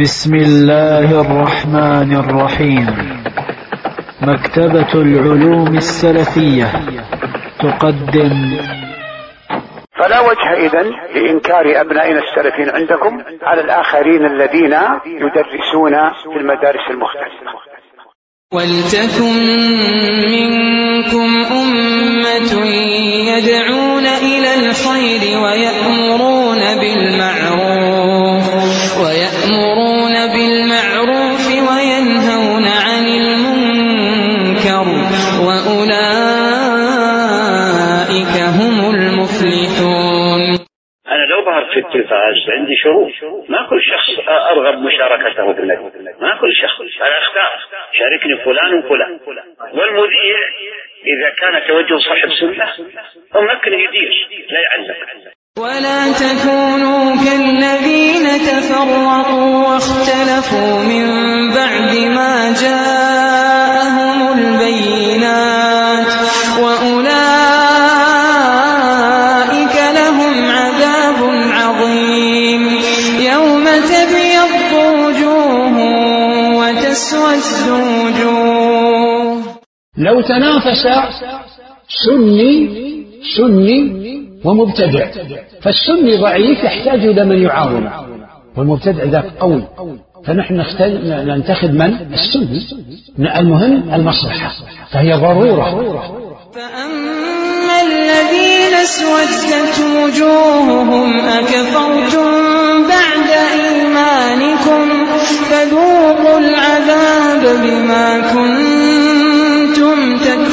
بسم الله الرحمن الرحيم. مكتبة العلوم السلفية تقدم. فلا وجه إذن لإنكار أبنائنا السلفيين عندكم على الآخرين الذين يدرسون في المدارس المختلفة. ولتكن منكم أمة يدعون إلى الخير ويأمرون بالمعروف. في التلفاز عندي شروط. ما كل شخص أرغب مشاركته في الندوة ما كل شخص. أنا أختار شاركني فلان وفلان. والمذيع إذا كان توجه صاحب سنة أمكن يدير. لا يعلق. ولا تكونوا كالذين تفرقوا واختلفوا من بعد ما جاءهم البينات لو تنافس سني سني ومبتدع. فالسني ضعيف يحتاج إلى من يعاونه والمبتدع ذاك قوي. فنحن. ننتخب من؟ السني. المهم المصلحة. فهي ضرورة. فأما الذين اسودت وجوههم أكفرتم بعد إيمانكم؟ فذوقوا العذاب بما كنتم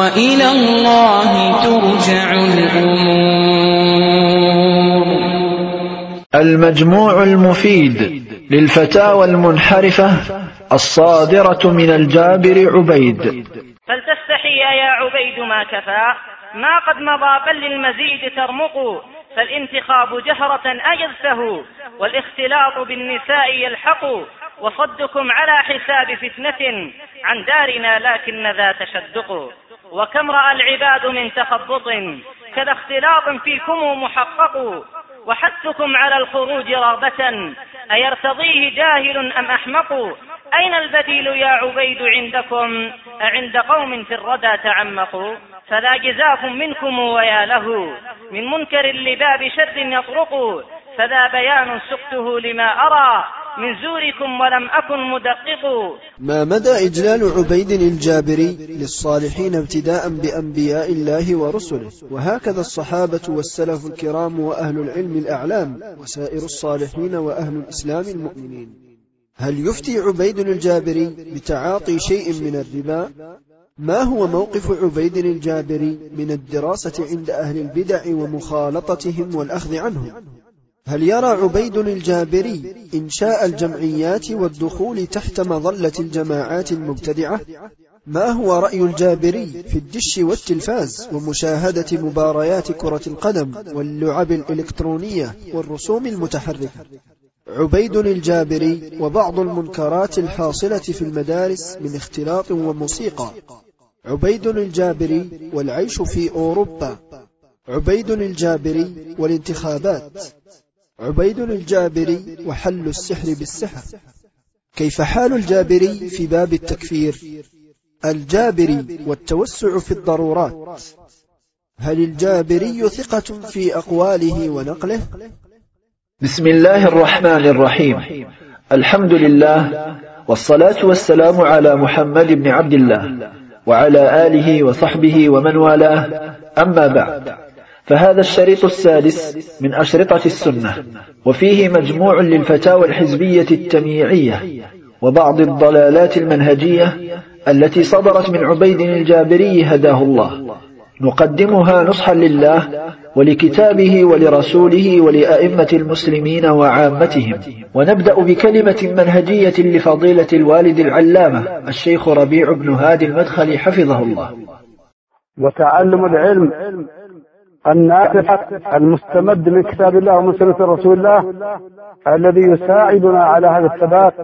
وإلى الله ترجع الأمور. المجموع المفيد للفتاوى المنحرفة الصادرة من الجابر عبيد. فلتستحي يا عبيد ما كفى ما قد مضى بل للمزيد ترمق فالانتخاب جهرة أجزته والاختلاط بالنساء يلحق وصدكم على حساب فتنة عن دارنا لكن ذا تشدق. وكم رأى العباد من تخبط كذا اختلاط فيكم محقق. وحثكم على الخروج رغبة أيرتضيه جاهل أم أحمق؟ أين البديل يا عبيد عندكم؟ أعند قوم في الردى تعمقوا. فلا جزاف منكم ويا له من منكر لباب شر يطرق. فذا بيان سقته لما أرى من زوركم ولم أكن مدقق. ما مدى إجلال عبيد الجابري للصالحين ابتداء بأنبياء الله ورسله؟ وهكذا الصحابة والسلف الكرام وأهل العلم الأعلام وسائر الصالحين وأهل الإسلام المؤمنين. هل يفتي عبيد الجابري بتعاطي شيء من الربا؟ ما هو موقف عبيد الجابري من الدراسة عند أهل البدع ومخالطتهم والأخذ عنهم؟ هل يرى عبيد الجابري إنشاء الجمعيات والدخول تحت مظلة الجماعات المبتدعة؟ ما هو رأي الجابري في الدش والتلفاز ومشاهدة مباريات كرة القدم واللعب الإلكترونية والرسوم المتحركة؟ عبيد الجابري وبعض المنكرات الحاصلة في المدارس من اختلاط وموسيقى عبيد الجابري والعيش في أوروبا عبيد الجابري والانتخابات عبيد الجابري وحل السحر بالسحر. كيف حال الجابري في باب التكفير؟ الجابري والتوسع في الضرورات. هل الجابري ثقة في أقواله ونقله؟ بسم الله الرحمن الرحيم. الحمد لله والصلاة والسلام على محمد بن عبد الله وعلى آله وصحبه ومن والاه. أما بعد. فهذا الشريط السادس من أشرطة السنة وفيه مجموع للفتاوى الحزبية التمييعية وبعض الضلالات المنهجية التي صدرت من عبيد الجابري هداه الله. نقدمها نصحا لله ولكتابه ولرسوله ولأئمة المسلمين وعامتهم. ونبدأ بكلمة منهجية لفضيلة الوالد العلامة الشيخ ربيع بن هادي المدخل حفظه الله. وتعلم العلم النافع المستمد من كتاب الله ومن سنة رسول الله الذي يساعدنا على هذا الثبات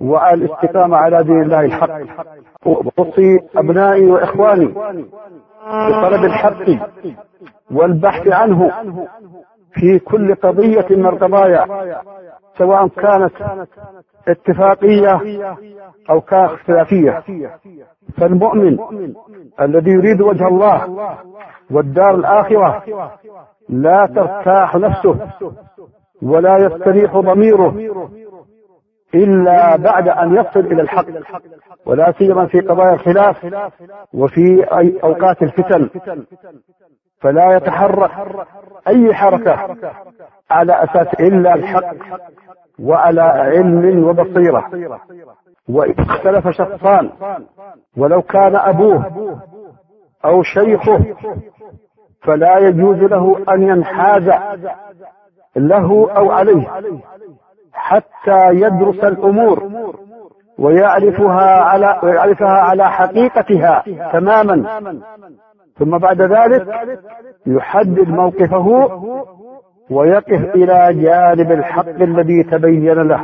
وعلى الاستقامة على دين الله الحق. أوصي أبنائي وإخواني بطلب الحق والبحث عنه في كل قضية من القضايا سواء كانت اتفاقية أو كانت اختلافية. فالمؤمن الذي يريد وجه الله والدار الآخرة لا ترتاح نفسه ولا يستريح ضميره إلا بعد أن يصل إلى الحق ولا سيما في قضايا الخلاف وفي أي أوقات الفتن. فلا يتحرك أي حركة على أساس إلا الحق. وعلى علم وبصيرة. وإذا اختلف شخصان ولو كان أبوه أو شيخه فلا يجوز له أن ينحاز له أو عليه حتى يدرس الأمور ويعرفها على ويعرفها على حقيقتها تماما. ثم بعد ذلك يحدد موقفه ويقف إلى جانب الحق الذي تبين له.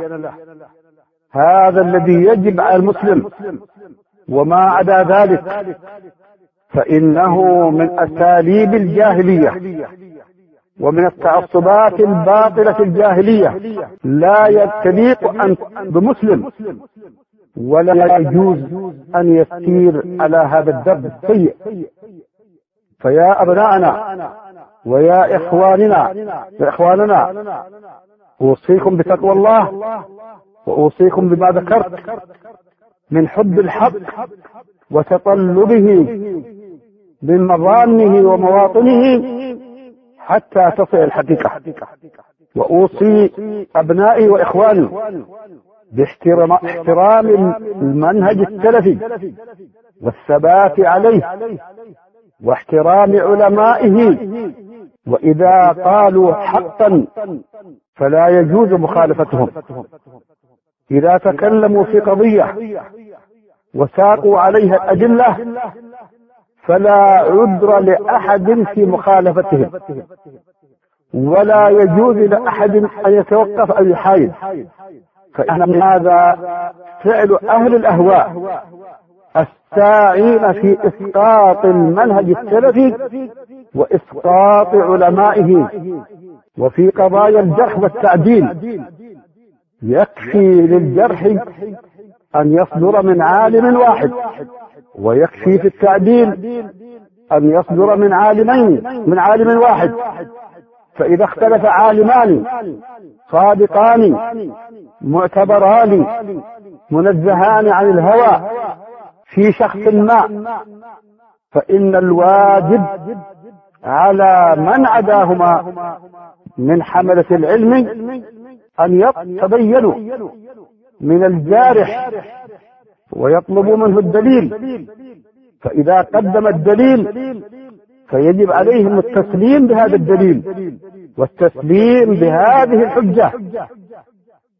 هذا الذي يجب على المسلم. وما عدا ذلك فإنه من أساليب الجاهلية. ومن التعصبات الباطلة الجاهلية. لا تليق أن بمسلم. ولا يجوز أن يسير على هذا الدرب السيء فيا أبناءنا ويا إخواننا وإخواننا أوصيكم بتقوى الله وأوصيكم بما ذكرت من حب الحق وتطلبه من مظانه ومواطنه حتى تصل الحقيقة. وأوصي أبنائي وإخواني باحترام احترام المنهج السلفي والثبات عليه واحترام علمائه وإذا قالوا حقا فلا يجوز مخالفتهم. إذا تكلموا في قضية وساقوا عليها الأدلة فلا عذر لأحد في مخالفتهم. ولا يجوز لأحد أن يتوقف أو يحايد. فإن هذا فعل أهل الأهواء الساعين في إسقاط المنهج السلفي وإسقاط علمائه وفي قضايا الجرح والتعديل. يكفي للجرح أن يصدر من عالم واحد ويكفي في التعديل أن يصدر من عالمين من عالم واحد. فإذا اختلف عالمان صادقان معتبران منزهان عن الهوى في شخص ما فإن الواجب على من عداهما من حملة العلم أن يتبينوا من الجارح ويطلبوا منه الدليل. فإذا قدم الدليل فيجب عليهم التسليم بهذا الدليل والتسليم بهذه الحجة.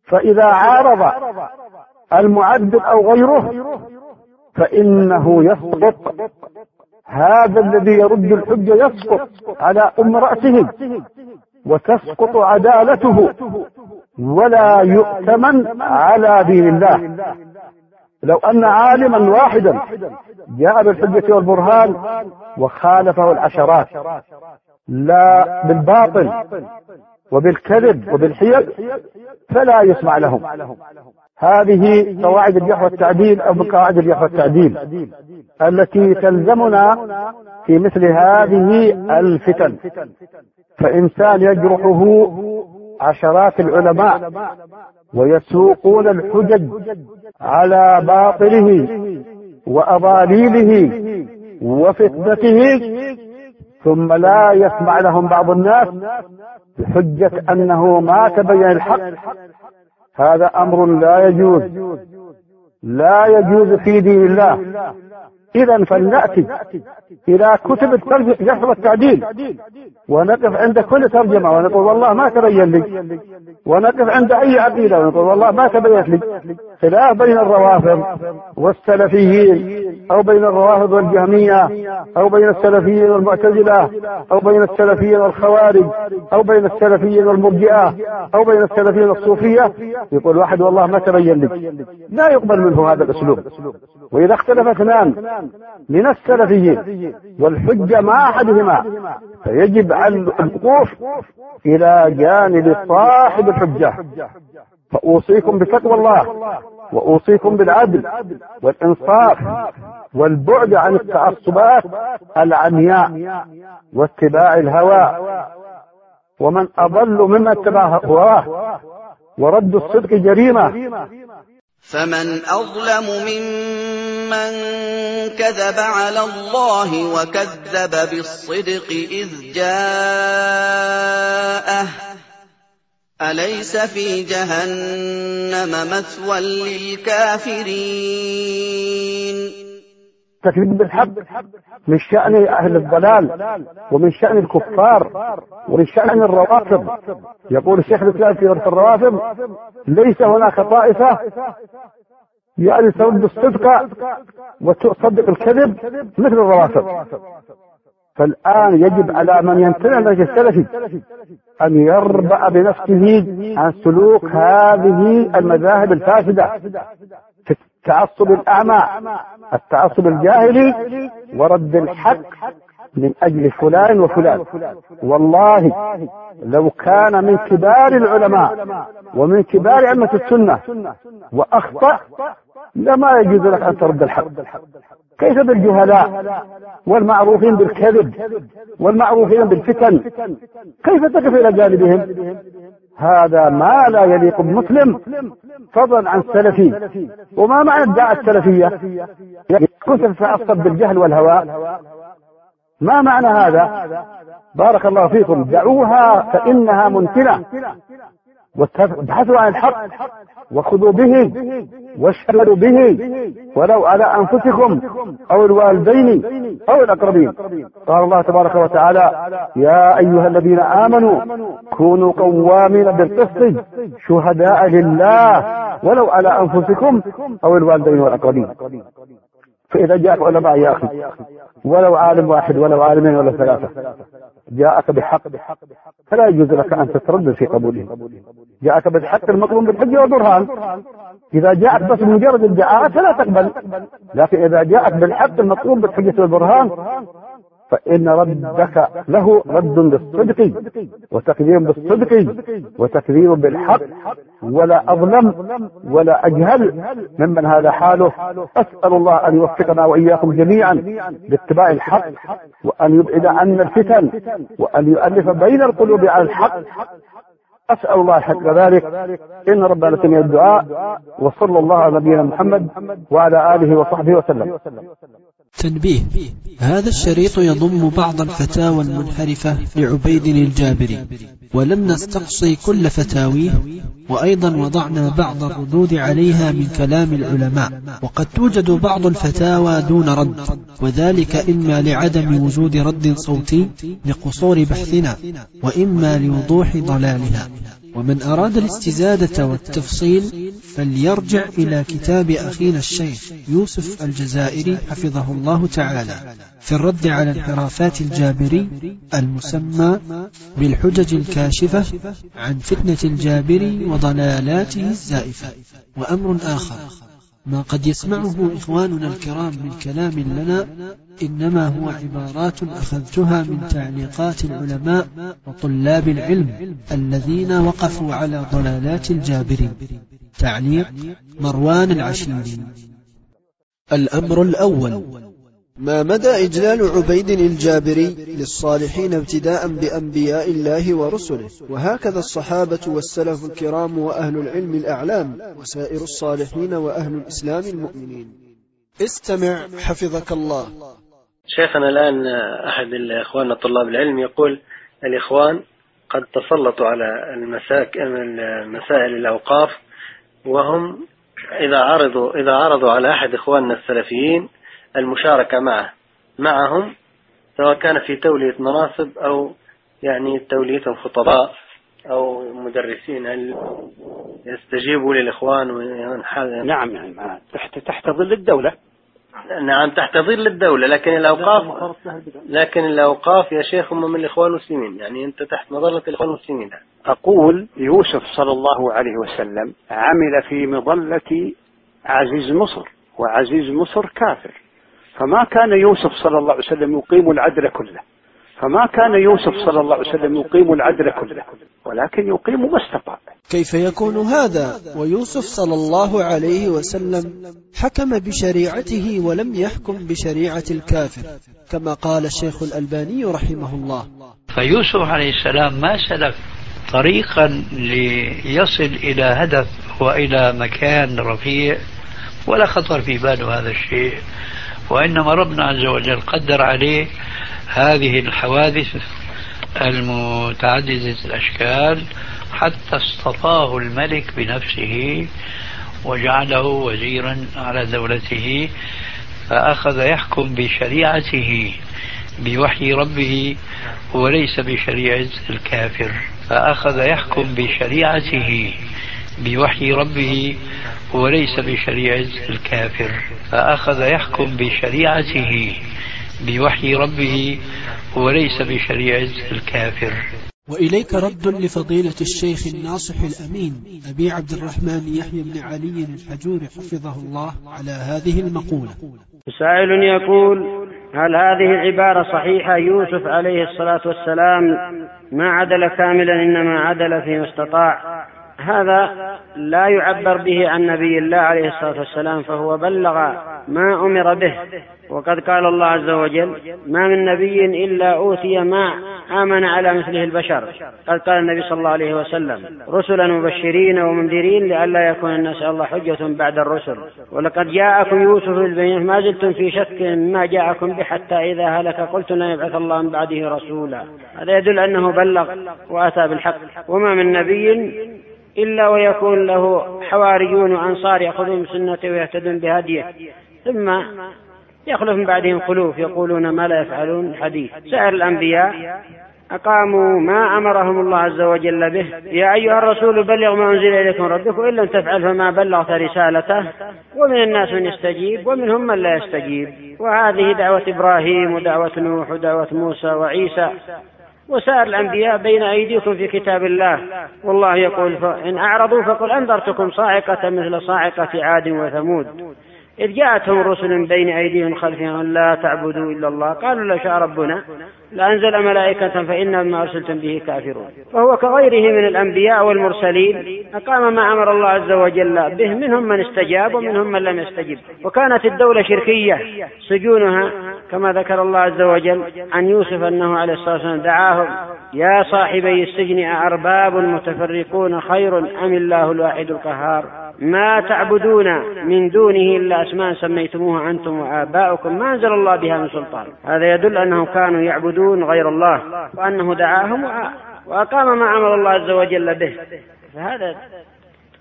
فإذا عارض المعدل أو غيره فإنه يسقط هذا الذي يرد الحجة يسقط على أم رأسه وتسقط عدالته ولا يؤتمن على دين الله. لو أن عالما واحدا جاء بالحجة والبرهان وخالفه العشرات لا بالباطل وبالكذب وبالحيل فلا يسمع لهم. هذه قواعد الجرح والتعديل أو قواعد الجرح والتعديل التي تلزمنا في مثل هذه الفتن. فإنسان يجرحه عشرات العلماء ويسوقون الحجج على باطله وأضاليله وفتنته ثم لا يسمع لهم بعض الناس بحجة أنه ما تبين الحق. هذا أمر لا يجوز. لا يجوز في دين الله. إذا فلنأتي إلى كتب الجرح والتعديل ونقف عند كل ترجمة ونقول والله ما تبين لي. ونقف عند أي عقيدة ونقول والله ما تبين لي. خلاف بين الروافض والسلفيين أو بين الروافض والجهمية أو بين السلفيين والمعتزلة أو بين السلفيين والخوارج أو بين السلفيين والمرجئة أو بين السلفيين الصوفية يقول واحد والله ما تبين لي. لا يقبل منه هذا الأسلوب. وإذا اختلف اثنان من السلفيين والحجة مع أحدهما. فيجب الوقوف إلى جانب صاحب الحجة. فأوصيكم بتقوى الله وأوصيكم بالعدل والإنصاف والبعد عن التعصبات العمياء واتباع الهوى. ومن أضل ممن اتبع هواه ورد الصدق جريمة فمن أظلم ممن كذب على الله وكذب بالصدق إذ جاءه. أليس في جهنم مثوى للكافرين؟ التكذيب بالحق من شأن أهل الضلال ومن شأن الكفار ومن شأن الروافض. يقول الشيخ الإسلام في الروافض ليس هناك طائفة يعني ترد الصدق وتصدق الكذب مثل الروافض. فالآن يجب على من ينتمي المنهج السلفي أن يربأ بنفسه عن سلوك هذه المذاهب الفاسدة في التعصب الأعمى. التعصب الجاهلي ورد الحق من أجل فلان وفلان. والله لو كان من كبار العلماء ومن كبار أئمة السنة وأخطأ لما يجوز لك أن ترد الحق. كيف بالجهلاء والمعروفين بالكذب والمعروفين بالفتن؟ كيف تقف إلى جانبهم؟ هذا ما لا يليق بمسلم. فضلا عن سلفي وما معنى ادعاء السلفية؟ يعني كنت تتعصب بالجهل والهوى ما معنى هذا؟ بارك الله فيكم. دعوها فإنها منتنة وابحثوا عن الحق. وخذوا به واشهدوا به ولو على أنفسكم أو الوالدين أو الأقربين. قال الله تبارك وتعالى يا أيها الذين آمنوا كونوا قوامين بالقسط شهداء لله ولو على أنفسكم أو الوالدين والأقربين. فإذا جاءك علماء يا أخي ولو عالم واحد ولو عالمين ولا ثلاثة جاءك بحق فلا يجوز لك أن تتردد في قبوله. جاءك بالحق المطلوب بالحجة والبرهان. إذا جاءك بس مجرد ادعاء فلا تقبل لكن إذا جاءك بالحق المطلوب بالحجة والبرهان فإن ردك له رد بالصدق وتكذيب بالصدق وتكذيب بالحق ولا أظلم ولا أجهل ممن هذا حاله. أسأل الله أن يوفقنا وإياكم جميعا لاتباع الحق وأن يبعد عنا الفتن وأن يؤلف بين القلوب على الحق. أسأل الله حق ذلك. إن ربنا سمع الدعاء وصلى الله على نبينا محمد وعلى آله وصحبه وسلم. تنبيه. هذا الشريط يضم بعض الفتاوى المنحرفة لعبيد الجابري ولم نستقصي كل فتاويه وأيضا وضعنا بعض الردود عليها من كلام العلماء وقد توجد بعض الفتاوى دون رد وذلك إما لعدم وجود رد صوتي لقصور بحثنا وإما لوضوح ضلالها ومن أراد الاستزادة والتفصيل فليرجع إلى كتاب أخينا الشيخ يوسف الجزائري حفظه الله تعالى في الرد على انحرافات الجابري المسمى بالحجج الكاشفة عن فتنة الجابري وضلالاته الزائفة وأمر آخر. ما قد يسمعه إخواننا الكرام من كلام لنا إنما هو عبارات أخذتها من تعليقات العلماء وطلاب العلم الذين وقفوا على ضلالات الجابري تعليق مروان العشيري. الأمر الأول. ما مدى إجلال عبيد الجابري للصالحين ابتداء بأنبياء الله ورسله؟ وهكذا الصحابة والسلف الكرام وأهل العلم الأعلام وسائر الصالحين وأهل الإسلام المؤمنين. استمع حفظك الله. شيخنا الآن أحد إخواننا طلاب العلم يقول الإخوان قد تسلطوا على المساك مسائل الأوقاف وهم إذا عرضوا إذا عرضوا على أحد إخواننا السلفيين المشاركة معه. معهم سواء كان في تولية مناصب أو يعني توليتهم خطباء أو مدرسين هل يستجيبوا للإخوان نعم يعني تحت تحت ظل الدولة. نعم تحت ظل الدولة لكن الأوقاف لكن الأوقاف يا شيخ هم من الإخوان المسلمين يعني أنت تحت مظلة الإخوان المسلمين. أقول يوسف صلى الله عليه وسلم عمل في مظلة عزيز مصر وعزيز مصر كافر. فما كان يوسف صلى الله عليه وسلم يقيم العدل كله. فما كان يوسف صلى الله عليه وسلم يقيم العدل كله. ولكن يقيم ما استطاع. كيف يكون هذا؟ ويوسف صلى الله عليه وسلم حكم بشريعته ولم يحكم بشريعة الكافر كما قال الشيخ الألباني رحمه الله. فيوسف عليه السلام ما سلك طريقا ليصل إلى هدف وإلى مكان رفيع ولا خطر في باله هذا الشيء. وإنما ربنا عز وجل قدر عليه هذه الحوادث المتعددة الأشكال حتى اصطفاه الملك بنفسه وجعله وزيرا على دولته فأخذ يحكم بشريعته بوحي ربه وليس بشريعة الكافر فأخذ يحكم بشريعته. بوحي ربه وليس بشريعة الكافر فأخذ يحكم بشريعته بوحي ربه وليس بشريعة الكافر. وإليك رد لفضيلة الشيخ الناصح الأمين أبي عبد الرحمن يحيى بن علي الحجوري حفظه الله على هذه المقولة. سائل يقول هل هذه العبارة صحيحة؟ يوسف عليه الصلاة والسلام ما عدل كاملا إنما عدل فيما استطاع. هذا لا يعبر به عن نبي الله عليه الصلاة والسلام فهو بلغ ما أمر به. وقد قال الله عز وجل ما من نبي إلا أوتي ما آمن على مثله البشر. قد قال النبي صلى الله عليه وسلم رسلا مبشرين ومنذرين لئلا يكون الناس الله حجة بعد الرسل. ولقد جاءكم يوسف البينة ما زلتم في شك مما جاءكم به حتى إذا هلك قلتم لن يبعث الله من بعده رسولا. هذا يدل أنه بلغ وأتى بالحق. وما من نبي إلا ويكون له حواريون وأنصار يأخذون بسنته ويهتدون بهديه. ثم يخلف من بعدهم خلوف يقولون ما لا يفعلون حديث. سائر الأنبياء أقاموا ما أمرهم الله عز وجل به. يا أيها الرسول بلغ ما أنزل إليكم ربك وإن لم تفعل فما بلغت رسالته. ومن الناس من يستجيب ومنهم من لا يستجيب. وهذه دعوة إبراهيم ودعوة نوح ودعوة موسى وعيسى. وسائر الأنبياء بين أيديكم في كتاب الله. والله يقول إن أعرضوا فقل أنذرتكم صاعقة مثل صاعقة عاد وثمود. إذ جاءتهم رسل بين أيديهم خلفهم لا تعبدوا إلا الله. قالوا لو شاء ربنا. لأنزل ملائكة فإنا بما أرسلتم به كافرون. فهو كغيره من الأنبياء والمرسلين. أقام ما أمر الله عز وجل به. منهم من استجاب ومنهم من لم يستجب. وكانت الدولة شركية. سجونها كما ذكر الله عز وجل عن يوسف أنه عليه الصلاة والسلام دعاهم. يا صاحبي السجن أأرباب متفرقون خير أم الله الواحد القهار؟ ما تعبدون من دونه إلا أسماء سميتموها أنتم وآباؤكم. ما أنزل الله بها من سلطان. هذا يدل أنهم كانوا يعبدون غير الله وأنه دعاهم وأقام ما أمر الله عز وجل به. فهذا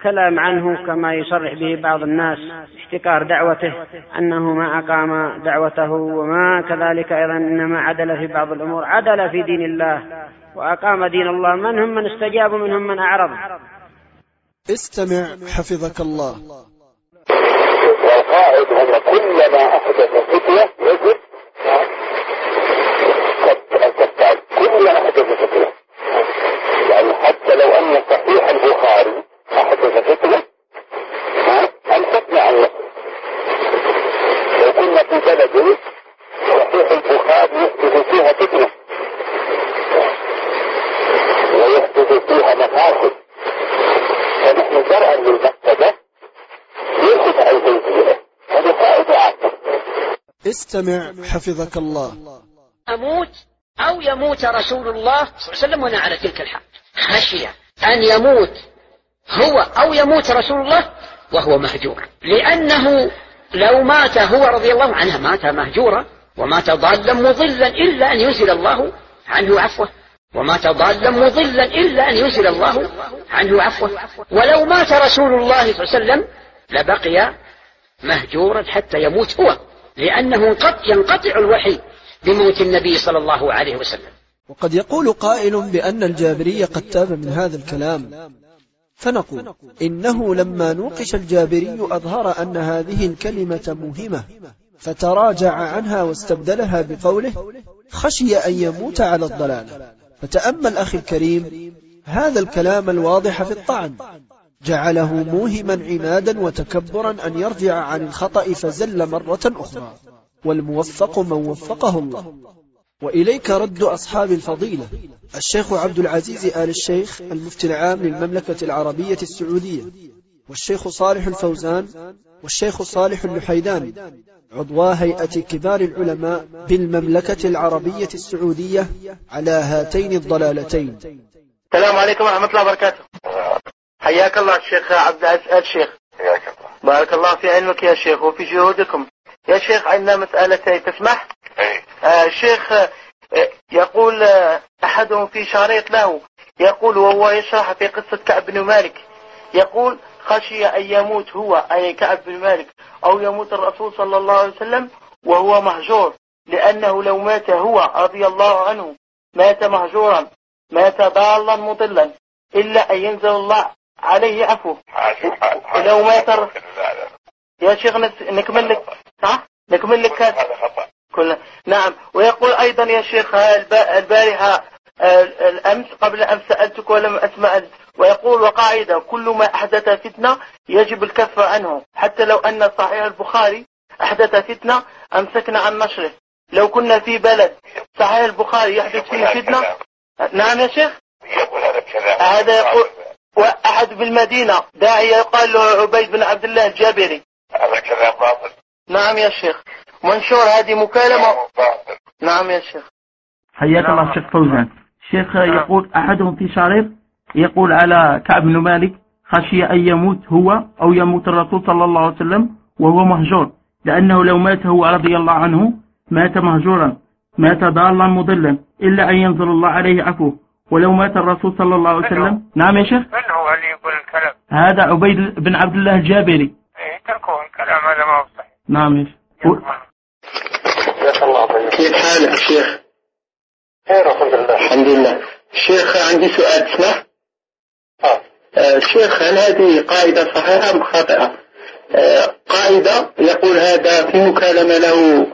كلام عنه كما يصرح به بعض الناس احتكار دعوته أنه ما أقام دعوته وما كذلك أيضا إنما عدل في بعض الأمور عدل في دين الله وأقام دين الله. من هم من استجاب ومنهم من أعرض. استمع حفظك الله. والقائد أن كلما أحدث فتنة يجب كل أحدث فتنة يعني حتى لو أن صحيح البخاري أحدث فتنة أمسكنا عن نفسه لو كنا في بلد صحيح البخاري يحدث فيها فتنة ويحدث فيها مفاسد فنحن درءا للمقصدة يأخذ عن تنزيله هذا قاعدة عامة. استمع حفظك الله. أموت أو يموت رسول الله صلى الله عليه وسلم وأنا على تلك الحال. خشية أن يموت هو أو يموت رسول الله وهو مهجور. لأنه لو مات هو رضي الله عنه مات مهجورا ومات ضالا مضلا إلا أن ينزل الله عنه عفوه. ومات ضالا مضلا إلا أن ينزل الله عنه عفوه. ولو مات رسول الله صلى الله عليه وسلم لبقي مهجورا حتى يموت هو لأنه ينقطع الوحي بموت النبي صلى الله عليه وسلم. وقد يقول قائل بأن الجابري قد تاب من هذا الكلام. فنقول إنه لما نوقش الجابري أظهر أن هذه الكلمة مهمة فتراجع عنها واستبدلها بقوله خشي أن يموت على الضلال. فتأمل أخي الكريم هذا الكلام الواضح في الطعن. جعله موهما عنادا وتكبرا أن يرجع عن الخطأ فزل مرة أخرى. والموفق من وفقه الله وإليك رد أصحاب الفضيلة. الشيخ عبد العزيز آل الشيخ المفتي العام للمملكة العربية السعودية. والشيخ صالح الفوزان. والشيخ صالح اللحيداني. عضوا هيئة كبار العلماء بالمملكة العربية السعودية على هاتين الضلالتين. السلام عليكم ورحمة الله وبركاته. حياك الله الشيخ عبد العزيز. آل الشيخ. حياك الله. بارك الله في علمك يا شيخ وفي جهودكم. يا شيخ عندنا مسألتين تسمح؟ آه الشيخ آه يقول آه أحدهم في شريط له يقول وهو يشرح في قصة كعب بن مالك. يقول خشي أن يموت هو أي كعب بن مالك أو يموت الرسول صلى الله عليه وسلم وهو مهجور لأنه لو مات هو رضي الله عنه مات مهجورا مات ضالا مضلا إلا أن ينزل الله عليه عفو لو مات يا شيخ نكمل لك. صح؟ نكمل لك هذا كل نعم. ويقول أيضا يا شيخ البارحة الأمس قبل أمس سألتك ولم أسمع. ويقول وقاعدة كل ما أحدث فتنة يجب الكف عنه. حتى لو أن صحيح البخاري أحدث فتنة أمسكنا عن نشره. لو كنا في بلد صحيح البخاري يحدث فيه فتنة. نعم يا شيخ. هذا يقول وأحد بالمدينة. داعية يقال له عبيد بن عبد الله الجابري. هذا كلام باطل. نعم يا شيخ. منشور هذه مكالمة. نعم يا شيخ. حياك الله شيخ فوزان. شيخ يقول أحدهم في شريط يقول على كعب بن مالك خشي أن يموت هو أو يموت الرسول صلى الله عليه وسلم وهو مهجور. لأنه لو مات هو رضي الله عنه مات مهجورا. مات ضالا مضلا إلا أن ينزل الله عليه عفوه ولو مات الرسول صلى الله عليه وسلم. نعم يا شيخ. من هو اللي يقول الكلام. هذا عبيد بن عبد الله الجابري. إيه تركوه الكلام هذا ما نعم. يا شيخ جزاك الله خير كيف حالك شيخ؟ خير الحمد لله. الحمد لله. شيخ عندي سؤال تسمح آه. آه شيخ هل هذه قاعدة صحيحة أم خاطئة؟ آه قاعدة يقول هذا في مكالمة له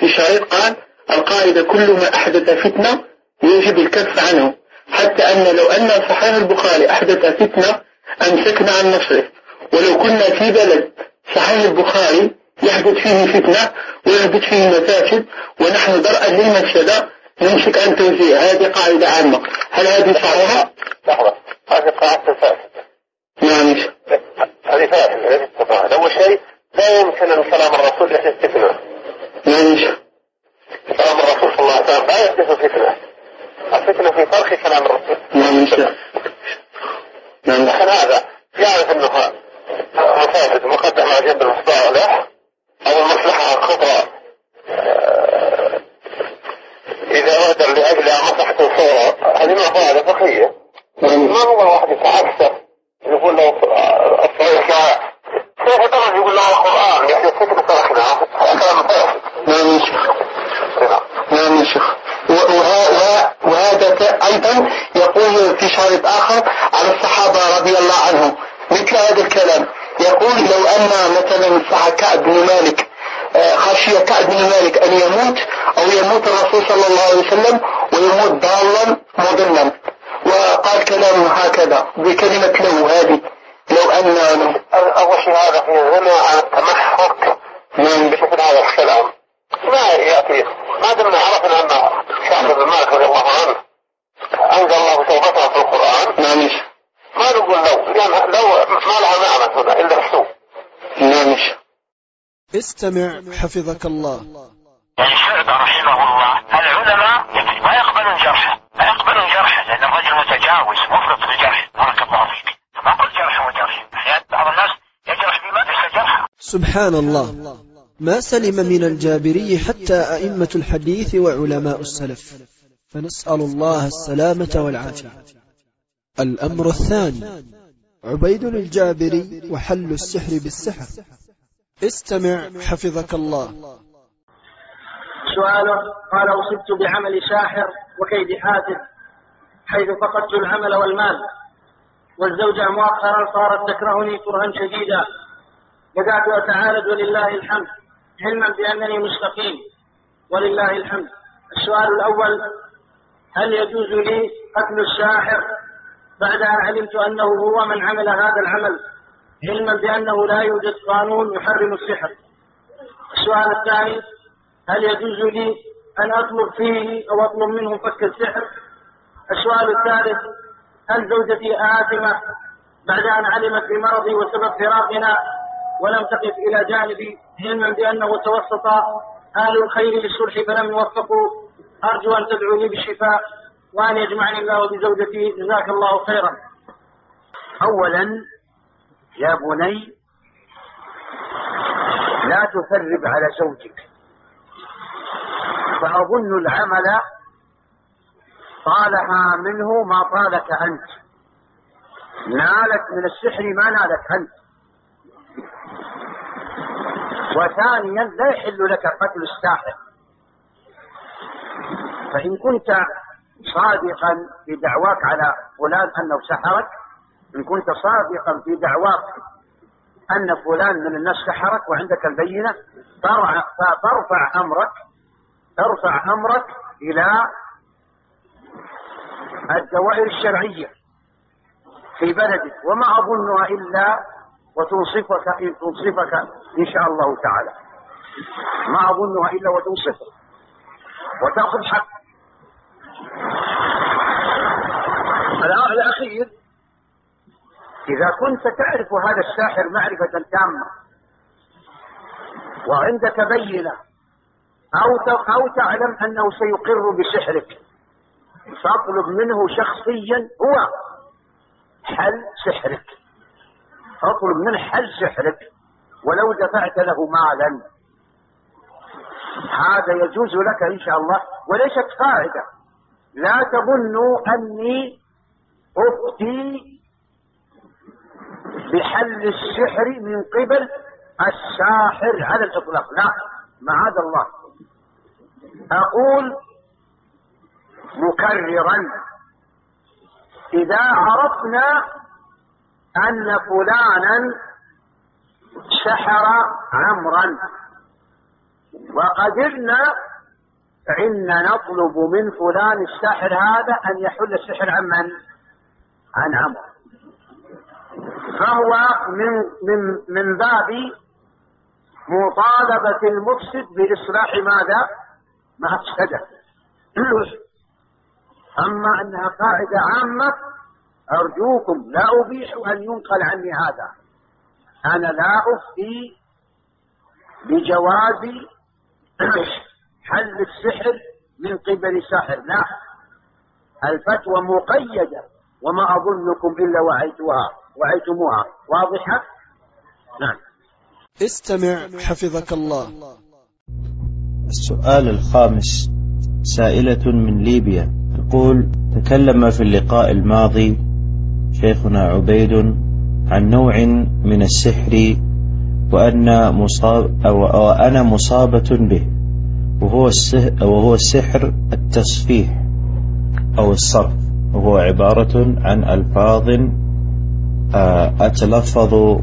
في شريط قال القاعدة كل ما أحدث فتنة يجب الكف عنه حتى أن لو أن صحيح البخاري أحدث فتنة أمسكنا عن نصره. ولو كنا في بلد صحيح البخاري يحدث فيه فتنة ويحدث فيه مفاسد ونحن درءا للمفسدة نمسك عن توزيع هذه قاعدة عامة. هل هذه صحيحة؟ لحظة هذه قاعدة فاسدة. نعم. هذه فاسدة صحيحة أول شيء لا يمكن أن كلام الرسول يحدث فتنة. نعم. كلام الرسول صلى الله عليه وسلم لا يحدث فتنة. الفتنة في ترك كلام الرسول. نعم. نعم. لكن هذا يعرف أنه مفاسد مقدم على جنب المصالح أو الخطأ إذا ودر لأجل مصلحة الصورة. هذه مفاهيم فقهية. ما هو الواحد يتعسف يقول له الصحيح لا كيف درج يقول له القرآن. يعني فكرة تركنا كلام نعم يا شيخ. نعم يا شيخ وهذا أيضا يقول في شريط آخر على الصحابة رضي الله عنهم مثل هذا الكلام يقول لو أن مثلا كعب بن مالك خشي كعب بن مالك أن يموت أو يموت الرسول صلى الله عليه وسلم ويموت ضالا مضلا. وقال كلام هكذا بكلمة له هذه لو أن أول شيء هذا في غنى عن التمحك من بشكل هذا الكلام. ما يأتي؟ ما دمنا عرفنا أن كعب بن مالك رضي الله عنه أنزل الله توبته في القرآن. نعم. ما نقول لو لأن لو ما لها معنى هنا إلا السوء. نعم. استمع حفظك الله الشعب رحمه الله العلماء ما يقبلون جرحه ما يقبلون جرحه لأن الرجل متجاوز مفرط في الجرح بارك الله فيك ما قل جرح وجرح أحيانا بعض الناس يجرح بما ليس جرحا سبحان الله. ما سلم من الجابري حتى أئمة الحديث وعلماء السلف. فنسأل الله السلامة والعافية. الأمر الثاني عبيد الجابري وحل السحر بالسحر. استمع حفظك الله. سؤاله قال أصبت بعمل ساحر وكيد حاسد حيث فقدت العمل والمال والزوجة مؤخرا صارت تكرهني كرها شديدا. بدأت أتعالج ولله الحمد علما بأنني مستقيم ولله الحمد. السؤال الأول هل يجوز لي قتل الساحر بعدها علمت أنه هو من عمل هذا العمل علما بأنه لا يوجد قانون يحرم السحر؟ السؤال الثاني هل يجوز لي أن أطلب فيه أو أطلب منه فك السحر؟ السؤال الثالث هل زوجتي آثمة بعد أن علمت بمرضي وسبب فراقنا ولم تقف إلى جانبي علما بأنه توسط أهل الخير للصلح فلم يوفقوا. أرجو أن تدعو لي بالشفاء وأن يجمعني الله بزوجتي. جزاك الله خيرا. أولا يا بني لا تثرب على زوجك. فأظن العمل طالها منه ما طالك أنت. نالت من السحر ما نالت أنت. وثانيا لا يحل لك قتل الساحر. فإن كنت صادقا في دعواك على فلان أنه سحرك إن كنت صادقا في دعواك أن فلان من الناس سحرك وعندك البينة ترفع أمرك ترفع أمرك إلى الدوائر الشرعية في بلدك. وما أظنها إلا وتنصفك تنصفك إن شاء الله تعالى. ما أظنها إلا وتنصفك وتأخذ حق. الأخير. إذا كنت تعرف هذا الساحر معرفة تامة وعندك بينة أو أو تعلم أنه سيقر بسحرك فاطلب منه شخصيا هو حل سحرك. اطلب منه حل سحرك ولو دفعت له مالا. هذا يجوز لك إن شاء الله وليست قاعدة. لا تظنوا أني أفتي بحل السحر من قبل الساحر على الإطلاق. لا معاذ الله. أقول مكررا. إذا عرفنا أن فلانا سحر عمرا وقدرنا فإن نطلب من فلان الساحر هذا أن يحل السحر عن من؟ عن عمرو فهو من من من باب مطالبة المفسد بإصلاح ماذا؟ ما أفسده أما أنها قاعدة عامة أرجوكم لا أبيح أن ينقل عني هذا. أنا لا أفتي بجواز حل السحر من قبل ساحر لا. الفتوى مقيدة وما أظنكم إلا وعيتها وعيتموها. واضحة؟ نعم. استمع حفظك الله. السؤال الخامس سائلة من ليبيا تقول تكلم في اللقاء الماضي شيخنا عبيد عن نوع من السحر وأن مصاب أو أنا مصابة به وهو السحر, وهو السحر التصفيح أو الصرف وهو عبارة عن ألفاظ آه، أتلفظ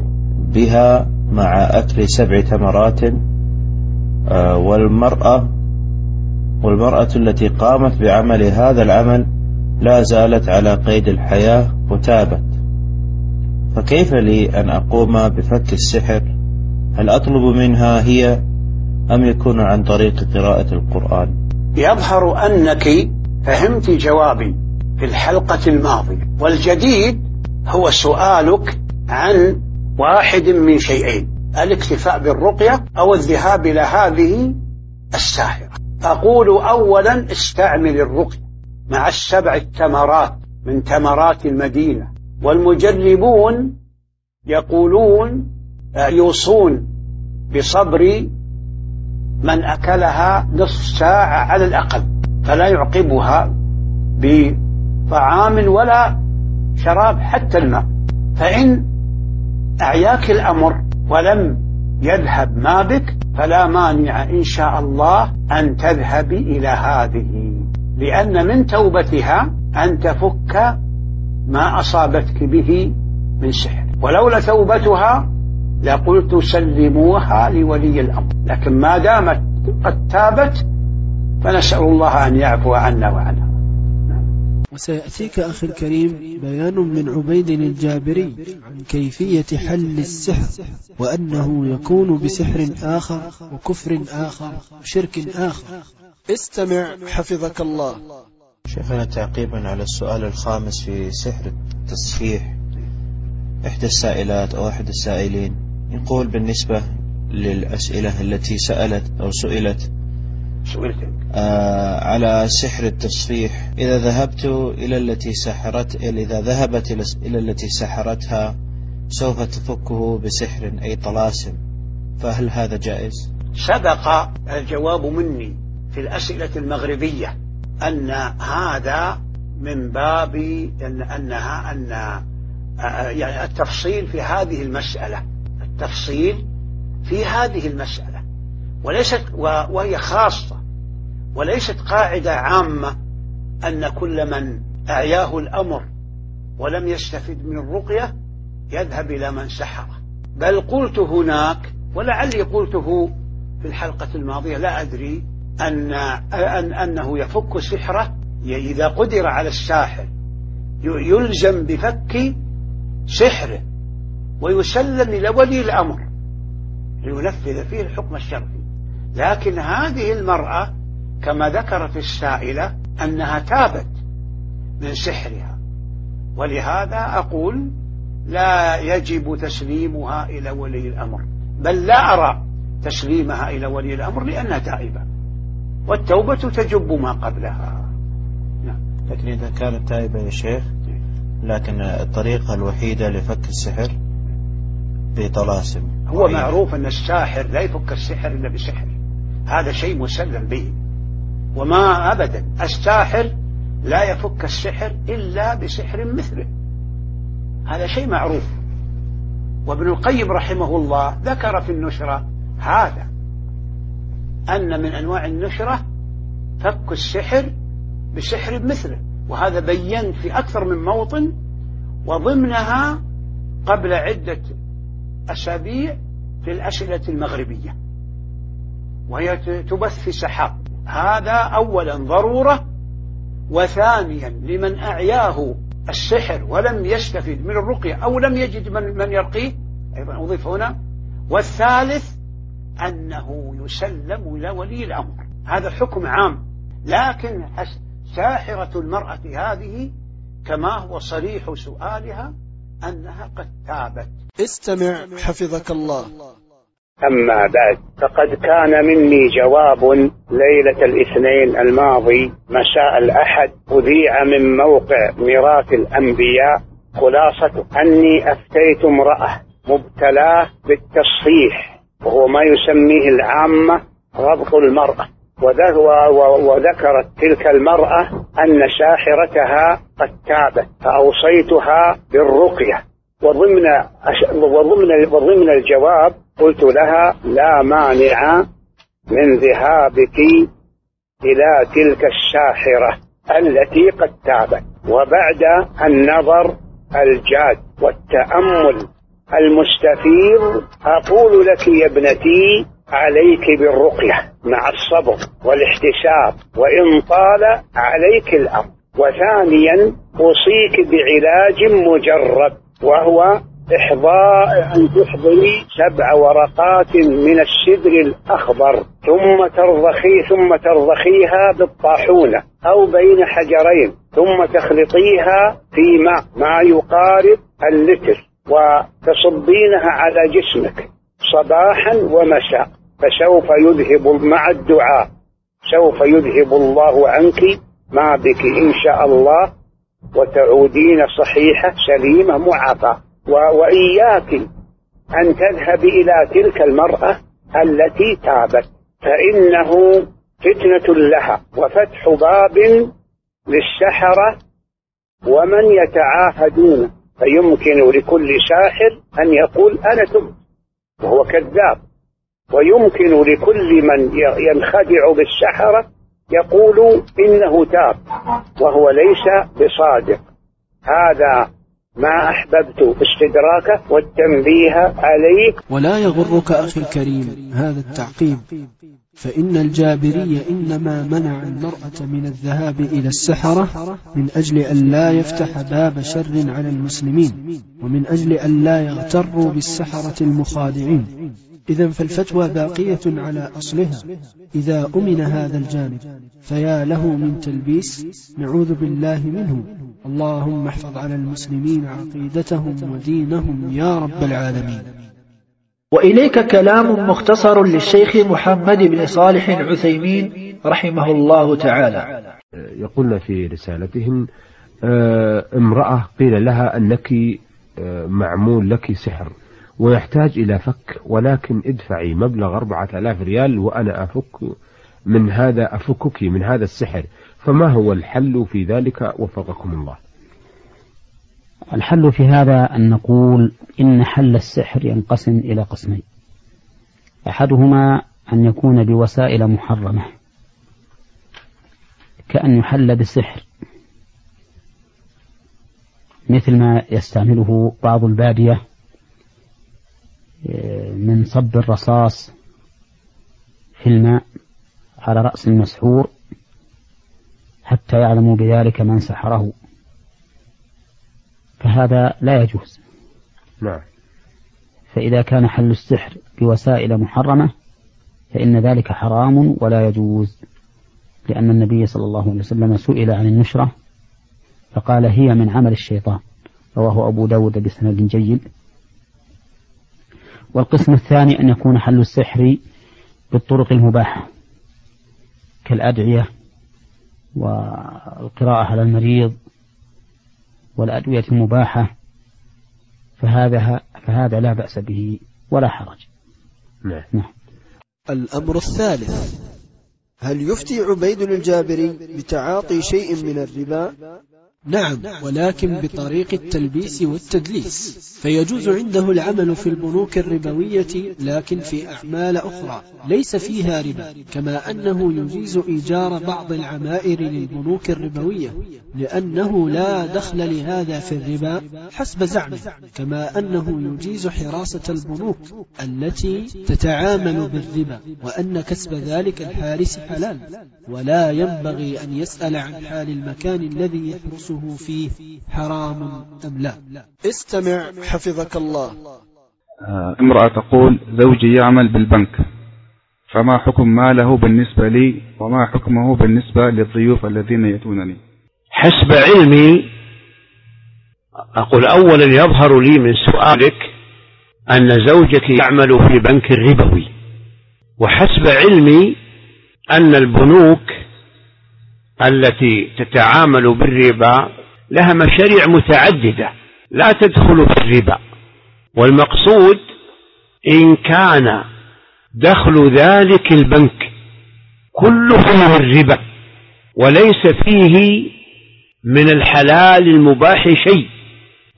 بها مع أكل سبع تمرات آه، والمرأة والمرأة التي قامت بعمل هذا العمل لا زالت على قيد الحياة وتابت. فكيف لي أن أقوم بفك السحر؟ هل أطلب منها هي أم يكون عن طريق قراءة القرآن؟ يظهر أنك فهمت جوابي في الحلقة الماضية والجديد هو سؤالك عن واحد من شيئين الاكتفاء بالرقية أو الذهاب إلى هذه الساحرة. أقول أولا استعمل الرقية. مع السبع التمرات من تمرات المدينة. والمجربون يقولون يوصون بصبر من أكلها نصف ساعة على الأقل فلا يعقبها بطعام ولا شراب حتى الماء. فإن أعياك الأمر ولم يذهب ما بك فلا مانع إن شاء الله أن تذهبي إلى هذه لأن من توبتها أن تفك ما أصابتك به من سحر. ولولا توبتها لقلت سلموها لولي الأمر. لكن ما دامت قد تابت فنسأل الله أن يعفو عنا وعنها. وسيأتيك أخي الكريم بيان من عبيد الجابري عن كيفية حل السحر وأنه يكون بسحر آخر وكفر آخر وشرك آخر. استمع حفظك الله. شيخنا تعقيبا على السؤال الخامس في سحر التصحيح. إحدى السائلات أو أحد السائلين. يقول بالنسبة للأسئلة التي سألت أو سئلت سئلت آه على سحر التصحيح. إذا ذهبت إلى التي سحرت إذا ذهبت إلى التي سحرتها سوف تفكه بسحر أي طلاسم. فهل هذا جائز؟ سبق الجواب مني. في الأسئلة المغربية أن هذا من باب أن أنها أن يعني التفصيل في هذه المسألة التفصيل في هذه المسألة. وليست وهي خاصة وليست قاعدة عامة أن كل من أعياه الأمر ولم يستفد من الرقية يذهب إلى من سحره. بل قلت هناك ولعلي قلته في الحلقة الماضية لا أدري أن, أن أنه يفك سحرة إذا قدر على الساحر يلزم بفك سحره ويسلم إلى ولي الأمر لينفذ فيه الحكم الشرعي. لكن هذه المرأة كما ذكرت السائلة أنها تابت من سحرها. ولهذا أقول لا يجب تسليمها إلى ولي الأمر بل لا أرى تسليمها إلى ولي الأمر لأنها تائبة. والتوبة تجب ما قبلها. نعم. لكن إذا كانت تائبة يا شيخ لكن الطريقة الوحيدة لفك السحر بطلاسم هو معروف أن الساحر لا يفك السحر إلا بسحر. هذا شيء مسلم به. وما أبدا الساحر لا يفك السحر إلا بسحر مثله. هذا شيء معروف. وابن القيم رحمه الله ذكر في النشرة هذا. أن من أنواع النشرة فك السحر بسحر مثله وهذا بين في أكثر من موطن وضمنها قبل عدة أسابيع في الأسئلة المغربية وهي تبث في سحاب هذا أولا ضرورة وثانيا لمن أعياه السحر ولم يستفد من الرقية أو لم يجد من, من يرقيه أيضا أضيف هنا والثالث أنه يسلم إلى ولي الأمر. هذا حكم عام. لكن ساحرة المرأة هذه كما هو صريح سؤالها أنها قد تابت. استمع حفظك الله. أما بعد فقد كان مني جواب ليلة الاثنين الماضي مساء الأحد أذيع من موقع ميراث الأنبياء خلاصة أني أفتيت امرأة مبتلاه بالتصحيح. وهو ما يسميه العامة ربط المرأة. وذكرت تلك المرأة أن ساحرتها قد تابت فأوصيتها بالرقية. وضمن وضمن وضمن الجواب قلت لها لا مانع من ذهابك إلى تلك الساحرة التي قد تابت. وبعد النظر الجاد والتأمل المستفيض أقول لك يا ابنتي عليك بالرقية مع الصبر والاحتساب وإن طال عليك الأمر. وثانيا أوصيك بعلاج مجرب وهو إحضاء أن تحضري سبع ورقات من السدر الأخضر ثم ترضخي ثم ترضخيها بالطاحونة أو بين حجرين ثم تخلطيها في ماء ما يقارب اللتر. وتصبينها على جسمك صباحا ومساء فسوف يذهب مع الدعاء. سوف يذهب الله عنك ما بك إن شاء الله وتعودين صحيحة سليمة معافاة وإياك أن تذهب إلى تلك المرأة التي تابت فإنه فتنة لها. وفتح باب للسحرة ومن يتعاهدون. فيمكن لكل ساحر أن يقول أنا تبت وهو كذاب. ويمكن لكل من ينخدع بالسحرة يقول إنه تاب وهو ليس بصادق. هذا ما أحببت استدراكه والتنبيه عليه ولا يغرك أخي الكريم هذا التعقيب. فإن الجابري إنما منع المرأة من الذهاب إلى السحرة من أجل أن لا يفتح باب شر على المسلمين ومن أجل أن لا يغتروا بالسحرة المخادعين. إذا فالفتوى باقية على أصلها. إذا أمن هذا الجانب فيا له من تلبيس نعوذ بالله منه. اللهم احفظ على المسلمين عقيدتهم ودينهم يا رب العالمين. وإليك كلام مختصر للشيخ محمد بن صالح العثيمين رحمه الله تعالى. يقولن في رسالتهن آه، امرأة قيل لها أنك آه، معمول لك سحر. ويحتاج إلى فك ولكن ادفعي مبلغ أربعة آلاف ريال وأنا أفك من هذا أفكك من هذا السحر. فما هو الحل في ذلك؟ وفقكم الله. الحل في هذا أن نقول إن حل السحر ينقسم إلى قسمين. أحدهما أن يكون بوسائل محرمة كأن يحل بالسحر مثل ما يستعمله بعض البادية من صب الرصاص في الماء على رأس المسحور حتى يعلموا بذلك من سحره. فهذا لا يجوز. نعم. فإذا كان حل السحر بوسائل محرمة فإن ذلك حرام ولا يجوز لأن النبي صلى الله عليه وسلم سئل عن النشرة فقال هي من عمل الشيطان. رواه أبو داود بسند جيد. والقسم الثاني أن يكون حل السحر بالطرق المباحة كالأدعية والقراءة على المريض والأدوية المباحة فهذا فهذا لا بأس به ولا حرج. نعم. نعم. الأمر الثالث هل يفتي عبيد الجابري بتعاطي شيء من الربا نعم ولكن بطريق التلبيس والتدليس فيجوز عنده العمل في البنوك الربوية لكن في أعمال أخرى ليس فيها ربا كما أنه يجيز إيجار بعض العمائر للبنوك الربوية لأنه لا دخل لهذا في الربا حسب زعمه كما أنه يجيز حراسة البنوك التي تتعامل بالربا وأن كسب ذلك الحارس حلال ولا ينبغي أن يسأل عن حال المكان الذي يحرسه. فيه حرام أم لا؟ استمع حفظك الله. آه، امرأة تقول زوجي يعمل بالبنك فما حكم ماله بالنسبة لي وما حكمه بالنسبة للضيوف الذين يأتونني؟ حسب علمي أقول أولا يظهر لي من سؤالك أن زوجك يعمل في بنك ربوي وحسب علمي أن البنوك التي تتعامل بالربا لها مشاريع متعددة لا تدخل في الربا. والمقصود إن كان دخل ذلك البنك كله من الربا وليس فيه من الحلال المباح شيء.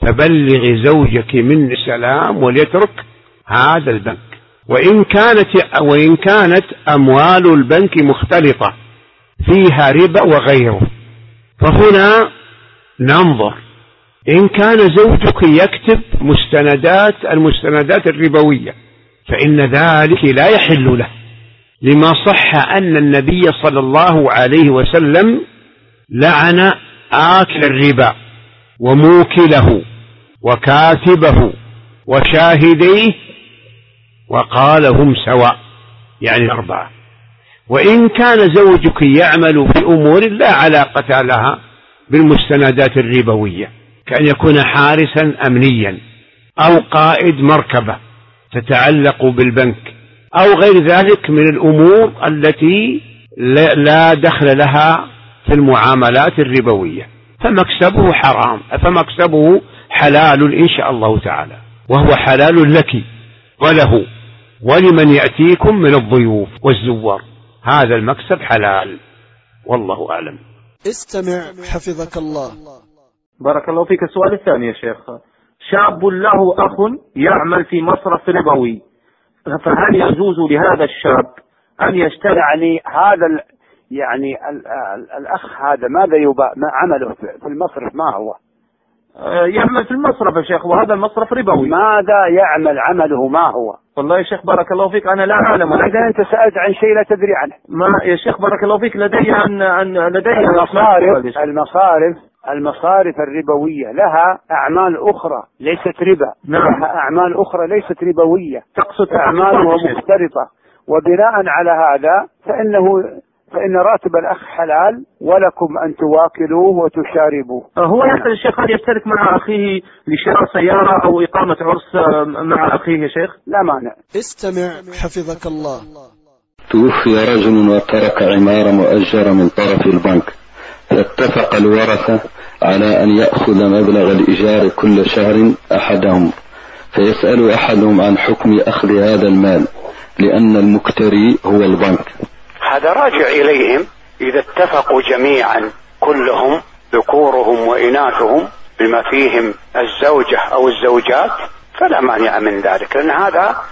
فبلغ زوجك من السلام وليترك هذا البنك. وإن كانت وإن كانت أموال البنك مختلطة. فيها ربا وغيره. فهنا ننظر. إن كان زوجك يكتب مستندات المستندات الربوية فإن ذلك لا يحل له. لما صح أن النبي صلى الله عليه وسلم لعن آكل الربا وموكله وكاتبه وشاهديه وقال هم سواء يعني الأربعة وإن كان زوجك يعمل في أمور لا علاقة لها بالمستندات الربوية كأن يكون حارسا أمنيا أو قائد مركبة تتعلق بالبنك أو غير ذلك من الأمور التي لا دخل لها في المعاملات الربوية. فمكسبه حرام فمكسبه حلال إن شاء الله تعالى. وهو حلال لك وله ولمن يأتيكم من الضيوف والزوار. هذا المكسب حلال. والله أعلم. استمع حفظك الله. بارك الله فيك. السؤال الثاني يا شيخ. شاب له أخ يعمل في مصرف ربوي. فهل يجوز لهذا الشاب أن يشتري يعني هذا ال... يعني ال... ال... الأخ هذا ماذا يباع ما عمله في المصرف؟ ما هو؟ يعمل في المصرف يا شيخ وهذا المصرف ربوي. ماذا يعمل عمله؟ ما هو؟ والله يا شيخ بارك الله فيك أنا لا أعلم. إذا أنت سألت عن شيء لا تدري عنه. ما يا شيخ بارك الله فيك لدي عن عن لدي المصارف المصارف المصارف الربوية لها أعمال أخرى ليست ربا. نعم. لها أعمال أخرى ليست ربوية. تقصد أعمالها مختلطة وبناء على هذا فإنه فإن راتب الأخ حلال ولكم أن تواكلوه وتشاربوه. هو يسأل الشيخ هل يشترك مع أخيه لشراء سيارة أو إقامة عرس آه، مع أخيه يا شيخ؟ لا مانع. استمع حفظك الله. توفي رجل وترك عمارة مؤجرة من طرف البنك. فاتفق الورثة على أن يأخذ مبلغ الإيجار كل شهر أحدهم. فيسأل أحدهم عن حكم أخذ هذا المال لأن المكتري هو البنك. هذا راجع إليهم إذا اتفقوا جميعا كلهم ذكورهم وإناثهم بما فيهم الزوجة أو الزوجات فلا مانع من ذلك لأن هذا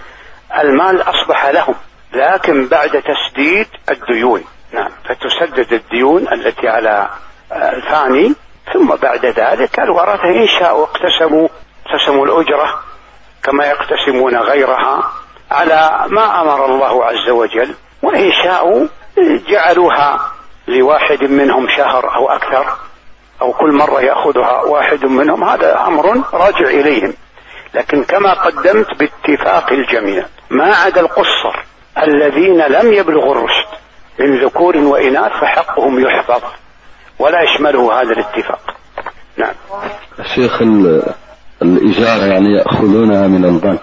المال أصبح لهم لكن بعد تسديد الديون. نعم فتسدد الديون التي على الثاني ثم بعد ذلك الورثة إن شاءوا اقتسموا اقتسموا الأجرة كما يقتسمون غيرها على ما أمر الله عز وجل وإن شاءوا جعلوها لواحد منهم شهر أو أكثر أو كل مرة يأخذها واحد منهم هذا أمر راجع إليهم. لكن كما قدمت باتفاق الجميع ما عدا القصر الذين لم يبلغوا الرشد من ذكور وإناث فحقهم يحفظ. ولا يشمله هذا الاتفاق. نعم. الشيخ الإجارة يعني يأخذونها من البنك.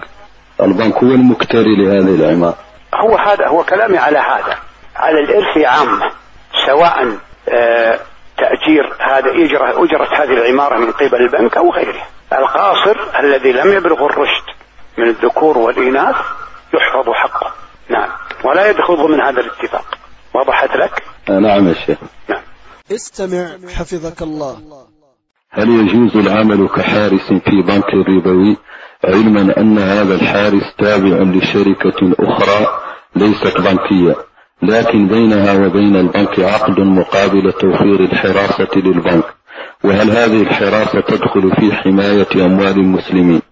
البنك هو المكتري لهذه العمارة. هو هذا هو كلامي على هذا على الإرث عامة سواء آه تأجير هذا إجرة أجرة هذه العمارة من قبل البنك أو غيره القاصر الذي لم يبلغ الرشد من الذكور والإناث يحفظ حقه. نعم. ولا يدخل من هذا الاتفاق. وضحت لك؟ آه نعم يا شيخ. نعم. استمع حفظك الله. هل يجوز العمل كحارس في بنك ربوي علما أن هذا الحارس تابع لشركة أخرى؟ ليست بنكية لكن بينها وبين البنك عقد مقابل توفير الحراسة للبنك. وهل هذه الحراسة تدخل في حماية أموال المسلمين؟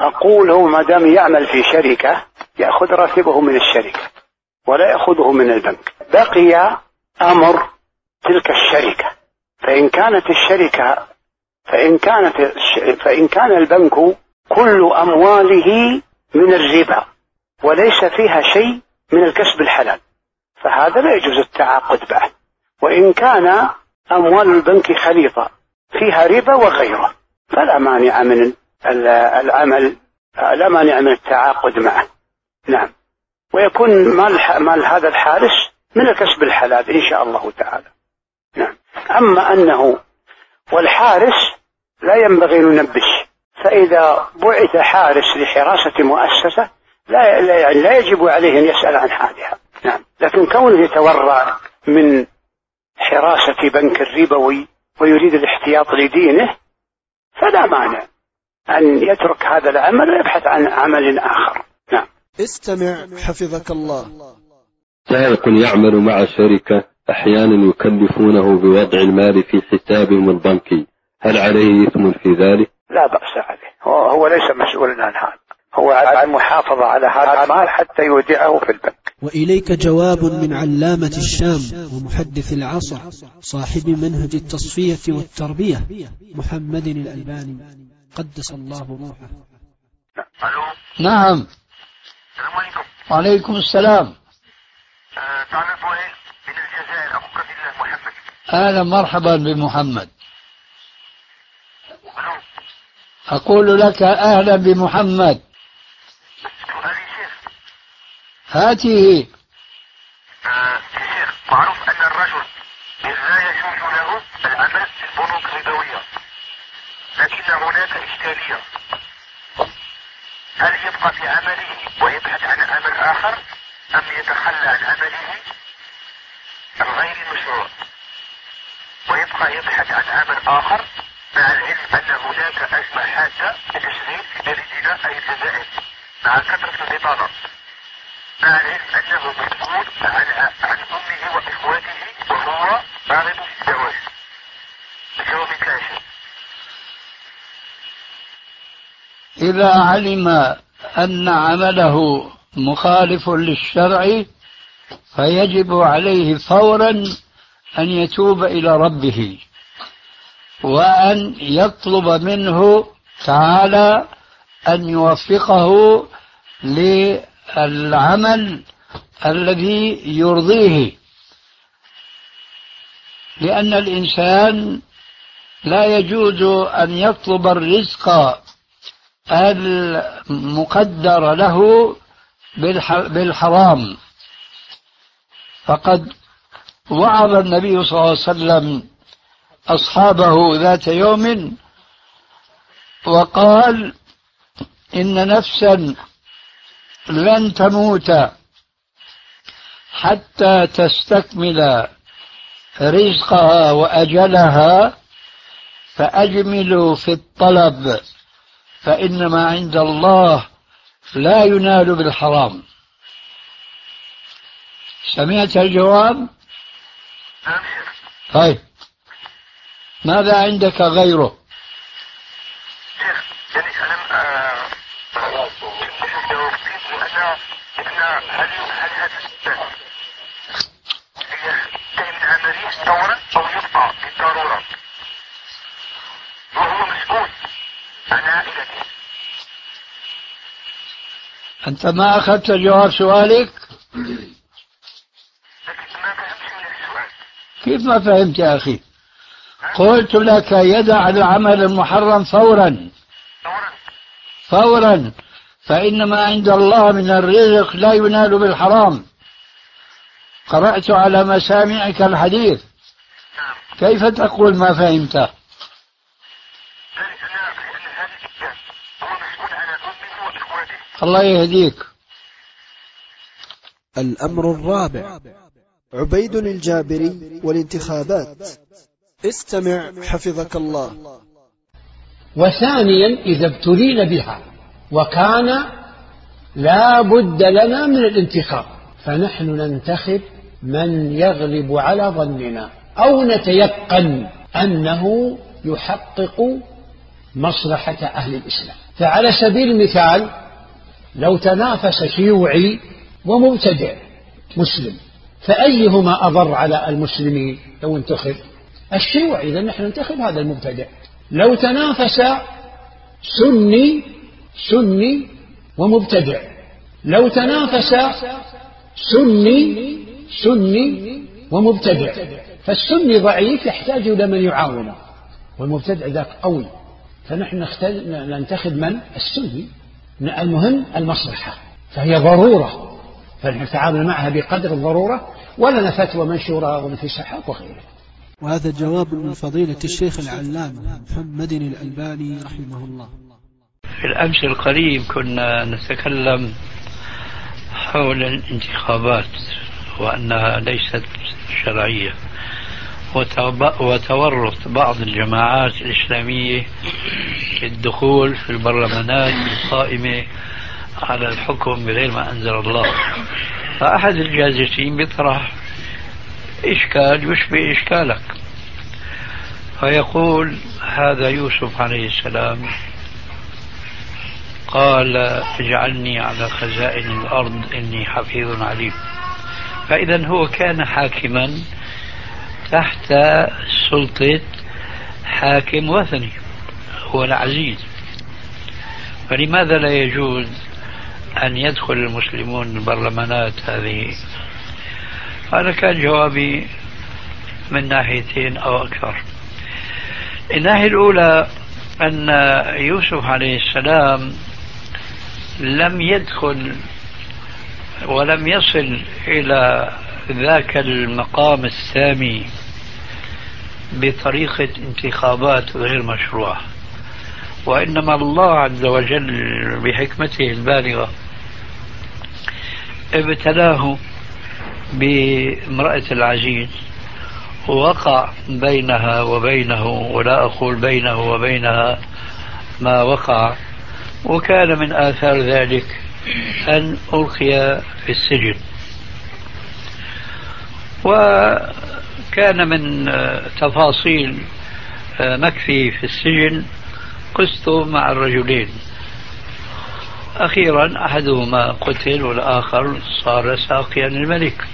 أقول هو ما دام يعمل في شركة يأخذ راتبه من الشركة ولا يأخذه من البنك. بقي أمر تلك الشركة. فإن كانت الشركة فإن كانت فإن كان البنك كل أمواله من الربا وليس فيها شيء من الكسب الحلال. فهذا لا يجوز التعاقد معه وإن كان أموال البنك خليطة فيها ربا وغيره. فلا مانع من العمل لا مانع من التعاقد معه. نعم. ويكون مال, مال هذا الحارس من الكسب الحلال إن شاء الله تعالى. نعم. أما أنه والحارس لا ينبغي ننبش. فإذا بعث حارس لحراسة مؤسسة لا يعني لا يجب عليه أن يسأل عن حالها. نعم. لكن كونه يتورع من حراسة بنك الربوي ويريد الاحتياط لدينه فلا مانع أن يترك هذا العمل ويبحث عن عمل آخر. نعم. استمع حفظك الله. سائق يعمل مع شركة أحيانا يكلفونه بوضع المال في حسابهم البنكي هل عليه إثم في ذلك؟ لا بأس عليه. هو, هو ليس مسؤولا عن هذا. هو عن محافظة على هذا المال حتى يودعه في البنك. وإليك جواب من علامة الشام ومحدث العصر صاحب منهج التصفية والتربية محمد الألباني. قدس الله روحه. نعم. السلام عليكم. وعليكم السلام. تعرف من الجزائر أخوك بالله محمد. أهلا مرحبا بمحمد. أقول لك أهلا بمحمد. هاته. آه معروف أن الرجل لا يجوز له العمل في البنوك الربوية لكن هناك إشكالية. هل يبقى في عمله ويبحث عن عمل آخر أم يتخلى عن عمله؟ الغير المشروع ويبقى يبحث عن عمل آخر مع العلم أن هناك أزمة حادة في التشغيل في بلدنا أي الجزائر مع كثرة البطالة إذا علم أن عمله مخالف للشرع فيجب عليه فورا أن يتوب إلى ربه وأن يطلب منه تعالى أن يوفقه للعمل الذي يرضيه. لأن الإنسان لا يجوز أن يطلب الرزق المقدر له بالحرام. فقد وعظ النبي صلى الله عليه وسلم أصحابه ذات يوم وقال إن نفسا لن تموت حتى تستكمل رزقها وأجلها. فأجملوا في الطلب فإنما عند الله لا ينال بالحرام. سمعت الجواب؟ طيب. ماذا عندك غيره يعني أنا جاوبتي وأنا أنا هل هل هذا ينتهي عملية فورا أو بالضرورة وهو أنت ما أخذت جواب سؤالك؟ كيف ما فهمت يا أخي؟ قلت لك يدع العمل المحرم فورا. فورا. فإنما عند الله من الرزق لا ينال بالحرام. قرأت على مسامعك الحديث. كيف تقول ما فهمت؟ الله يهديك. الأمر الرابع. عبيد الجابري والانتخابات. استمع حفظك الله. وثانيا إذا ابتلينا بها وكان لا بد لنا من الانتخاب فنحن ننتخب من يغلب على ظننا. أو نتيقن أنه يحقق مصلحة أهل الإسلام. فعلى سبيل المثال لو تنافس شيوعي ومبتدع مسلم فأيهما أضر على المسلمين؟ لو انتخب الشيوعي إذا نحن ننتخب هذا المبتدع. لو تنافس سني سني ومبتدع. لو تنافس سني سني ومبتدع. فالسني ضعيف يحتاج إلى من يعاونه. والمبتدع ذاك قوي. فنحن ننتخب من؟ السني. المهم المصلحة. فهي ضرورة. فنحن نتعامل معها بقدر الضرورة. ولنا فتوى منشورة ومن في سحاب وغيره وهذا جواب من فضيلة الشيخ العلامة محمد الألباني رحمه الله. في الأمس القريب كنا نتكلم حول الانتخابات وأنها ليست شرعية. وتورط بعض الجماعات الإسلامية في الدخول في البرلمانات القائمة على الحكم بغير ما أنزل الله. فأحد الجالسين بيطرح إشكال يشبه إشكالك. فيقول هذا يوسف عليه السلام قال اجعلني على خزائن الأرض إني حفيظ عليم. فإذا هو كان حاكما تحت سلطة حاكم وثني هو العزيز. فلماذا لا يجوز أن يدخل المسلمون البرلمانات هذه؟ هذا كان جوابي من ناحيتين أو أكثر. الناحية الأولى أن يوسف عليه السلام لم يدخل ولم يصل إلى ذاك المقام السامي بطريقة انتخابات غير مشروعة. وإنما الله عز وجل بحكمته البالغة ابتلاه بامرأة العزيز وقع بينها وبينه ولا أقول بينه وبينها ما وقع. وكان من آثار ذلك أن ألقي في السجن. وكان من تفاصيل مكفي في السجن قست مع الرجلين. أخيرا أحدهما قتل والآخر صار ساقيا للملك.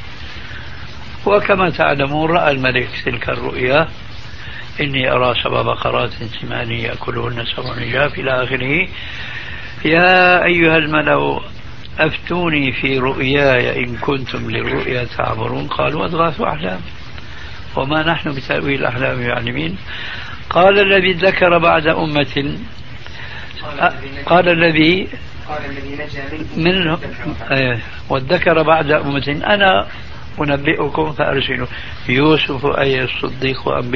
وكما تعلمون رأى الملك تلك الرؤيا. إني أرى سبع بقرات سمان يأكلهن سبع نجاف إلى آخره. يا أيها الملأ أفتوني في رؤياي إن كنتم للرؤيا تعبرون. قالوا أضغاث أحلام. وما نحن بتأويل الأحلام بعلمين قال الذي ذكر بعد أمة. قال الذي من وذكر بعد أمة. أنا أنبئكم فأرسلوا. يوسف أي الصديق أم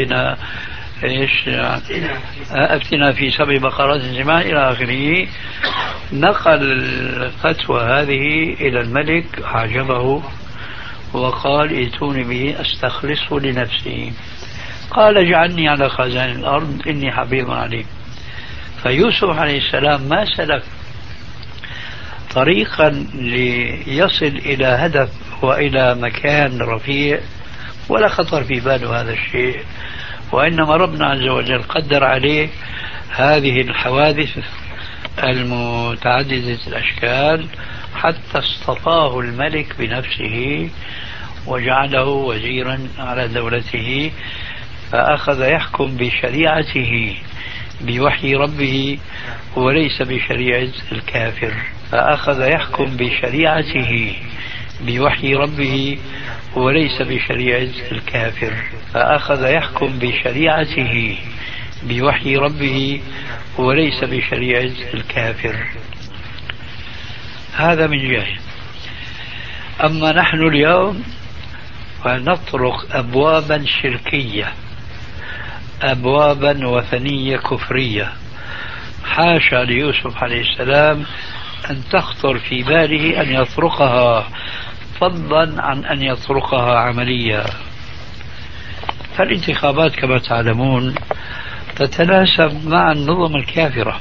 إيش؟ افتنا في سبع بقرات جماع إلى آخره. نقل الفتوى هذه إلى الملك اعجبه وقال ائتوني به أستخلصه لنفسي. قال اجعلني على خزائن الأرض إني حبيب عليم فيوسف عليه السلام ما سلك طريقا ليصل إلى هدف وإلى مكان رفيع ولا خطر في باله هذا الشيء. وإنما ربنا عز وجل قدر عليه هذه الحوادث المتعددة الأشكال حتى اصطفاه الملك بنفسه وجعله وزيرا على دولته فأخذ يحكم بشريعته بوحي ربه وليس بشريعة الكافر. فأخذ يحكم بشريعته. بوحي ربه وليس بشريعة الكافر فأخذ يحكم بشريعته بوحي ربه وليس بشريعة الكافر. هذا من جهة. أما نحن اليوم فنطرق أبوابا شركية أبوابا وثنية كفرية. حاشا ليوسف عليه السلام أن تخطر في باله أن يطرقها. فضلا عن أن يطرقها عمليا. فالانتخابات كما تعلمون تتناسب مع النظم الكافرة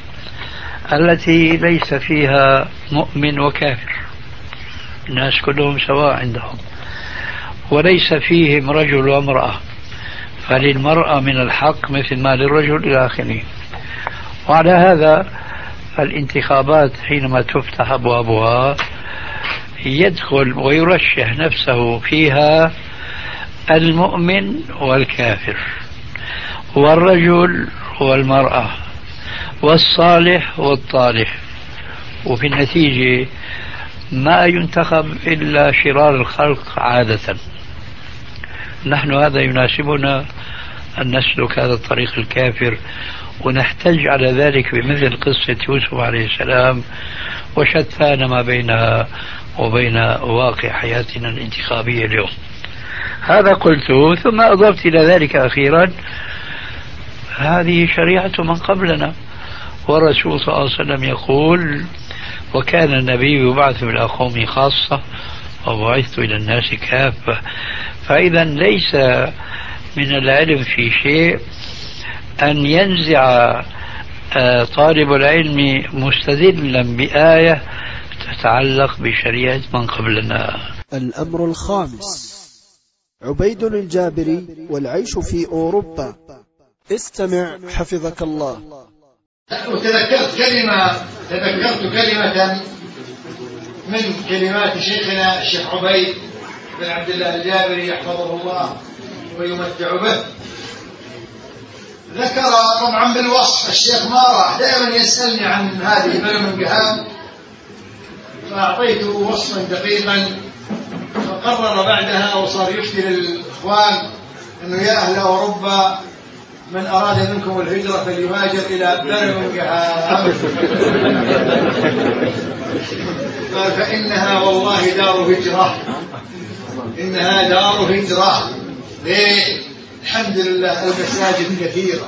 التي ليس فيها مؤمن وكافر. الناس كلهم سواء عندهم. وليس فيهم رجل وامرأة. فللمرأة من الحق مثل ما للرجل إلى آخره. وعلى هذا الانتخابات حينما تفتح أبوابها يدخل ويرشح نفسه فيها المؤمن والكافر والرجل والمرأة والصالح والطالح. وفي النتيجة ما ينتخب إلا شرار الخلق عادة. نحن هذا يناسبنا أن نسلك هذا الطريق الكافر ونحتج على ذلك بمثل قصة يوسف عليه السلام وشتان ما بينها وبين واقع حياتنا الانتخابية اليوم. هذا قلت ثم أضفت إلى ذلك أخيرا. هذه شريعة من قبلنا. والرسول صلى الله عليه وسلم يقول وكان النبي يبعث إلى قومه خاصة وبعثت إلى الناس كافة. فإذا ليس من العلم في شيء أن ينزع آه، طالب العلم مستدلا بآية تتعلق بشريعة من قبلنا. الأمر الخامس. عبيد الجابري والعيش في أوروبا. استمع حفظك الله. وتذكرت كلمة تذكرت كلمة من كلمات شيخنا الشيخ عبيد بن عبد الله الجابري يحفظه الله ويمتع به. ذكر طبعا بالوصف الشيخ ما راح دائما يسألني عن هذه برمنغهام فأعطيته وصفا دقيقا فقرر بعدها وصار يفتي للإخوان أنه يا أهل أوروبا من أراد منكم الهجرة فليهاجر إلى قال فإنها والله دار هجرة. إنها دار هجرة. ليه؟ الحمد لله المساجد كثيرة.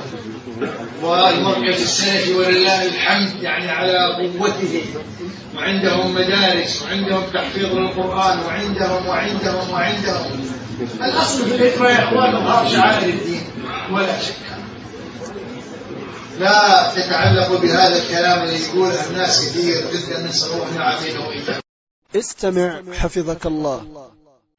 والمركز السنفي ولله الحمد يعني على قوته. وعندهم مدارس وعندهم تحفيظ للقرآن وعندهم وعندهم وعندهم. الأصل في الهجرة يا إخوان إظهار شعائر الدين؟ ولا شك. لا تتعلقوا بهذا الكلام اللي يقوله الناس كثير جدا نسأل الله العافية وإياكم استمع حفظك الله.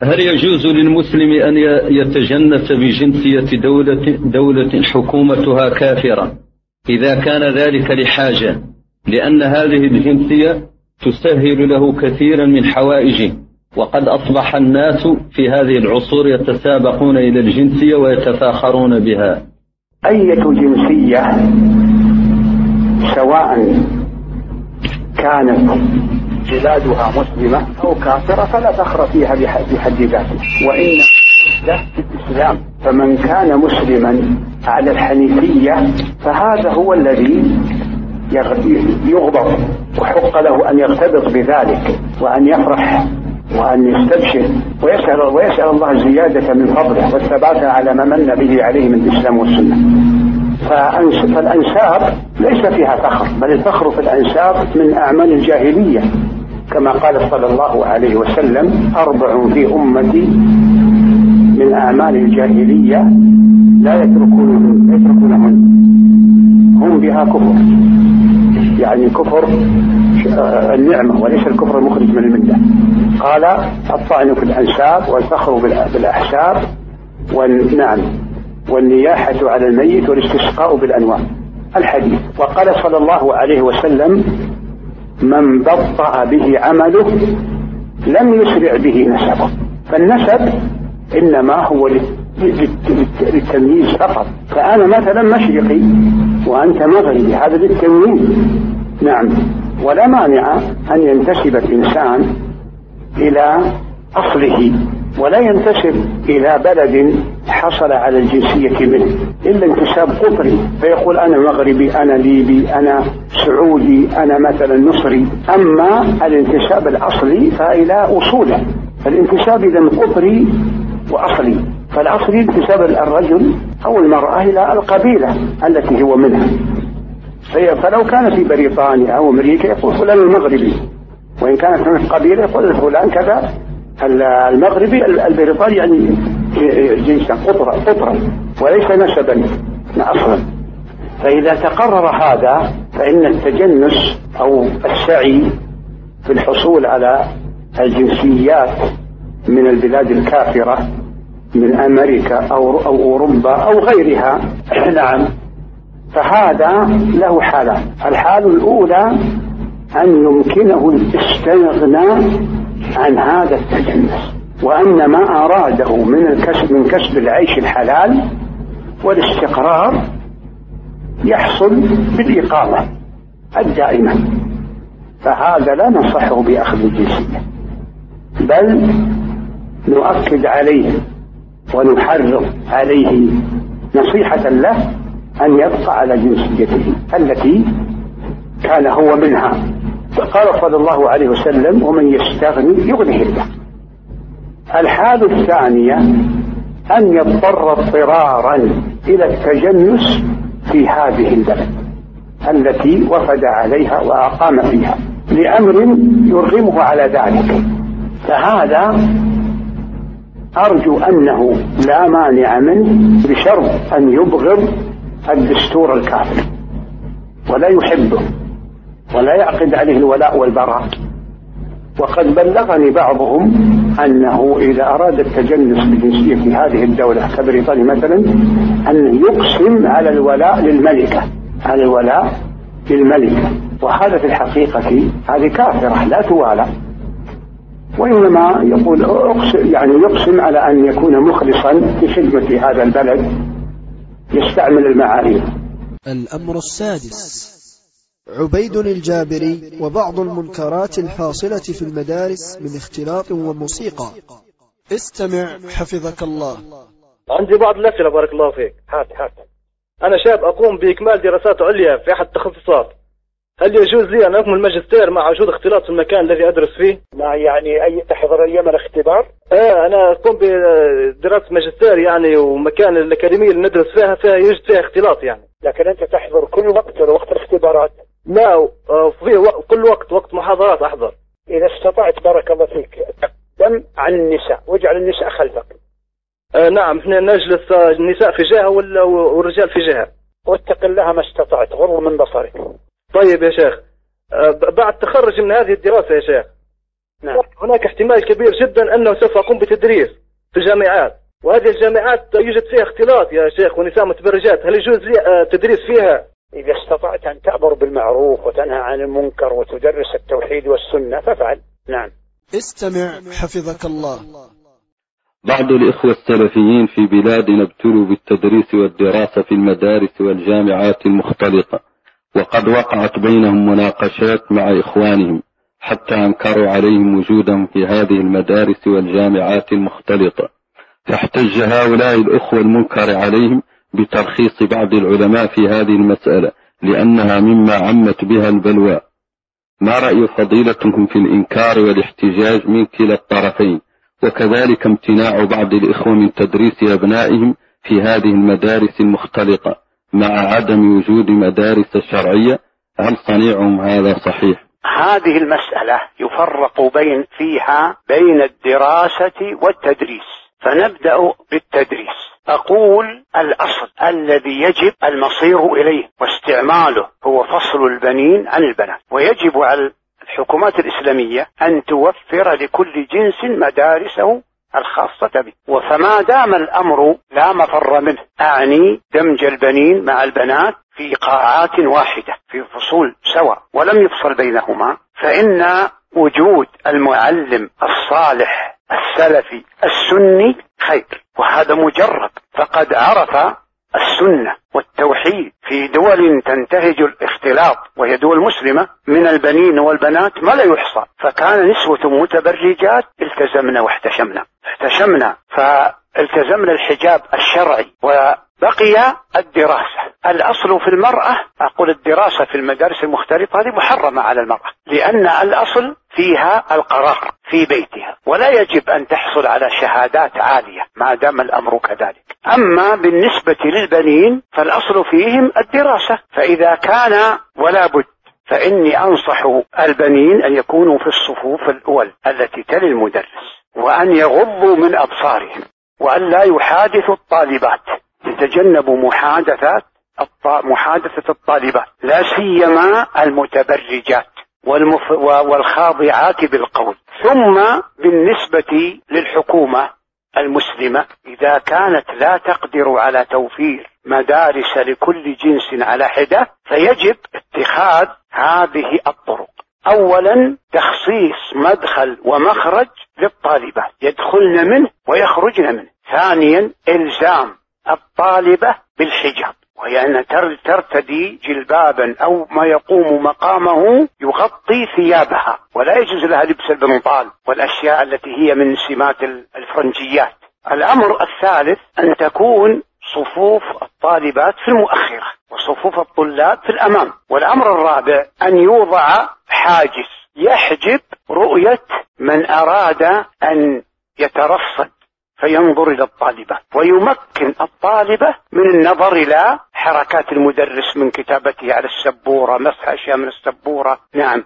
هل يجوز للمسلم أن يتجنس بجنسية دولة, دولة حكومتها كافرة إذا كان ذلك لحاجة لأن هذه الجنسية تسهل له كثيرا من حوائجه وقد أصبح الناس في هذه العصور يتسابقون إلى الجنسية ويتفاخرون بها. أية جنسية سواء كانت بلادها مسلمة أو كافرة فلا فخر فيها بحد ذاته. وإن في الإسلام فمن كان مسلما على الحنيفية فهذا هو الذي يغضب وحق له أن يرتبط بذلك وأن يفرح وأن يستبشر ويسأل, ويسأل الله الزيادة من فضله والثبات على ما من به عليه من الإسلام والسنة. فالأنساب ليس فيها فخر بل الفخر في الأنساب من أعمال الجاهلية. كما قال صلى الله عليه وسلم أربع في أمتي من أعمال الجاهلية لا يتركون لا يتركونهن. هم بها كفر. يعني كفر آه، النعمة وليس الكفر المخرج من الملة. قال الطعن في الأنساب والفخر بالأحساب والنعم والنياحة على الميت والاستسقاء بالأنواع الحديث. وقال صلى الله عليه وسلم من بطأ به عمله لم يسرع به نسبه. فالنسب إنما هو للتمييز فقط. فأنا مثلا مشرقي وأنت مغربي هذا للتمييز. نعم. ولا مانع أن ينتسب الإنسان إلى أصله. ولا ينتسب إلى بلد حصل على الجنسية منه إلا انتساب قطري. فيقول أنا مغربي أنا ليبي أنا سعودي أنا مثلا مصري. أما الانتساب الأصلي فإلى أصوله. الانتساب إذا قطري وأصلي. فالأصلي انتساب الرجل أو المرأة إلى القبيلة التي هو منها. فلو كان في بريطانيا أو أمريكا يقول فلان المغربي وإن كانت من قبيلة يقول فلان كذا. المغربي البريطاني يعني جنسا قطرا قطرا وليس نسبا أصلا فإذا تقرر هذا فإن التجنس أو السعي في الحصول على الجنسيات من البلاد الكافرة من أمريكا أو أو أوروبا أو غيرها نعم. فهذا له حالان الحال الأولى أن يمكنه الاستغناء عن هذا التجنس وأن ما أراده من الكسب من كسب العيش الحلال والاستقرار يحصل بالإقامة الدائمة. فهذا لا ننصحه بأخذ الجنسية بل نؤكد عليه ونحرض عليه نصيحة له أن يبقى على جنسيته التي كان هو منها. قال صلى الله عليه وسلم ومن يستغني يغنيه الله الحال الثانية أن يضطر اضطرارا إلى التجنس في هذه البلد التي وفد عليها وأقام فيها لأمر يرغمه على ذلك. فهذا أرجو أنه لا مانع منه بشرط أن يبغض الدستور الكافر ولا يحبه. ولا يعقد عليه الولاء والبراء. وقد بلغني بعضهم أنه إذا أراد التجنس بجنسية هذه الدولة كبريطانيا مثلا أن يقسم على الولاء للملكة على الولاء للملكة. وهذا في الحقيقة هذه كافرة لا توالى. وإنما يقول أقسم يعني يقسم على أن يكون مخلصا في خدمة هذا البلد يستعمل المعاريف الأمر السادس. عبيد الجابري وبعض المنكرات الحاصلة في المدارس من اختلاط وموسيقى. استمع حفظك الله. عندي بعض الأسئلة بارك الله فيك. هات هات أنا شاب أقوم بإكمال دراسات عليا في أحد التخصصات هل يجوز لي أن أكمل ماجستير مع وجود اختلاط في المكان الذي أدرس فيه؟ ما يعني أي تحضر أيام الاختبار؟ آه أنا أقوم بدراسة ماجستير يعني ومكان الأكاديمية اللي ندرس فيها فيها يوجد فيها اختلاط يعني لكن أنت تحضر كل وقت وقت الاختبارات؟ لا آه، في كل وقت وقت محاضرات أحضر إذا استطعت بارك الله فيك تقدم عن النساء واجعل النساء خلفك آه نعم إحنا نجلس النساء في جهة والرجال في جهة واتق الله ما استطعت غض من بصرك طيب يا شيخ. آه بعد تخرج من هذه الدراسة يا شيخ نعم. هناك احتمال كبير جدا أنه سوف أقوم بتدريس في الجامعات. وهذه الجامعات يوجد فيها اختلاط يا شيخ ونساء متبرجات. هل يجوز لي آه، تدريس فيها؟ إذا استطعت أن تأمر بالمعروف وتنهى عن المنكر وتدرس التوحيد والسنة فافعل. نعم. استمع حفظك الله. بعض الإخوة السلفيين في بلادنا ابتلوا بالتدريس والدراسة في المدارس والجامعات المختلطة. وقد وقعت بينهم مناقشات مع إخوانهم حتى أنكروا عليهم وجودهم في هذه المدارس والجامعات المختلطة. فاحتج هؤلاء الأخوة المنكر عليهم بترخيص بعض العلماء في هذه المسألة لأنها مما عمت بها البلوى ما رأي فضيلتكم في الإنكار والاحتجاج من كلا الطرفين؟ وكذلك امتناع بعض الإخوة من تدريس أبنائهم في هذه المدارس المختلطة. مع عدم وجود مدارس شرعية هل صنيعهم هذا صحيح؟ هذه المسألة يفرق بين فيها بين الدراسة والتدريس. فنبدأ بالتدريس. أقول الأصل الذي يجب المصير إليه واستعماله هو فصل البنين عن البنات. ويجب على الحكومات الإسلامية أن توفر لكل جنس مدارسه الخاصة به وفما دام الأمر لا مفر منه أعني دمج البنين مع البنات في قاعات واحدة في فصول سواء ولم يفصل بينهما فإن وجود المعلم الصالح السلفي السني خير وهذا مجرد. فقد عرف السنة والتوحيد في دول تنتهج الاختلاط وهي دول مسلمة من البنين والبنات ما لا يحصى. فكان نسوة متبرجات التزمنا واحتشمنا. احتشمنا فالتزمنا الحجاب الشرعي وبقي الدراسة. الأصل في المرأة أقول الدراسة في المدارس المختلطة هذه محرمة على المرأة لأن الأصل فيها القرار في بيتها ولا يجب أن تحصل على شهادات عالية ما دام الأمر كذلك. أما بالنسبة للبنين فالأصل فيهم الدراسة. فإذا كان ولا بد فإني أنصح البنين أن يكونوا في الصفوف الأول التي تلي المدرس. وأن يغضوا من أبصارهم وأن لا يحادثوا الطالبات يتجنبوا محادثات محادثة الطالبات لا سيما المتبرجات والمف... والخاضعات بالقول. ثم بالنسبة للحكومة المسلمة إذا كانت لا تقدر على توفير مدارس لكل جنس على حدة فيجب اتخاذ هذه الطرق. أولا تخصيص مدخل ومخرج للطالبات يدخلن منه ويخرجن منه. ثانيا إلزام الطالبة بالحجاب. وهي أن ترتدي جلبابا أو ما يقوم مقامه يغطي ثيابها. ولا يجوز لها لبس البنطال والأشياء التي هي من سمات الفرنجيات. الأمر الثالث أن تكون صفوف الطالبات في المؤخرة وصفوف الطلاب في الأمام. والأمر الرابع أن يوضع حاجز يحجب رؤية من أراد أن يترصد فينظر إلى الطالبة ويمكن الطالبة من النظر إلى حركات المدرس من كتابته على السبورة مسح أشياء من السبورة. نعم.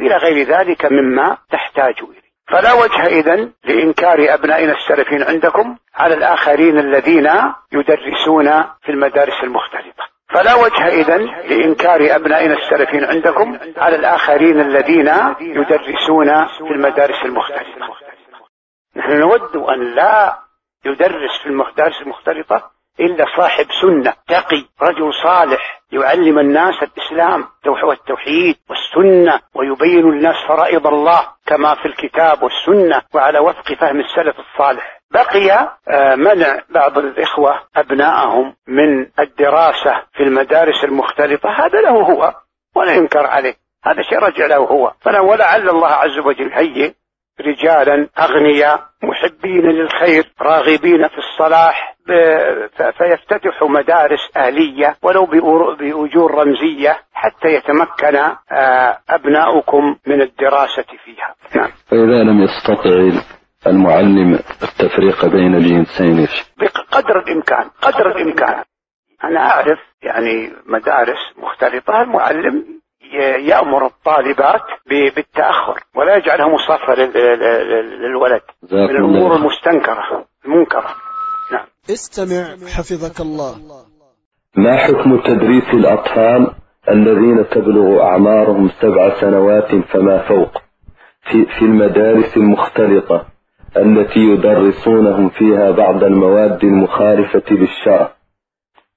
إلى غير ذلك مما تحتاج إليه. فلا وجه إذن لإنكار أبنائنا السلفين عندكم على الآخرين الذين يدرسون في المدارس المختلطة. فلا وجه إذن لإنكار أبنائنا السلفين عندكم على الآخرين الذين يدرسون في المدارس المختلطة. نحن نود أن لا يدرس في المدارس المختلطة إلا صاحب سنة تقي رجل صالح يعلم الناس الإسلام والتوحيد والسنة ويبين الناس فرائض الله كما في الكتاب والسنة وعلى وفق فهم السلف الصالح. بقي آه، منع بعض الإخوة أبنائهم من الدراسة في المدارس المختلطة. هذا له هو ولا ينكر عليه. هذا شيء رجع له هو. ولعل الله عز وجل هيئ رجالا أغنياء محبين للخير راغبين في الصلاح فيفتتحوا مدارس أهلية ولو بأجور رمزية حتى يتمكن آه، أبناؤكم من الدراسة فيها نعم. فإذا لم يستطع المعلم التفريق بين الجنسين بقدر الإمكان قدر الإمكان أنا أعرف يعني مدارس مختلطة المعلم يأمر الطالبات بالتأخر ولا يجعلها مصافة للولد من الأمور المستنكرة المنكرة. نعم. استمع حفظك الله. ما حكم تدريس الأطفال الذين تبلغ أعمارهم سبع سنوات فما فوق؟ في, في المدارس المختلطة التي يدرسونهم فيها بعض المواد المخالفة للشرع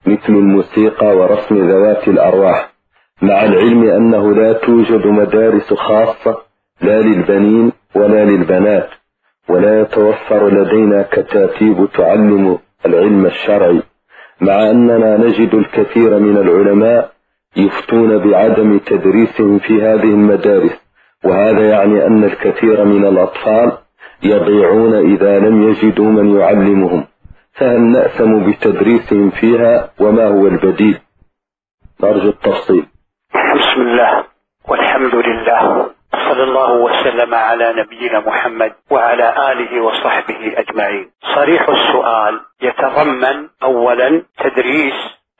مثل الموسيقى ورسم ذوات الأرواح. مع العلم أنه لا توجد مدارس خاصة لا للبنين ولا للبنات ولا يتوفر لدينا كتاتيب تعلم العلم الشرعي مع أننا نجد الكثير من العلماء يفتون بعدم تدريسهم في هذه المدارس وهذا يعني أن الكثير من الأطفال يضيعون إذا لم يجدوا من يعلمهم فهل نأثم بتدريسهم فيها وما هو البديل؟ نرجو التفصيل. بسم الله والحمد لله. صلى الله وسلم على نبينا محمد وعلى آله وصحبه أجمعين. صريح السؤال يتضمن أولا تدريس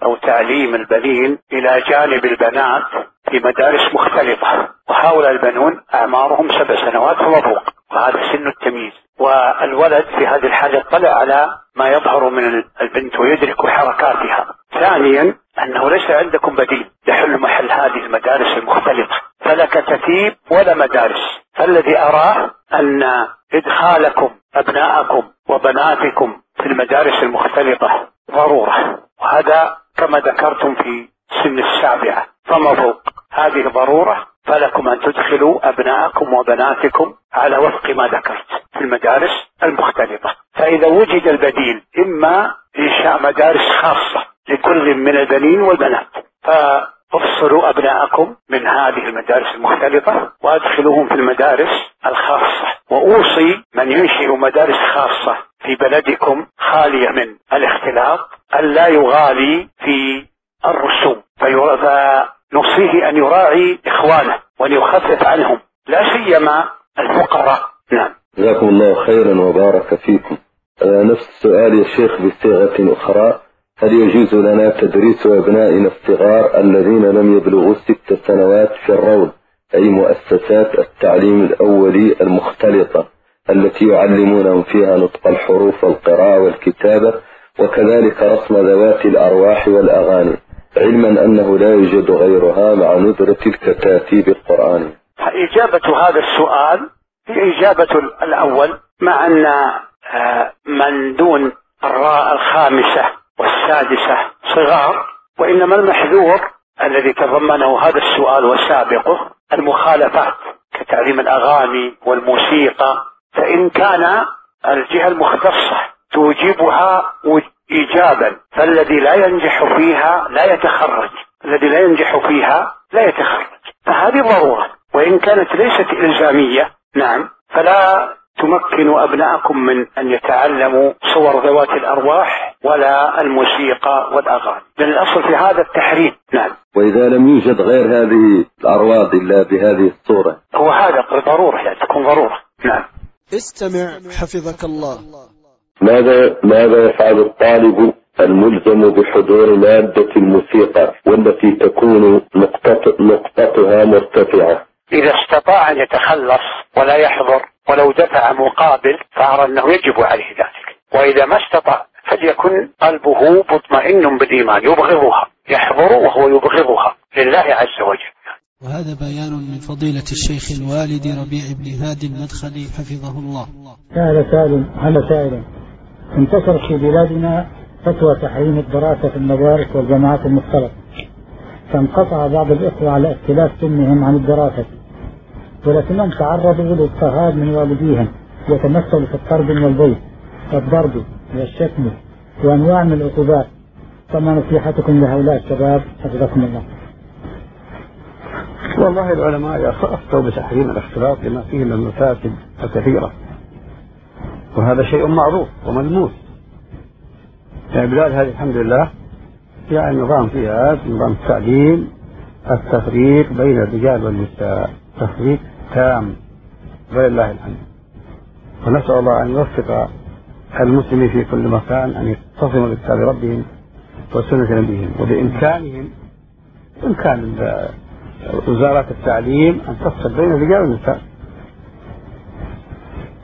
أو تعليم البنين إلى جانب البنات في مدارس مختلطة وهؤلاء البنون أعمارهم سبع سنوات فما فوق وهذا سن التمييز. والولد في هذه الحالة يطلع على ما يظهر من البنت ويدرك حركاتها. ثانيا أنه ليس عندكم بديل يحل محل هذه المدارس المختلطة فلا كتتيب ولا مدارس. فالذي أراه أن إدخالكم أبناءكم وبناتكم في المدارس المختلطة ضرورة وهذا كما ذكرتم في سن السابعة. فما فوق هذه ضرورة فلكم أن تدخلوا أبناءكم وبناتكم على وفق ما ذكرت في المدارس المختلطة. فإذا وجد البديل إما إنشاء مدارس خاصة لكل من البنين والبنات. فافصلوا أبناءكم من هذه المدارس المختلطة وأدخلوهم في المدارس الخاصة. وأوصي من ينشئ مدارس خاصة في بلدكم خالية من الاختلاط ألا يغالي في الرسوم. فنوصيه أن يراعي إخوانه وأن يخفف عنهم لا سيما الفقراء. نعم. جزاكم الله خيرا وبارك فيكم. آه، نفس السؤال يا شيخ بصيغة أخرى. هل يجوز لنا تدريس أبنائنا الصغار الذين لم يبلغوا ست سنوات في الروض أي مؤسسات التعليم الأولي المختلطة التي يعلمونهم فيها نطق الحروف والقراءة والكتابة وكذلك رسم ذوات الأرواح والأغاني علما أنه لا يوجد غيرها مع ندرة الكتاتيب القرآنية إجابة هذا السؤال هي إجابة الأول مع أن آه، من دون الراء الخامسة والسادسة صغار وإنما المحذور الذي تضمنه هذا السؤال وسابقه المخالفات كتعليم الأغاني والموسيقى فإن كان الجهة المختصة توجبها إيجابا فالذي لا ينجح فيها لا يتخرج الذي لا ينجح فيها لا يتخرج فهذه ضرورة وإن كانت ليست إلزامية نعم فلا تمكنوا أبنائكم من أن يتعلموا صور ذوات الأرواح ولا الموسيقى والأغاني. لأن الأصل في هذا التحريم. نعم. وإذا لم يوجد غير هذه الأرواض إلا بهذه الصورة. هو هذا ضرورة يعني تكون ضرورة. نعم. استمع حفظك الله. ماذا ماذا يفعل الطالب الملزم بحضور مادة الموسيقى والتي تكون نقطة نقطتها مرتفعة؟ إذا استطاع أن يتخلص ولا يحضر ولو دفع مقابل فأرى أنه يجب عليه ذلك. وإذا ما استطاع فليكن قلبه مطمئن بالإيمان يبغضها يحضر وهو يبغضها لله عز وجل. وهذا بيان من فضيلة الشيخ الوالد ربيع بن هادي المدخلي حفظه الله. سأل سائل هل سائل انتشرت في بلادنا فتوى تحريم الدراسة في المدارس والجامعات المختلطة فانقطع بعض الإخوة على اختلاف سنهم عن الدراسة. ولكنهم تعرضوا للاضطهاد من والديهم يتمثل في الطرد والبيت والضرب والشتم وأنواع من العقوبات. فما نصيحتكم لهؤلاء الشباب؟ حفظكم الله. والله العلماء أفتوا بتحريم الاختلاط لما فيه من المفاسد الكثيرة. وهذا شيء معروف وملموس. يعني البلاد هذه الحمد لله فيها النظام فيها نظام التعليم التفريق بين الرجال والنساء. تفريق تام ولله الحمد. ونسأل الله أن يوفق المسلمين في كل مكان أن يتصموا بكتاب ربهم وسنة نبيهم وبإمكانهم بإمكان وزارات التعليم أن تفصل بين الرجال والنساء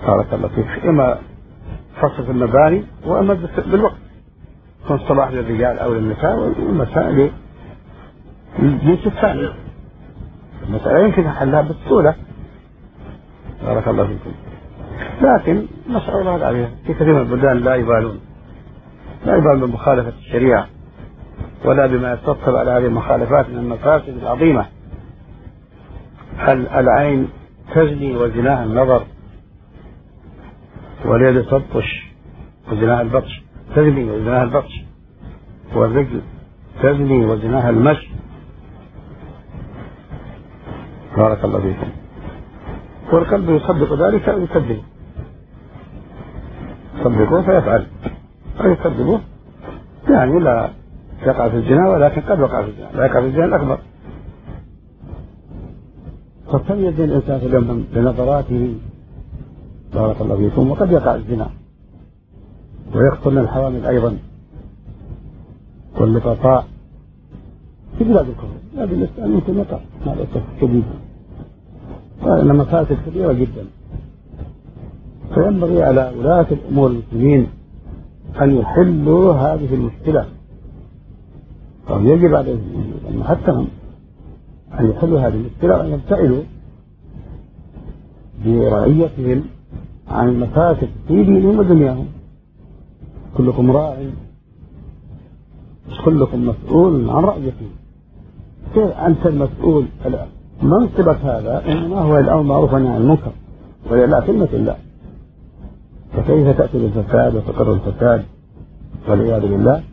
بارك الله فيك. إما فصل في المباني وإما بالوقت. يكون الصباح للرجال أو للنساء والمساء للجنس الثاني المسألة يمكن حلها بسهولة بارك الله فيكم. لكن نسأل الله العافية في كثير من البلدان لا يبالون. لا يبالون بمخالفة الشريعة. ولا بما يترتب على هذه المخالفات من المفاسد العظيمة. العين تزني وزناها النظر؟ واليد تبطش وزناها البطش. تزني وزناها البطش. والرجل تزني وزناها المشي. بارك الله فيكم والقلب يصدق ذلك أو يكذب. يصدقه فيفعل. أو يكذبه. يعني لا يقع في الزنا ولكن قد وقع في الزنا. لا يقع في الزنا الأكبر. قد تميز الإنسان في اليوم بنظراته؟ بارك الله فيكم. وقد يقع الزنا. ويقتلن الحوامل أيضا. واللقطاء في بلاد الكفر بلاد الإسلام يمكن يقع مع الأسف الشديد وإن مفاسد كبيرة جدا. فينبغي على ولاة الأمور المسلمين أن يحلوا هذه المشكلة. أو يجب عليهم أن حتى أن يحلوا هذه المشكلة وأن يبتعدوا برعيتهم عن المفاسد في دينهم ودنياهم. كلكم راع كلكم مسؤول عن رأيته كيف أنت المسؤول؟ الآن منصبك هذا إنما هو الأمر معروف عن المنكر ولله كلمة الله. فكيف تأتي بالفساد وتقر الفساد والعياذ بالله؟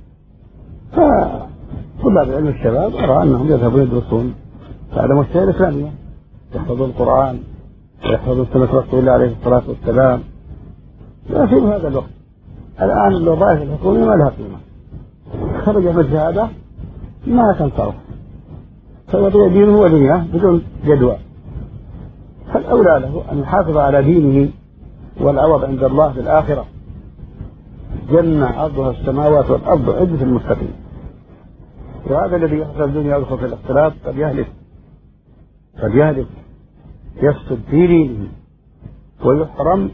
فطلاب العلم الشباب أرى أنهم يذهبون يدرسون. تعلموا الشيء الإسلامية. يحفظون القرآن ويحفظون سنة رسول الله عليه الصلاة والسلام. لا في هذا الوقت. الآن الوظائف الحكومية ما لها قيمة. خرج من ما تنفعه. فيضيع دينه ودنياه بدون جدوى. فالأولى له أن يحافظ على دينه والعوض عند الله في الآخرة. جنة عرضها السماوات والأرض عدة المستقيم. وهذا الذي يحصل الدنيا يدخل في الاختلاط. قد يهلك. قد يهلك. يفسد في دينه. ويحرم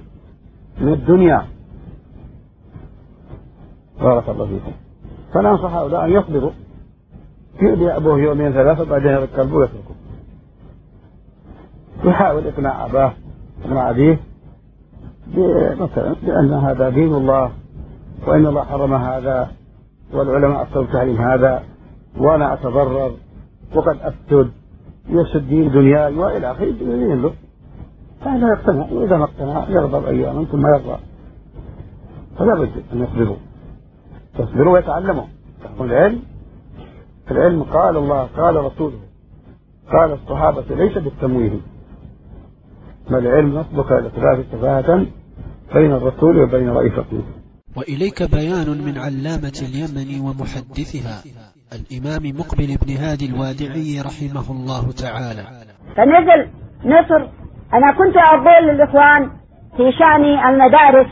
من الدنيا. بارك الله فيكم. فننصح هؤلاء أن يصبروا. يؤذي أبوه يومين ثلاثة بعدين يركبوا ويتركوا يحاول إقناع أباه إقناع أبيه مثلا بأن هذا دين الله وإن الله حرم هذا والعلماء أفتوا تحريم هذا وأنا أتضرر وقد أفسد يفسد دين دنياي وإلى آخره يبين له فلا يقتنع وإذا ما اقتنع يغضب أياما ثم يرضى. فلا بد أن يصبروا. يصبروا ويتعلموا. العلم. العلم قال الله قال رسوله قال الصحابة ليس بالتمويه. بل العلم نصبك لإخلاف تفاهة بين الرسول وبين رئيسته. وإليك بيان من علامة اليمن ومحدثها الإمام مقبل بن هادي الوادعي رحمه الله تعالى. فنزل مصر أنا كنت أقول للإخوان في شأن المدارس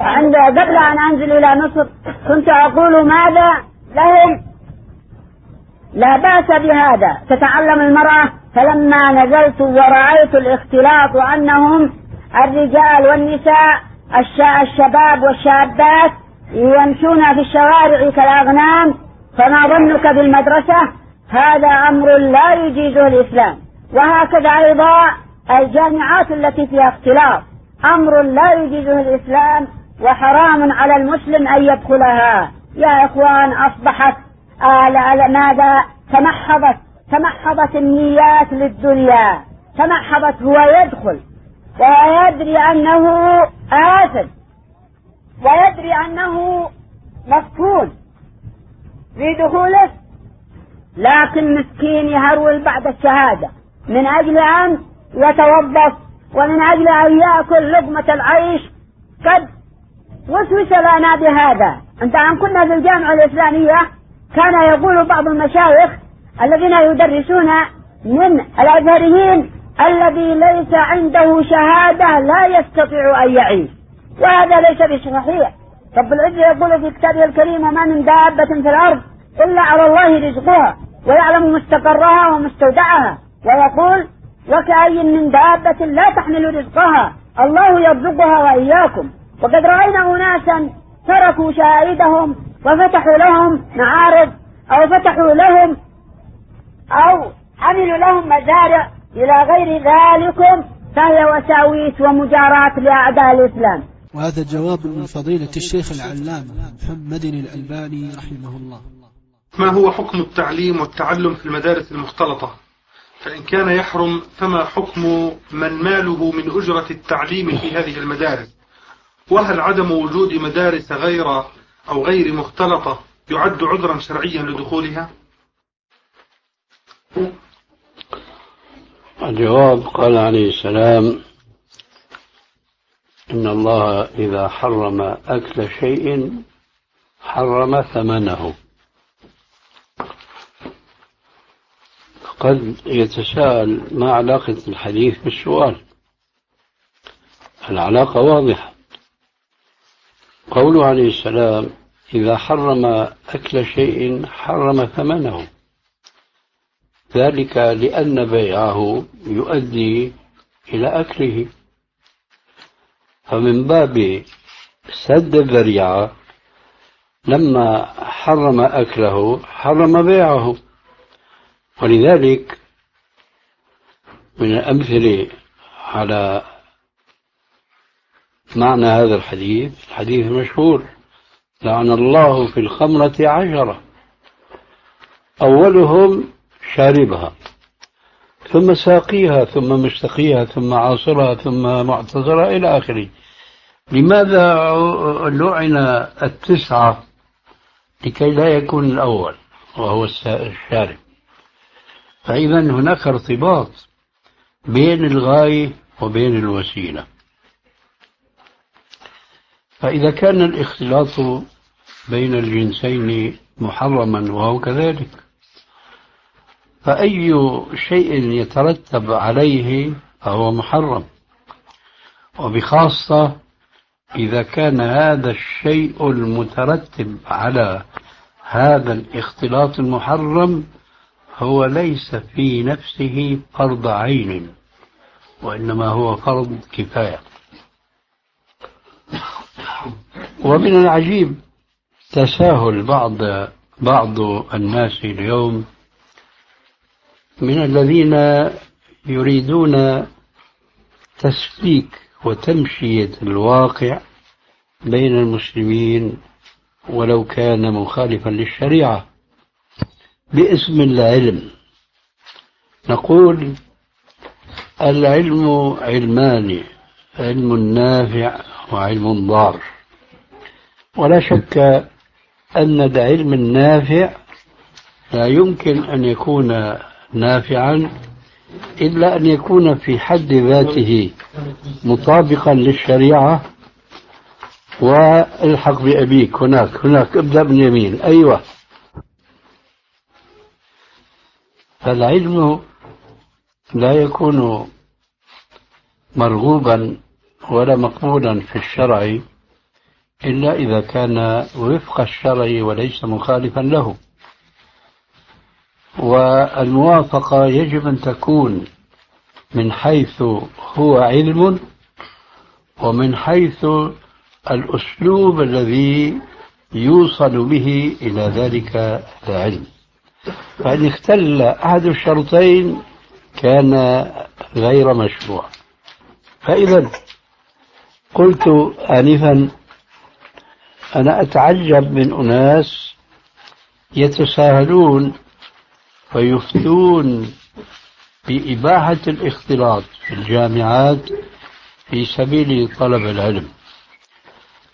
عند قبل أن أنزل إلى مصر كنت أقول ماذا لهم لا بأس بهذا. تتعلم المرأة فلما نزلت ورأيت الاختلاط أنهم الرجال والنساء الشباب والشابات يمشون في الشوارع كالأغنام فما ظنك بالمدرسة؟ هذا أمر لا يجيزه الإسلام. وهكذا أيضا الجامعات التي فيها اختلاط. أمر لا يجيزه الإسلام وحرام على المسلم أن يدخلها. يا إخوان أصبحت ماذا؟ تمحضت تمحضت النيات للدنيا تمحضت هو يدخل ويدري أنه آثم ويدري أنه مفتون في دخوله لكن مسكين يهرول بعد الشهادة من أجل أن يتوظف ومن أجل أن يأكل لقمة العيش. قد وسوس لنا بهذا. أنت عن كنا في الجامعة الإسلامية كان يقول بعض المشايخ الذين يدرسون من الأزهريين الذي ليس عنده شهادة لا يستطيع أن يعيش. وهذا ليس بصحيح. رب العزة يقول في كتابه الكريم وما من دابة في الأرض إلا على الله رزقها ويعلم مستقرها ومستودعها. ويقول وكأي من دابة لا تحمل رزقها الله يرزقها وإياكم. وقد رأينا أناسا تركوا شهائدهم وفتحوا لهم معارض أو فتحوا لهم أو عملوا لهم مزارع إلى غير ذلك فهي وساويس ومجاراة لأعداء الإسلام. وهذا جواب من فضيلة الشيخ العلامة محمد الألباني رحمه الله. ما هو حكم التعليم والتعلم في المدارس المختلطة؟ فإن كان يحرم فما حكم من ماله من أجرة التعليم في هذه المدارس؟ وهل عدم وجود مدارس غير أو غير مختلطة يعد عذرا شرعيا لدخولها؟ الجواب قال عليه السلام إن الله إذا حرم أكل شيء حرم ثمنه. قد يتساءل ما علاقة الحديث بالسؤال. العلاقة واضحة. قوله عليه السلام إذا حرم أكل شيء حرم ثمنه. ذلك لأن بيعه يؤدي إلى أكله. فمن باب سد الذريعة لما حرم أكله حرم بيعه. ولذلك من الأمثلة على معنى هذا الحديث؟ الحديث المشهور لعن الله في الخمرة عشرة. أولهم شاربها ثم ساقيها ثم مستقيها ثم عاصرها ثم معتصرها إلى آخره. لماذا لعن التسعة؟ لكي لا يكون الأول وهو الشارب. فإذا هناك ارتباط بين الغاية وبين الوسيلة. فإذا كان الاختلاط بين الجنسين محرما وهو كذلك فأي شيء يترتب عليه فهو محرم. وبخاصة إذا كان هذا الشيء المترتب على هذا الاختلاط المحرم هو ليس في نفسه فرض عين وإنما هو فرض كفاية. ومن العجيب تساهل بعض بعض الناس اليوم من الذين يريدون تسليك وتمشية الواقع بين المسلمين ولو كان مخالفا للشريعة باسم العلم. نقول العلم علمان علم نافع وعلم ضار. ولا شك أن العلم النافع لا يمكن أن يكون نافعا إلا أن يكون في حد ذاته مطابقا للشريعة والحق بأبيك. هناك هناك. ابدأ من يمين. أيوة. فالعلم لا يكون مرغوبا ولا مقبولا في الشرع إلا إذا كان وفق الشرع وليس مخالفا له. والموافقة يجب أن تكون من حيث هو علم ومن حيث الأسلوب الذي يوصل به إلى ذلك العلم فإن اختل أحد الشرطين كان غير مشروع. فإذا قلت آنفا أنا أتعجب من أناس يتساهلون فيفتون بإباحة الاختلاط في الجامعات في سبيل طلب العلم.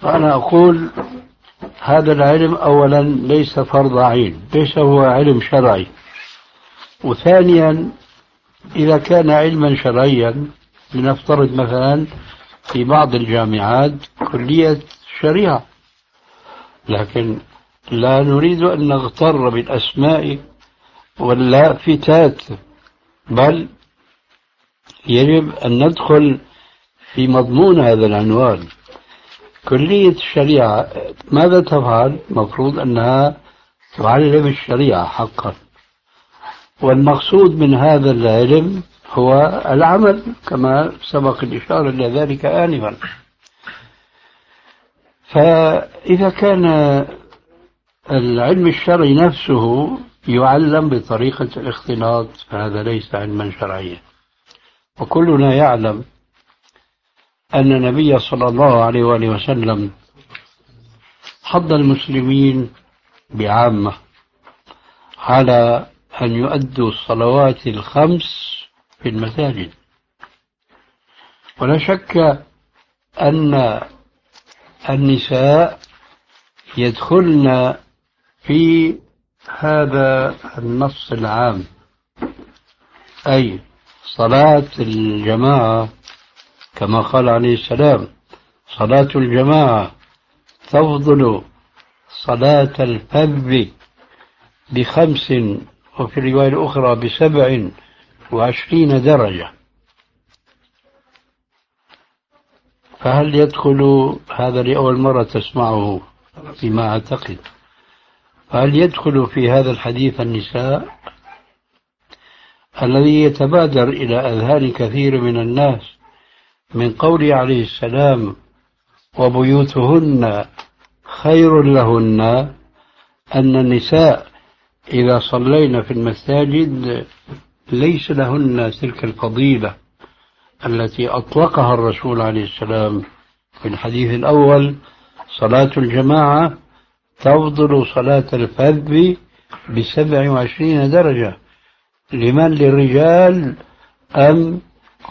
وأنا أقول هذا العلم أولا ليس فرض عين ليس هو علم شرعي. وثانيا إذا كان علما شرعيا لنفترض مثلا في بعض الجامعات كلية شريعة. لكن لا نريد أن نغتر بالأسماء واللافتات بل يجب أن ندخل في مضمون هذا العنوان. كلية الشريعة ماذا تفعل؟ مفروض أنها تعلم الشريعة حقا. والمقصود من هذا العلم هو العمل كما سبق الإشارة إلى ذلك آنفا. فإذا كان العلم الشرعي نفسه يعلم بطريقة الاختلاط فهذا ليس علما شرعيا. وكلنا يعلم أن النبي صلى الله عليه وآله وسلم حض المسلمين بعامة على أن يؤدوا الصلوات الخمس في المساجد. ولا شك أن النساء يدخلن في هذا النص العام أي صلاة الجماعة كما قال عليه السلام صلاة الجماعة تفضل صلاة الفذ بخمس وفي الرواية الأخرى بسبع وعشرين درجة. فهل يدخل هذا لأول مرة تسمعه؟ فيما أعتقد. فهل يدخل في هذا الحديث النساء؟ الذي يتبادر إلى أذهان كثير من الناس من قوله عليه السلام وبيوتهن خير لهن أن النساء إذا صلين في المساجد ليس لهن تلك الفضيلة التي أطلقها الرسول عليه السلام في الحديث الأول صلاة الجماعة تفضل صلاة الفذ بسبع وعشرين درجة. لمن؟ للرجال أم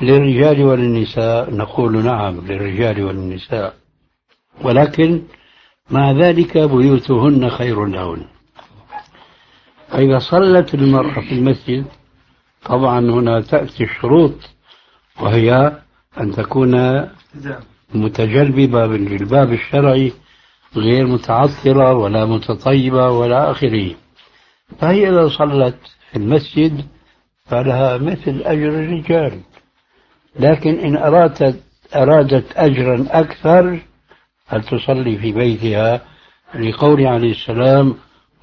للرجال وللنساء؟ نقول نعم للرجال وللنساء ولكن مع ذلك بيوتهن خير لهن. فإذا صلت المرأة في المسجد طبعا هنا تأتي الشروط وهي أن تكون متجلببة بالجلباب الشرعي غير متعطرة ولا متطيبة ولا آخره. فهي إذا صلت في المسجد فلها مثل أجر الرجال. لكن إن أرادت أرادت أجرا أكثر فلتصلي في بيتها لقول عليه السلام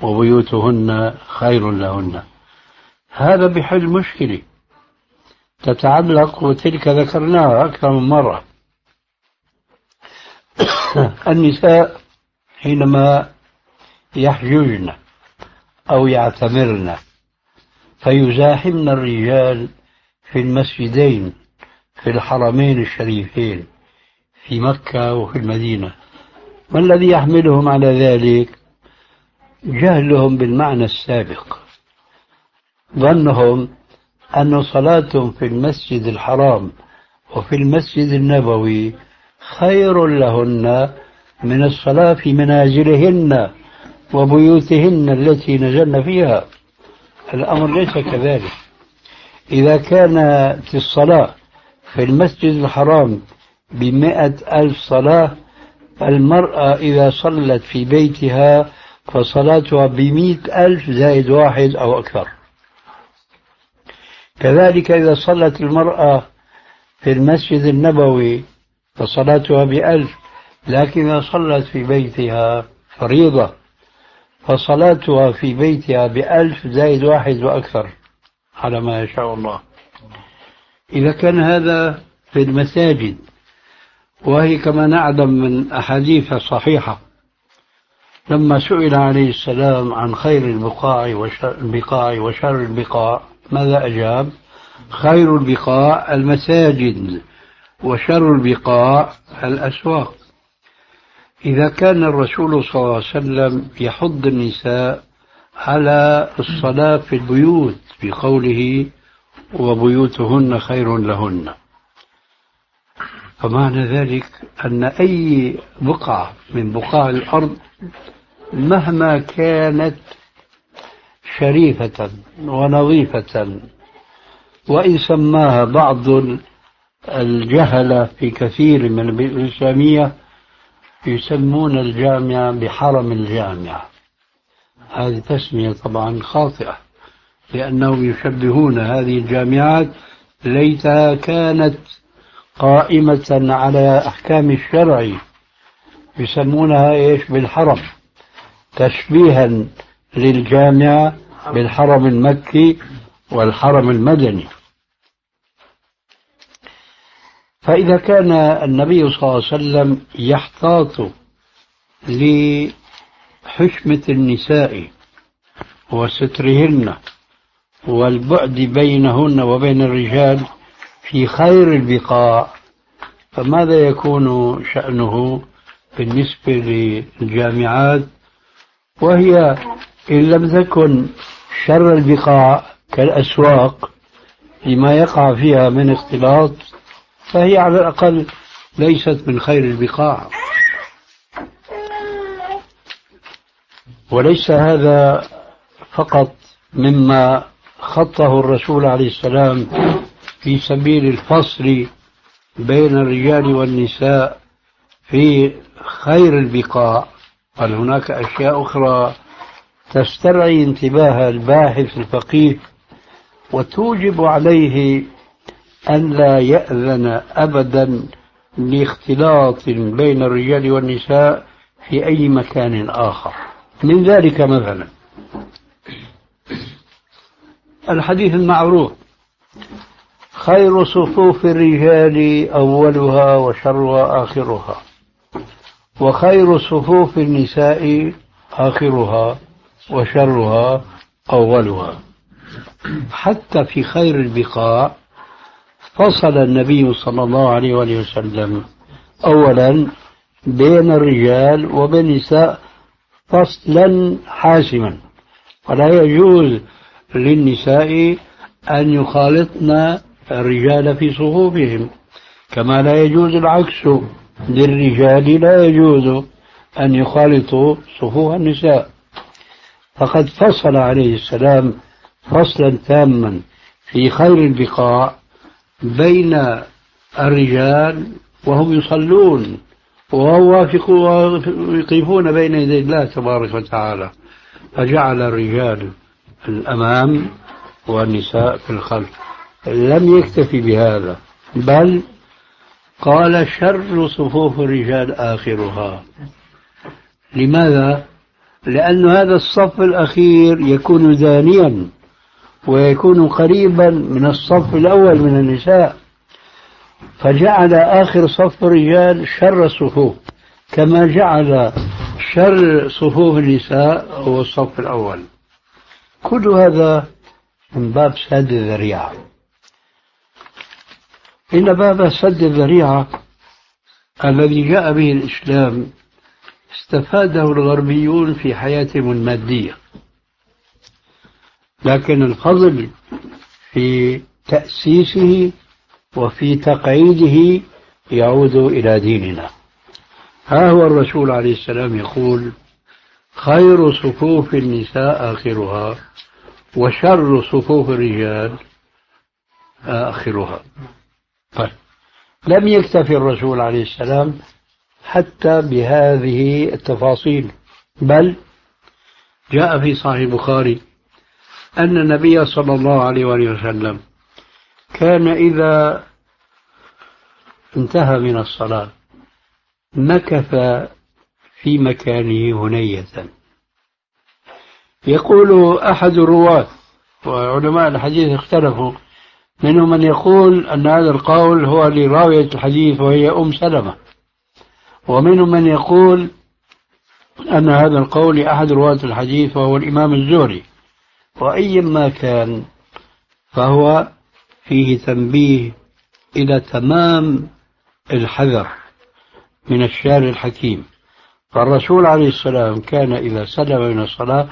وبيوتهن خير لهن. هذا بحل مشكلة. تتعلق وتلك ذكرناها أكثر من مرة. النساء حينما يحججن أو يعتمرن فيزاحمن الرجال في المسجدين في الحرمين الشريفين في مكة وفي المدينة. ما الذي يحملهم على ذلك؟ جهلهم بالمعنى السابق. ظنهم أن صلاتهم في المسجد الحرام وفي المسجد النبوي خير لهن من الصلاة في منازلهن وبيوتهن التي نزلن فيها. الأمر ليس كذلك. إذا كانت الصلاة في المسجد الحرام بمئة ألف صلاة المرأة إذا صلت في بيتها فصلاتها بمئة ألف زائد واحد أو أكثر. كذلك إذا صلت المرأة في المسجد النبوي فصلاتها بألف لكن إذا صلت في بيتها فريضة فصلاتها في بيتها بألف زائد واحد وأكثر على ما يشاء الله. إذا كان هذا في المساجد وهي كما نعلم من أحاديث صحيحة لما سئل عليه السلام عن خير البقاع وشر البقاع وشر البقاع ماذا أجاب؟ خير البقاع المساجد وشر البقاع الأسواق. إذا كان الرسول صلى الله عليه وسلم يحض النساء على الصلاة في البيوت بقوله وبيوتهن خير لهن. فمعنى ذلك أن أي بقعة من بقاع الأرض مهما كانت شريفة ونظيفة وإن سماها بعض الجهلة في كثير من الإسلامية يسمون الجامعة بحرم الجامعة هذه تسمية طبعا خاطئة لأنهم يشبهون هذه الجامعات ليتها كانت قائمة على أحكام الشرع يسمونها إيش؟ بالحرم. تشبيها للجامعة بالحرم المكي والحرم المدني. فإذا كان النبي صلى الله عليه وسلم يحتاط لحشمة النساء وسترهن والبعد بينهن وبين الرجال في خير البقاع فماذا يكون شأنه بالنسبة للجامعات؟ وهي إن لم تكن شر البقاع كالأسواق لما يقع فيها من اختلاط فهي على الأقل ليست من خير البقاع. وليس هذا فقط مما خطه الرسول عليه السلام في سبيل الفصل بين الرجال والنساء في خير البقاع. بل هناك أشياء أخرى تسترعي انتباه الباحث الفقيه وتوجب عليه أن لا يأذن أبدا لاختلاط بين الرجال والنساء في أي مكان آخر. من ذلك مثلا الحديث المعروف خير صفوف الرجال أولها وشرها آخرها وخير صفوف النساء آخرها. وشرها أولها. حتى في خير البقاع فصل النبي صلى الله عليه وآله وسلم أولا بين الرجال وبين النساء فصلا حاسما. ولا يجوز للنساء أن يخالطن الرجال في صفوفهم كما لا يجوز العكس. للرجال لا يجوز أن يخالطوا صفوف النساء. فقد فصل عليه السلام فصلا تاما في خير البقاع بين الرجال وهم يصلون ويقفون بين يدي الله تبارك وتعالى. فجعل الرجال الأمام والنساء في الخلف. لم يكتفي بهذا بل قال شر صفوف الرجال آخرها. لماذا؟ لأن هذا الصف الأخير يكون دانيا ويكون قريبا من الصف الأول من النساء. فجعل آخر صف الرجال شر الصفوف كما جعل شر صفوف النساء هو الصف الأول. كل هذا من باب سد الذريعة. إن باب سد الذريعة الذي جاء به الإسلام استفاده الغربيون في حياتهم المادية. لكن الفضل في تأسيسه وفي تقعيده يعود إلى ديننا. ها هو الرسول عليه السلام يقول خير صفوف النساء آخرها وشر صفوف الرجال آخرها. طيب. لم يكتفي الرسول عليه السلام حتى بهذه التفاصيل. بل جاء في صحيح البخاري أن النبي صلى الله عليه وآله وسلم كان إذا انتهى من الصلاة مكث في مكانه هنية. يقول أحد الرواة وعلماء الحديث اختلفوا منهم من يقول أن هذا القول هو لراوية الحديث وهي أم سلمة. ومنهم من يقول أن هذا القول لأحد رواة الحديث وهو الإمام الزهري. وأي ما كان فهو فيه تنبيه إلى تمام الحذر من الشارع الحكيم. فالرسول عليه السلام كان إذا سلم من الصلاة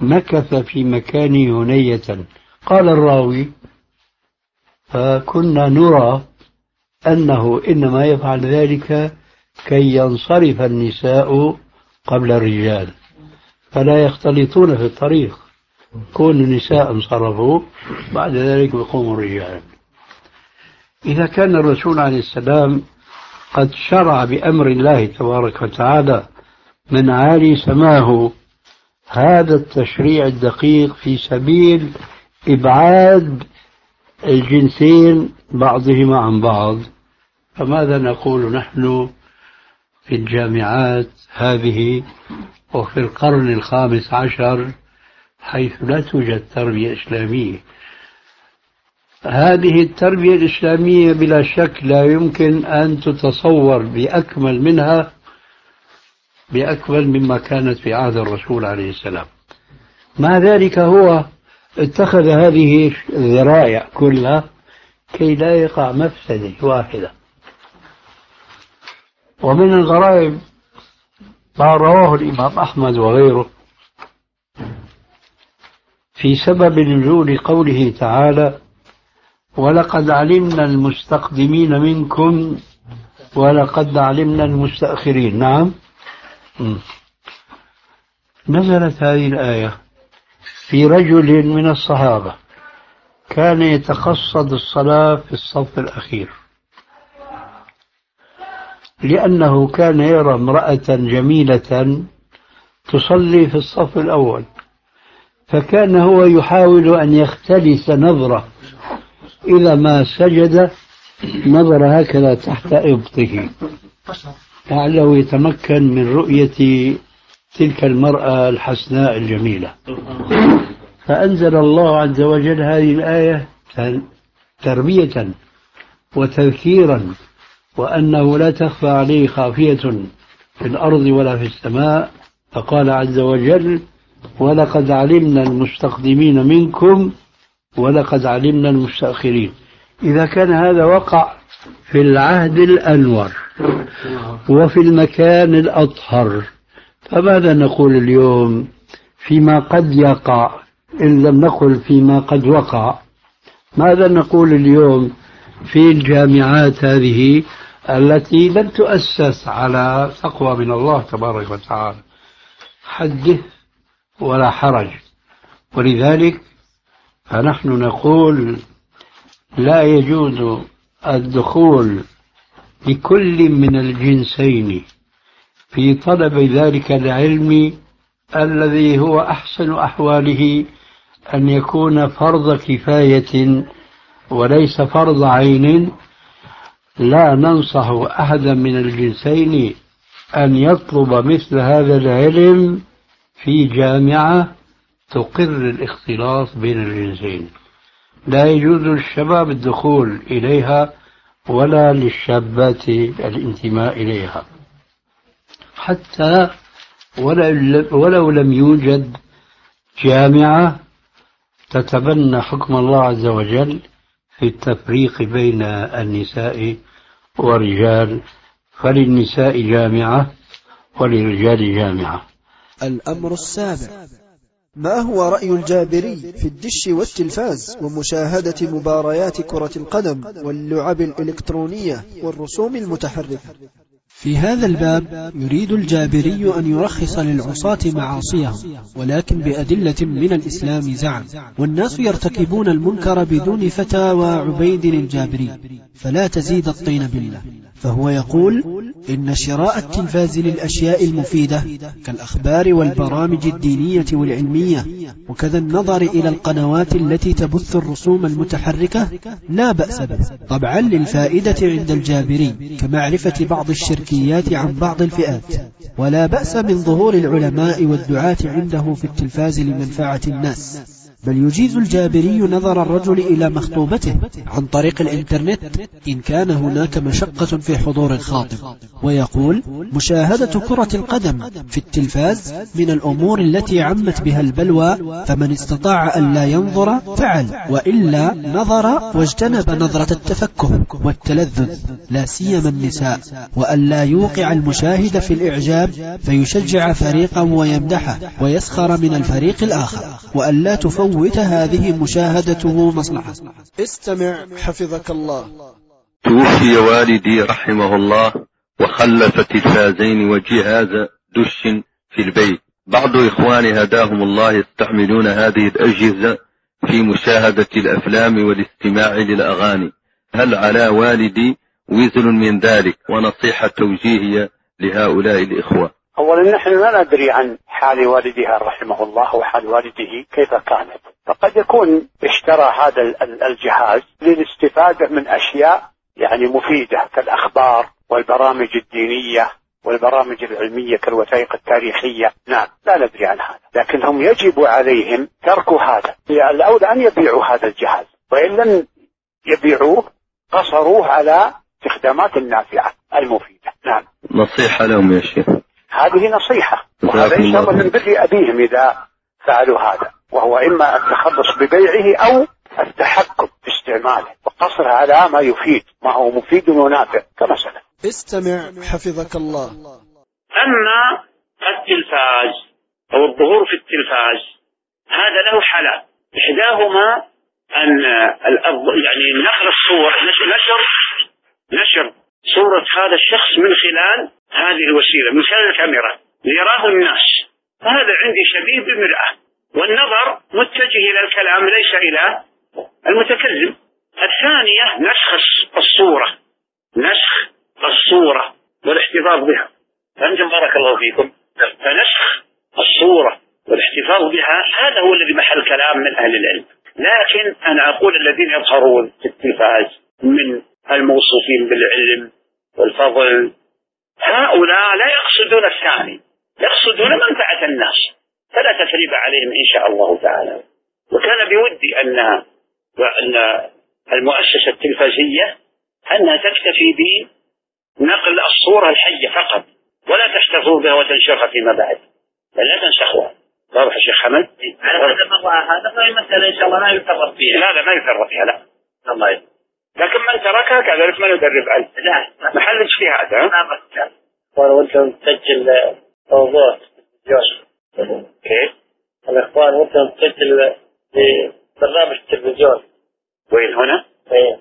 مكث في مكانه هنية. قال الراوي فكنا نرى أنه إنما يفعل ذلك كي ينصرف النساء قبل الرجال. فلا يختلطون في الطريق. كون النساء انصرفوا بعد ذلك يقوم الرجال. إذا كان الرسول عليه السلام قد شرع بأمر الله تبارك وتعالى من عالي سماه هذا التشريع الدقيق في سبيل إبعاد الجنسين بعضهما عن بعض. فماذا نقول نحن؟ في الجامعات هذه وفي القرن الخامس عشر حيث لا توجد تربية إسلامية. هذه التربية الإسلامية بلا شك لا يمكن أن تتصور بأكمل منها بأكمل مما كانت في عهد الرسول عليه السلام. مع ذلك هو اتخذ هذه الذرائع كلها كي لا يقع مفسدة واحدة. ومن الغرائب ما رواه الإمام أحمد وغيره في سبب نزول قوله تعالى ولقد علمنا المستقدمين منكم ولقد علمنا المستأخرين. نعم. نزلت هذه الآية في رجل من الصحابة كان يتقصد الصلاة في الصف الأخير. لأنه كان يرى امرأة جميلة تصلي في الصف الأول فكان هو يحاول أن يختلس نظرة إذا ما سجد نظر هكذا تحت إبطه لعله يتمكن من رؤية تلك المرأة الحسناء الجميلة. فأنزل الله عز وجل هذه الآية تربية وتذكيرا وأنه لا تخفى عليه خافية في الأرض ولا في السماء. فقال عز وجل ولقد علمنا المستقدمين منكم ولقد علمنا المستأخرين. إذا كان هذا وقع في العهد الأنور وفي المكان الأطهر فماذا نقول اليوم فيما قد يقع؟ إن لم نقل فيما قد وقع ماذا نقول اليوم في الجامعات هذه التي لم تؤسس على تقوى من الله تبارك وتعالى حدث ولا حرج. ولذلك فنحن نقول لا يجوز الدخول لكل من الجنسين في طلب ذلك العلم الذي هو أحسن أحواله أن يكون فرض كفاية وليس فرض عين لا ننصح أحدا من الجنسين أن يطلب مثل هذا العلم في جامعة تقر الاختلاط بين الجنسين. لا يجوز للشباب الدخول إليها ولا للشابات الانتماء إليها. حتى ولو لم يوجد جامعة تتبنى حكم الله عز وجل في التفريق بين النساء والرجال فللنساء جامعة وللرجال جامعة. الأمر السابع. ما هو رأي الجابري في الدش والتلفاز ومشاهدة مباريات كرة القدم واللعب الإلكترونية والرسوم المتحركة؟ في هذا الباب يريد الجابري أن يرخص للعصاة معاصيهم ولكن بأدلة من الإسلام زعم. والناس يرتكبون المنكر بدون فتاوى عبيد الجابري فلا تزيد الطين بالله. فهو يقول إن شراء التلفاز للأشياء المفيدة كالأخبار والبرامج الدينية والعلمية وكذا النظر إلى القنوات التي تبث الرسوم المتحركة لا بأس به طبعا للفائدة عند الجابري كمعرفة بعض الشركيات عن بعض الفئات. ولا بأس من ظهور العلماء والدعاة عنده في التلفاز لمنفعة الناس. بل يجيز الجابري نظر الرجل إلى مخطوبته عن طريق الإنترنت إن كان هناك مشقة في حضور الخاطب ويقول مشاهدة كرة القدم في التلفاز من الأمور التي عمت بها البلوى فمن استطاع أن لا ينظر فعل وإلا نظر واجتنب نظرة التفكه والتلذذ لا سيما النساء وأن لا يوقع المشاهد في الإعجاب فيشجع فريقا ويمدحه ويسخر من الفريق الآخر وأن لا تفوت فوت هذه مشاهدته مصلحة. استمع حفظك الله. توفي والدي رحمه الله وخلف تلفازين وجهاز دش في البيت. بعض إخواني هداهم الله يستعملون هذه الأجهزة في مشاهدة الأفلام والاستماع للأغاني. هل على والدي وزر من ذلك ونصيحة توجيهية لهؤلاء الإخوة؟ أولا نحن لا ندري عن حال والدها رحمه الله وحال والده كيف كانت. فقد يكون اشترى هذا الجهاز للاستفادة من أشياء يعني مفيدة كالأخبار والبرامج الدينية والبرامج العلمية كالوثائق التاريخية. نعم لا ندري عن هذا. لكن هم يجب عليهم ترك هذا. الأولى أن يبيعوا هذا الجهاز. وإن لم يبيعوه قصروه على استخدامات النافعة المفيدة. نعم. نصيحة لهم يا شيخ. هذه نصيحة. وهذا إن من بر أبيهم إذا فعلوا هذا. وهو إما التخلص ببيعه أو التحكم في استعماله وقصر على ما يفيد. ما هو مفيد ونافع كما سلف استمع حفظك الله. أما التلفاز أو الظهور في التلفاز هذا له حالات. إحداهما أن يعني نقل الصور نشر نشر صورة هذا الشخص من خلال هذه الوسيلة من خلال الكاميرا ليراه الناس. فهذا عندي شبيه بمرآة. والنظر متجه إلى الكلام ليس إلى المتكلم. الثانية نسخ الصورة. نسخ الصورة والاحتفاظ بها. فأنتم بارك الله فيكم. فنسخ الصورة والاحتفاظ بها هذا هو الذي محل كلام من أهل العلم. لكن أنا أقول الذين يظهرون في التلفاز من الموصوفين بالعلم والفضل هؤلاء لا يقصدون الثاني يقصدون منفعة الناس. فلا تثريب عليهم إن شاء الله تعالى. وكان بودي أن أن المؤسسة التلفزية أنها تكتفي بنقل الصورة الحية فقط ولا تحتفظوا بها وتنشرها فيما بعد. بل لا تنسخوها واضح يا شيخ حمد؟ على هذا المرة هذا مسألة إن شاء الله ما يفرط فيها. لا لا ما يفرط فيها لا. الله يسلمك. لكن من تركها كذلك من يدرب عليه لا. محل اجتهاد ها؟ ما بس. وانت تسجل موضوع كيف؟ الاخوان وانت تسجل في برنامج التلفزيون. وين هنا؟ إيه.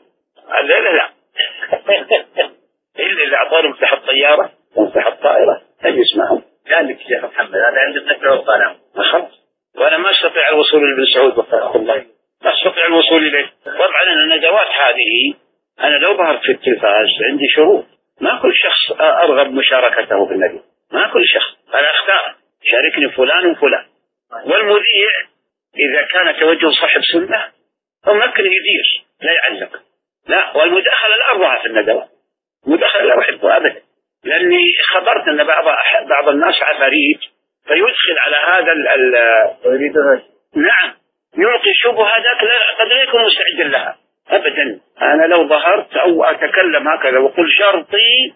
لا لا لا. إلا إذا أعطاني مفتاح الطياره ومفتاح الطائره هل يسمعهم؟ قال لك شيخ محمد هذا عند النكره والقلم خلاص وأنا ما أستطيع الوصول لابن سعود وفقه الله. ما استطيع الوصول إليه. طبعا الندوات هذه أنا لو ظهرت في التلفاز عندي شروط. ما كل شخص أرغب مشاركته في الندوه ما كل شخص. أنا اختار شاركني فلان وفلان. والمذيع إذا كان توجه صاحب سنة ممكن يدير. لا يعلق. لا والمداخلة لا أرضاها في الندوات. المداخلة لا أحبها ابدا. لأني خبرت أن بعض بعض الناس عفاريت فيدخل على هذا ال ال نعم يلقي شبهه ذاك يكون مستعدا لها. ابدا. أنا لو ظهرت أو أتكلم هكذا وقل شرطي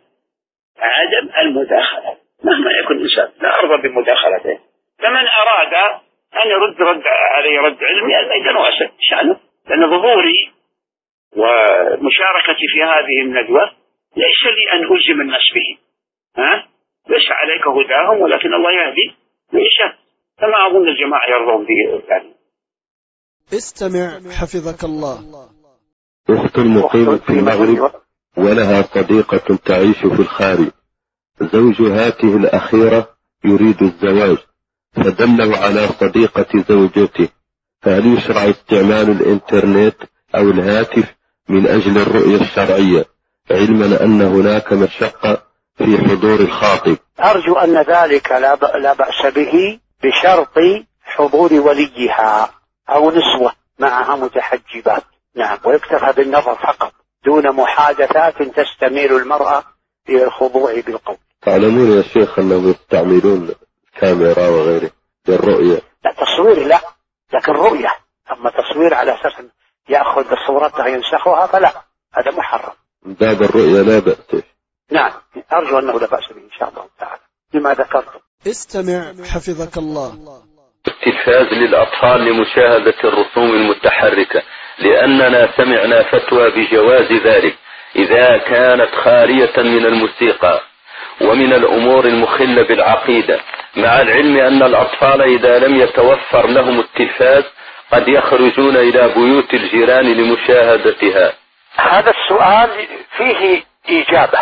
عدم المداخلة. مهما يكون الإنسان لا أرضى بمداخلته. فمن أراد أن يرد رد علي رد علمي الميدان واسع شأنه. لأن ظهوري ومشاركتي في هذه الندوة ليس لي أن ألزم الناس به. ها؟ ليس عليك هداهم ولكن الله يهدي. يشاء فما أظن الجماعة يرضون به يعني. استمع حفظك الله. أخت مقيمة في المغرب ولها صديقة تعيش في الخارج. زوج هاته الأخيرة يريد الزواج فدله على صديقة زوجته. فهل يشرع استعمال الإنترنت أو الهاتف من أجل الرؤية الشرعية علما أن هناك مشقة في حضور الخاطب؟ أرجو أن ذلك. لا بأس به بشرط حضور وليها. أو نسوة معها متحجبات. نعم. ويكتفى بالنظر فقط دون محادثات تستميل المرأة إلى الخضوع بالقول. تعلمون يا شيخ أنهم يستعملون كاميرا وغيره للرؤية. لا تصوير لا لكن رؤية. أما تصوير على أساس يأخذ صورتها ينسخها فلا هذا محرم. من باب الرؤية لا بأس. نعم. أرجو أنه لا بأس به إن شاء الله تعالى. لما ذكرت استمع حفظك الله. التلفاز للأطفال لمشاهدة الرسوم المتحركة لأننا سمعنا فتوى بجواز ذلك إذا كانت خالية من الموسيقى ومن الأمور المخلة بالعقيدة مع العلم أن الأطفال إذا لم يتوفر لهم التلفاز قد يخرجون إلى بيوت الجيران لمشاهدتها. هذا السؤال فيه إجابة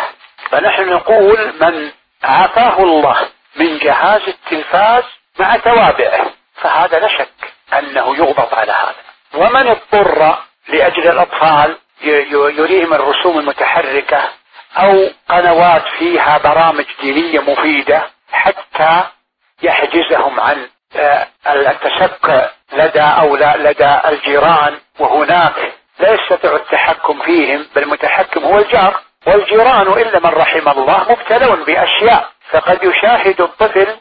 فنحن نقول من عافاه الله من جهاز التلفاز مع توابعه فهذا لا شك أنه يغضب على هذا. ومن اضطر لأجل الأطفال يريهم الرسوم المتحركة أو قنوات فيها برامج دينية مفيدة حتى يحجزهم عن التشك لدى أو لدى الجيران. وهناك لا يستطيع التحكم فيهم بل المتحكم هو الجار. والجيران إلا من رحم الله مبتلون بأشياء. فقد يشاهد الطفل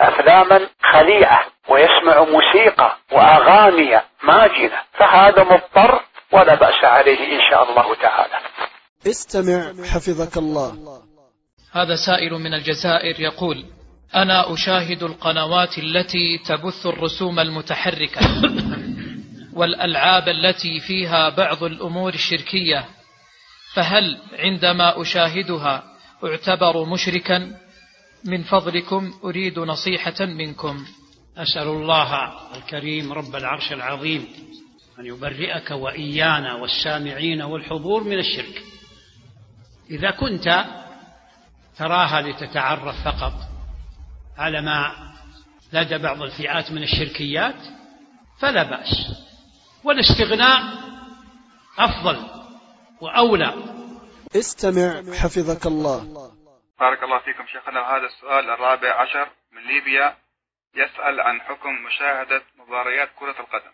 أفلاما خليعة ويسمع موسيقى وأغاني ماجنة فهذا مضطر ولا بأس عليه إن شاء الله تعالى. استمع حفظك الله. هذا سائل من الجزائر يقول أنا أشاهد القنوات التي تبث الرسوم المتحركة والألعاب التي فيها بعض الأمور الشركية فهل عندما أشاهدها أعتبر مشركا؟ من فضلكم أريد نصيحة منكم. أسأل الله الكريم رب العرش العظيم أن يبرئك وإيانا والسامعين والحضور من الشرك. إذا كنت تراها لتتعرف فقط على ما لدى بعض الفئات من الشركيات فلا بأس. والاستغناء أفضل وأولى. استمع حفظك الله. بارك الله فيكم شيخنا. هذا السؤال الرابع عشر من ليبيا يسأل عن حكم مشاهدة مباريات كرة القدم.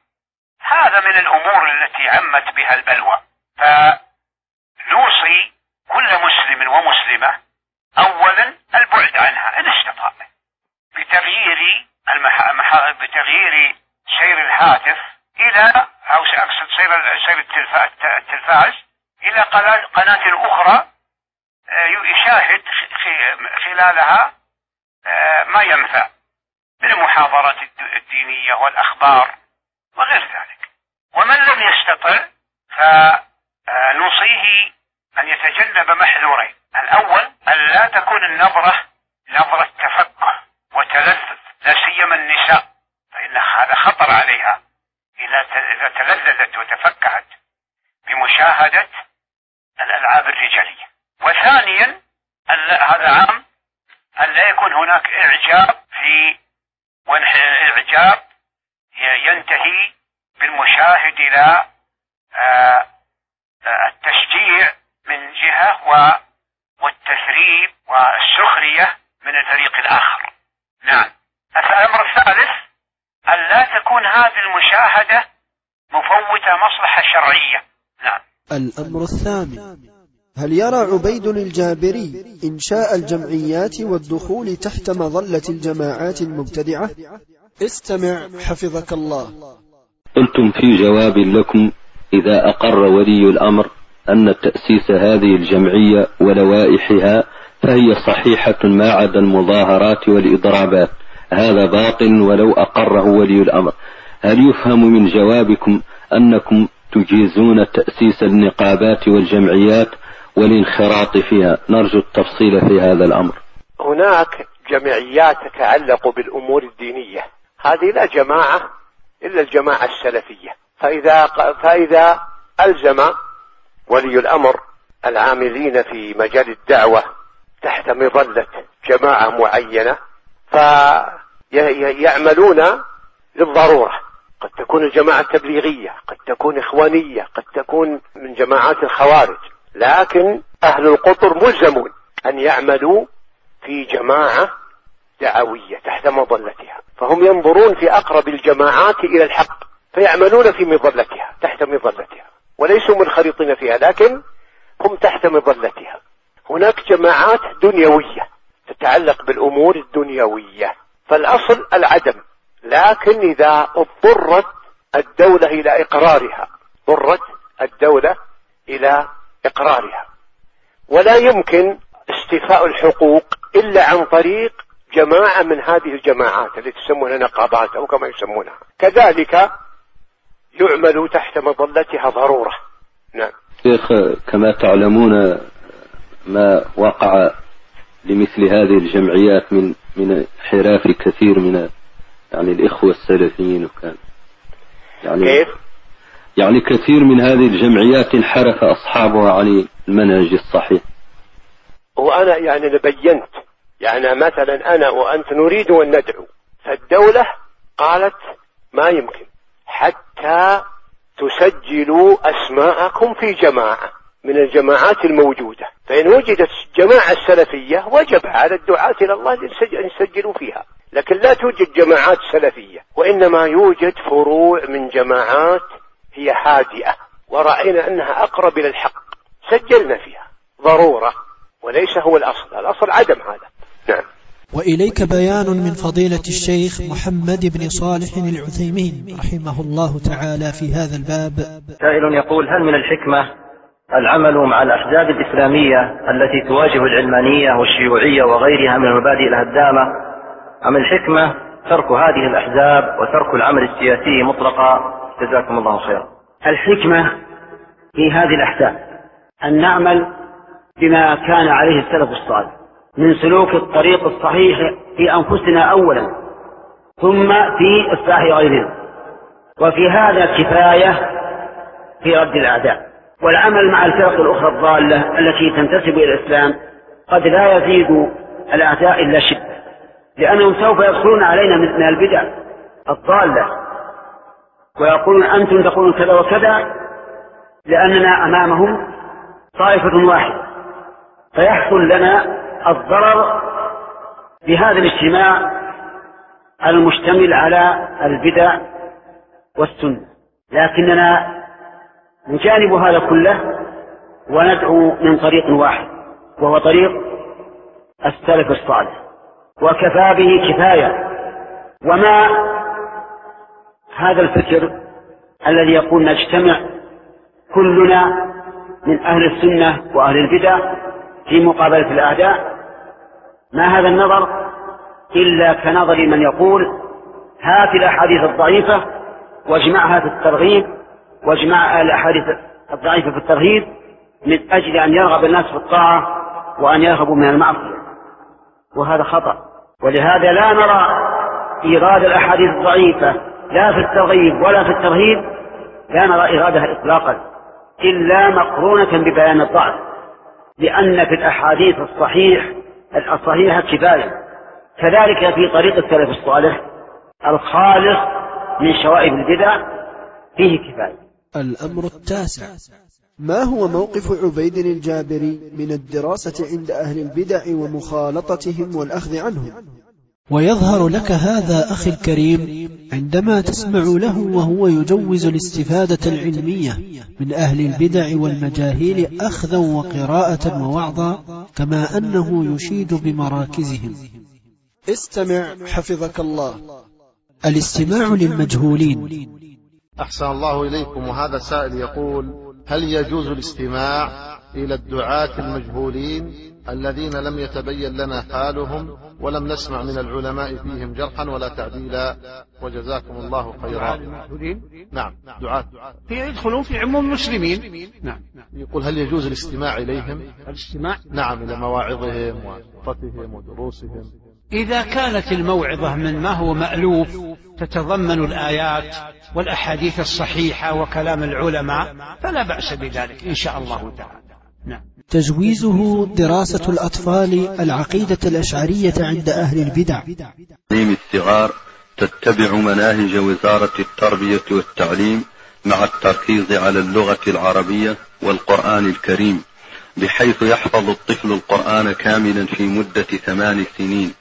هذا من الأمور التي عمت بها البلوى. فنوصي كل مسلم ومسلمة أولا البعد عنها. إن استطاع. بتغيير المح... مح... بتغيير سير الهاتف إلى أو أقصد سير سير التلفاز, إلى قناة أخرى يشاهد خلالها ما ينفع من المحاضرات الدينية والأخبار وغير ذلك. ومن لم يستطع فنوصيه أن يتجنب محذورين. الأول أن لا تكون النظرة نظرة تفكه وتلذذ لا سيما النساء فإن هذا خطر عليها. إذا تلذذت وتفكهت بمشاهدة الألعاب الرجالية. وثانيا هذا عام أن لا يكون هناك إعجاب في إعجاب ينتهي بالمشاهد إلى آه، آه، التشجيع من جهة والتثريب والسخرية من الفريق الآخر. نعم. الأمر الثالث أن لا تكون هذه المشاهدة مفوتة مصلحة شرعية. نعم. الأمر الثامن. هل يرى عبيد الجابري إنشاء الجمعيات والدخول تحت مظلة الجماعات المبتدعة؟ استمع حفظك الله. قلتم في جواب لكم إذا أقر ولي الأمر أن تأسيس هذه الجمعية ولوائحها فهي صحيحة ما عدا المظاهرات والإضرابات. هذا باطل ولو أقره ولي الأمر. هل يفهم من جوابكم أنكم تجيزون تأسيس النقابات والجمعيات والانخراط فيها. نرجو التفصيل في هذا الأمر. هناك جمعيات تتعلق بالأمور الدينية. هذه لا جماعة إلا الجماعة السلفية. فإذا, فإذا ألزم ولي الأمر العاملين في مجال الدعوة تحت مظلة جماعة معينة فيعملون للضرورة. قد تكون الجماعة تبليغية قد تكون إخوانية قد تكون من جماعات الخوارج. لكن أهل القطر ملزمون أن يعملوا في جماعة دعوية تحت مظلتها فهم ينظرون في أقرب الجماعات إلى الحق فيعملون في مظلتها تحت مظلتها وليسوا منخرطين فيها لكن هم تحت مظلتها. هناك جماعات دنيوية تتعلق بالأمور الدنيوية فالأصل العدم لكن إذا اضطرت الدولة إلى إقرارها اضطرت الدولة إلى إقرارها. ولا يمكن استيفاء الحقوق إلا عن طريق جماعة من هذه الجماعات التي تسمونها نقابات أو كما يسمونها. كذلك يعمل تحت مظلتها ضرورة. نعم. شيخ كما تعلمون ما وقع لمثل هذه الجمعيات من من انحراف كثير من يعني الإخوة السلفيين وكان يعني كيف؟ يعني كثير من هذه الجمعيات انحرف أصحابها عن المنهج الصحيح. وأنا يعني بينت يعني مثلا أنا وأنت نريد أن ندعو. فالدولة قالت ما يمكن حتى تسجلوا أسماءكم في جماعة من الجماعات الموجودة. فإن وجدت جماعة سلفية وجب على الدعاة إلى الله أن يسجلوا فيها. لكن لا توجد جماعات سلفية وإنما يوجد فروع من جماعات هي هادئة ورأينا أنها أقرب إلى الحق سجلنا فيها ضرورة وليس هو الأصل الأصل عدم هذا. نعم. وإليك بيان من فضيلة الشيخ محمد بن صالح العثيمين رحمه الله تعالى في هذا الباب. سائل يقول هل من الحكمة العمل مع الأحزاب الإسلامية التي تواجه العلمانية والشيوعية وغيرها من المبادئ الهدامة أم الحكمة ترك هذه الأحزاب وترك العمل السياسي مطلقا؟ جزاكم الله خيرا. الحكمة في هذه الأحكام. أن نعمل بما كان عليه السلف الصالح. من سلوك الطريق الصحيح في أنفسنا أولا ثم في إصلاح غيرنا. وفي هذا كفاية في رد الأعداء. والعمل مع الفرق الأخرى الضالة التي تنتسب إلى الإسلام قد لا يزيد الأعداء إلا شدة. لأنهم سوف يدخلون علينا من البدع الضالة. ويقولون أنتم تقولون كذا وكذا لأننا أمامهم طائفة واحدة. فيحصل لنا الضرر بهذا الاجتماع المشتمل على البدع والسنة. لكننا نجانب هذا كله وندعو من طريق واحد وهو طريق السلف الصالح. وكفى به كفاية. وما هذا الفكر الذي يقول نجتمع كلنا من أهل السنة وأهل البدع في مقابلة الأعداء. ما هذا النظر؟ إلا كنظر من يقول هات الأحاديث الضعيفة واجمعها في الترغيب واجمع الأحاديث الضعيفة في الترهيب من أجل أن يرغب الناس في الطاعة وأن يرغبوا من المعصية. وهذا خطأ. ولهذا لا نرى إيراد الأحاديث الضعيفة لا في الترغيب ولا في الترهيب لا نرى إيرادها إطلاقا إلا مقرونة ببيان الضعف لأن في الأحاديث الصحيح الصحيحة كفاية. كذلك في طريق السلف الصالح الخالص من شوائب البدع فيه كفاية. الأمر التاسع. ما هو موقف عبيد الجابري من الدراسة عند أهل البدع ومخالطتهم والأخذ عنهم؟ ويظهر لك هذا أخي الكريم عندما تسمع له وهو يجوز الاستفادة العلمية من أهل البدع والمجاهيل أخذا وقراءة ووعظا كما أنه يشيد بمراكزهم. استمع حفظك الله. الاستماع للمجهولين. أحسن الله إليكم وهذا سائل يقول هل يجوز الاستماع إلى الدعاة المجهولين؟ الذين لم يتبين لنا حالهم ولم نسمع من العلماء فيهم جرحا ولا تعديلا. وجزاكم الله خيرا. نعم دعاة يدخلون في عموم المسلمين. نعم. يقول هل يجوز الاستماع إليهم؟ الاستماع؟ نعم إلى مواعظهم وخطبهم ودروسهم. إذا كانت الموعظة من ما هو مألوف تتضمن الآيات والأحاديث الصحيحة وكلام العلماء فلا بأس بذلك إن شاء الله تعالى. نعم. تجويزه دراسة الأطفال العقيدة الأشعرية عند أهل البدع. تعليم الصغار تتبع مناهج وزارة التربية والتعليم مع التركيز على اللغة العربية والقرآن الكريم بحيث يحفظ الطفل القرآن كاملا في مدة ثمان سنين.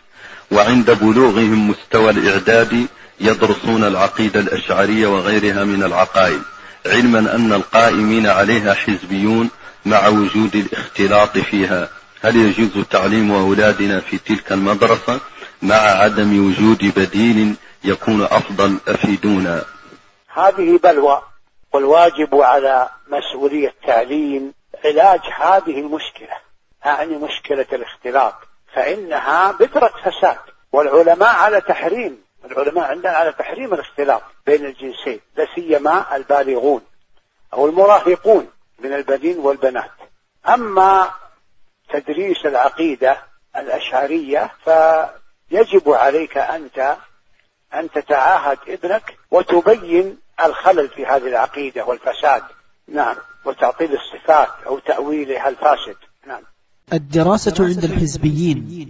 وعند بلوغهم مستوى الإعداد يدرسون العقيدة الأشعرية وغيرها من العقائد علما أن القائمين عليها حزبيون مع وجود الاختلاط فيها. هل يجوز تعليم أولادنا في تلك المدرسة مع عدم وجود بديل يكون أفضل أفيدونا؟ هذه بلوى والواجب على مسؤولي التعليم علاج هذه المشكلة أعني مشكلة الاختلاط فإنها بذرة فساد. والعلماء على تحريم العلماء عندنا على تحريم الاختلاط بين الجنسين لا سيما البالغون أو المراهقون. من البنين والبنات. أما تدريس العقيدة الأشعرية فيجب عليك أنت أن تتعاهد ابنك وتبين الخلل في هذه العقيدة والفساد. نعم. وتعطيل الصفات أو تأويلها الفاسد. نعم. الدراسة عند الحزبيين.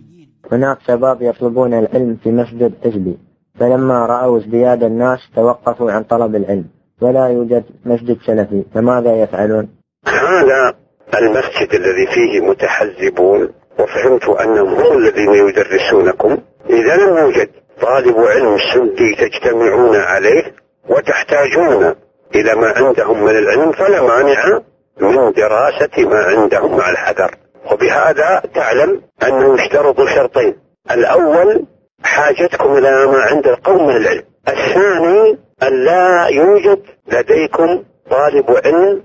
هناك شباب يطلبون العلم في مسجد حزبي فلما رأوا ازدياد الناس توقفوا عن طلب العلم. ولا يوجد مسجد سلفي فماذا يفعلون؟ هذا المسجد الذي فيه متحزبون وفهمت أنهم هم الذين يدرسونكم. إذا لم يوجد طالب علم سني تجتمعون عليه وتحتاجون إلى ما عندهم من العلم فلا مانع من دراسة ما عندهم مع الحذر. وبهذا تعلم أنه اشترطوا شرطين. الأول حاجتكم إلى ما عند القوم من العلم. الثاني أن لا يوجد لديكم طالب علم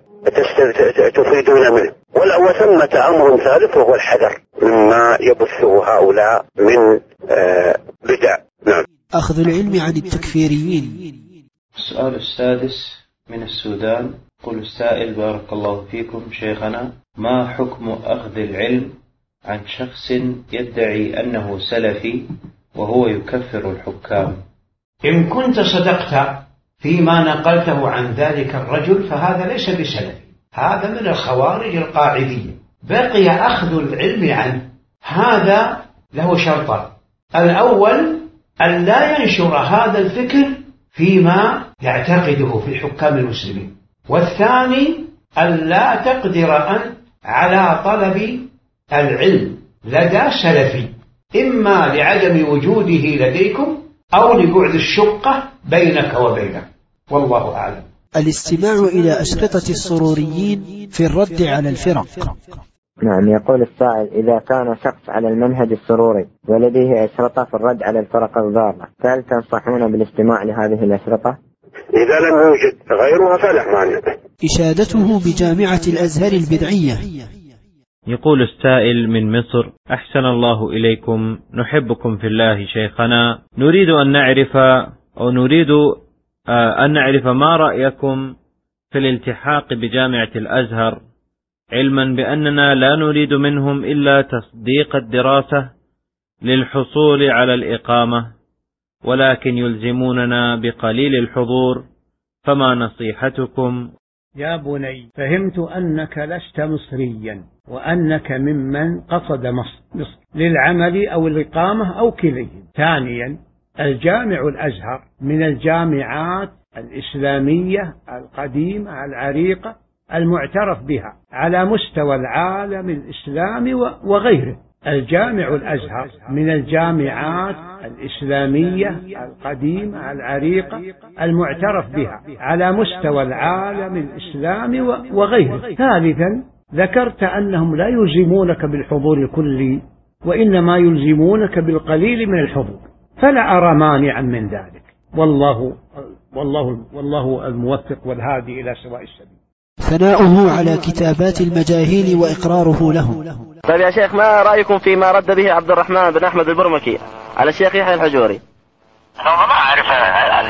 تفيدون منه. والأول ثمة أمر ثالث وهو الحذر مما يبثه هؤلاء من آه، بدع. نعم. أخذ العلم عن التكفيريين. السؤال السادس من السودان. يقول السائل بارك الله فيكم شيخنا. ما حكم أخذ العلم عن شخص يدعي أنه سلفي وهو يكفر الحكام؟ إن كنت صدقت فيما نقلته عن ذلك الرجل فهذا ليس بسلفي هذا من الخوارج القاعدية. بقي أخذ العلم عنه. هذا له شرطان. الأول أن لا ينشر هذا الفكر فيما يعتقده في الحكام المسلمين. والثاني أن لا تقدر أن على طلب العلم لدى سلفي. إما لعدم وجوده لديكم أو لبعد الشقة بينك وبينه. والله أعلم. الاستماع إلى أشرطة السروريين في الرد على الفرق. نعم يقول السائل إذا كان شخص على المنهج السروري ولديه أشرطة في الرد على الفرق الضالة فهل تنصحون بالاستماع لهذه الأشرطة؟ إذا لم يوجد غيرها فلا مانع. إشادته بجامعة الأزهر البدعية. يقول السائل من مصر أحسن الله إليكم نحبكم في الله شيخنا نريد أن نعرف أو نريد أن نعرف ما رأيكم في الالتحاق بجامعة الأزهر علما بأننا لا نريد منهم إلا تصديق الدراسة للحصول على الإقامة ولكن يلزموننا بقليل الحضور فما نصيحتكم؟ يا بني فهمت أنك لست مصريا وأنك ممن قصد مصر, مصر للعمل أو الإقامة أو كليهم ثانيا الجامع الأزهر من الجامعات الإسلامية القديمة العريقة المعترف بها على مستوى العالم الإسلامي وغيره. الجامع الأزهر من الجامعات الإسلامية القديمة العريقة المعترف بها على مستوى العالم الإسلامي وغيره. ثالثا ذكرت أنهم لا يلزمونك بالحضور الكلي وإنما يلزمونك بالقليل من الحضور. فلا أرى مانعا من ذلك. والله والله والله الموفق والهادي إلى سواء السبيل. ثناؤه على كتابات المجاهيل وإقراره له. طيب يا شيخ ما رأيكم فيما رد به عبد الرحمن بن أحمد البرمكي على الشيخ يحيى الحجوري؟ والله ما أعرف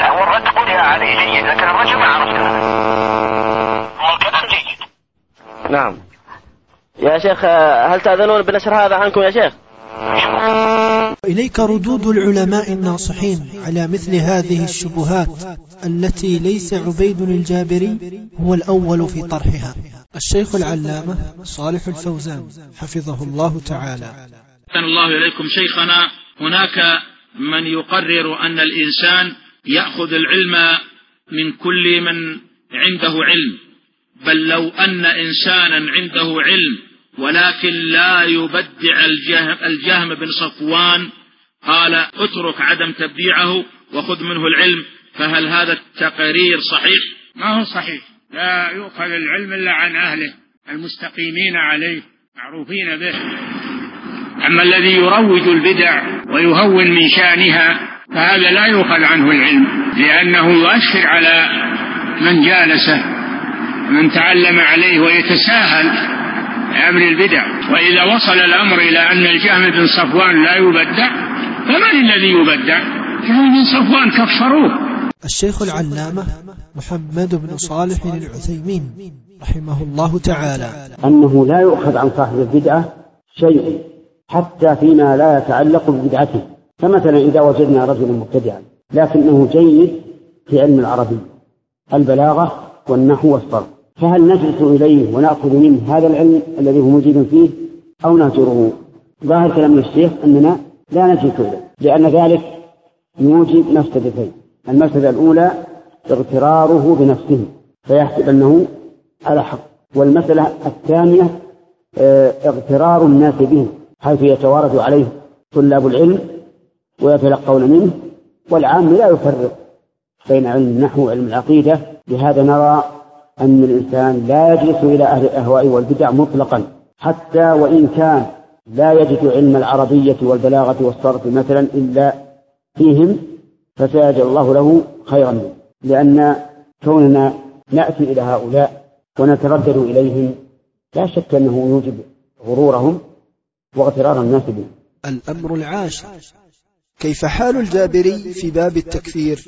هو الرد قضي عليه جيد لكن الرجل ما أعرف والكلام جيد. نعم. يا شيخ هل تأذنون بنشر هذا عنكم يا شيخ؟ إليك ردود العلماء الناصحين على مثل هذه الشبهات التي ليس عبيد الجابري هو الأول في طرحها. الشيخ العلامة صالح الفوزان حفظه الله تعالى. أحسن الله إليكم شيخنا. هناك من يقرر أن الإنسان يأخذ العلم من كل من عنده علم. بل لو أن إنسانا عنده علم ولكن لا يبدع الجهم, الجهم بن صفوان. قال اترك عدم تبديعه وخذ منه العلم فهل هذا التقرير صحيح؟ ما هو صحيح. لا يؤخذ العلم إلا عن أهله المستقيمين عليه معروفين به. أما الذي يروج البدع ويهون من شأنها فهذا لا يؤخذ عنه العلم لأنه يؤثر على من جالسه من تعلم عليه ويتساهل. أمر البدع. وإذا وصل الأمر إلى أن الجهم بن صفوان لا يبدع فمن الذي يبدع؟ جهم بن صفوان كفروه. الشيخ العلامة محمد بن صالح العثيمين رحمه الله تعالى. أنه لا يؤخذ عن صاحب البدعة شيء حتى فيما لا يتعلق ببدعته. فمثلا إذا وجدنا رجلا مبتدعا لكنه جيد في علم العربي البلاغة والنحو والصرف. فهل نجلس إليه ونأخذ منه هذا العلم الذي هو مجيد فيه أو نهجره؟ ظاهر كلام الشيخ أننا لا نجلس إليه لأن ذلك يوجب مفسدتين المفسدة الأولى اغتراره بنفسه فيحسب أنه على حق. والمسألة الثانية آه اغترار الناس به حيث يتوارد عليه طلاب العلم ويتلقون منه والعام لا يفرق بين علم النحو وعلم العقيدة. لهذا نرى أن الإنسان لا يجلس إلى أهل الأهواء والبدع مطلقا حتى وإن كان لا يجد علم العربية والبلاغة والصرف مثلا إلا فيهم فسيجعل الله له خيرا منه. لأن كوننا نأتي إلى هؤلاء ونتردد إليهم لا شك أنه يوجب غرورهم واغترار الناس به الأمر العاشر كيف حال الجابري في باب التكفير؟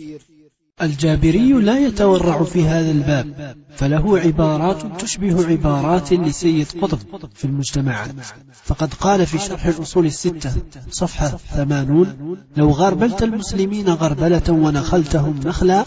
الجابري لا يتورع في هذا الباب فله عبارات تشبه عبارات لسيد قطب في المجتمعات. فقد قال في شرح الأصول الستة صفحة ثمانون لو غربلت المسلمين غربلة ونخلتهم نخلا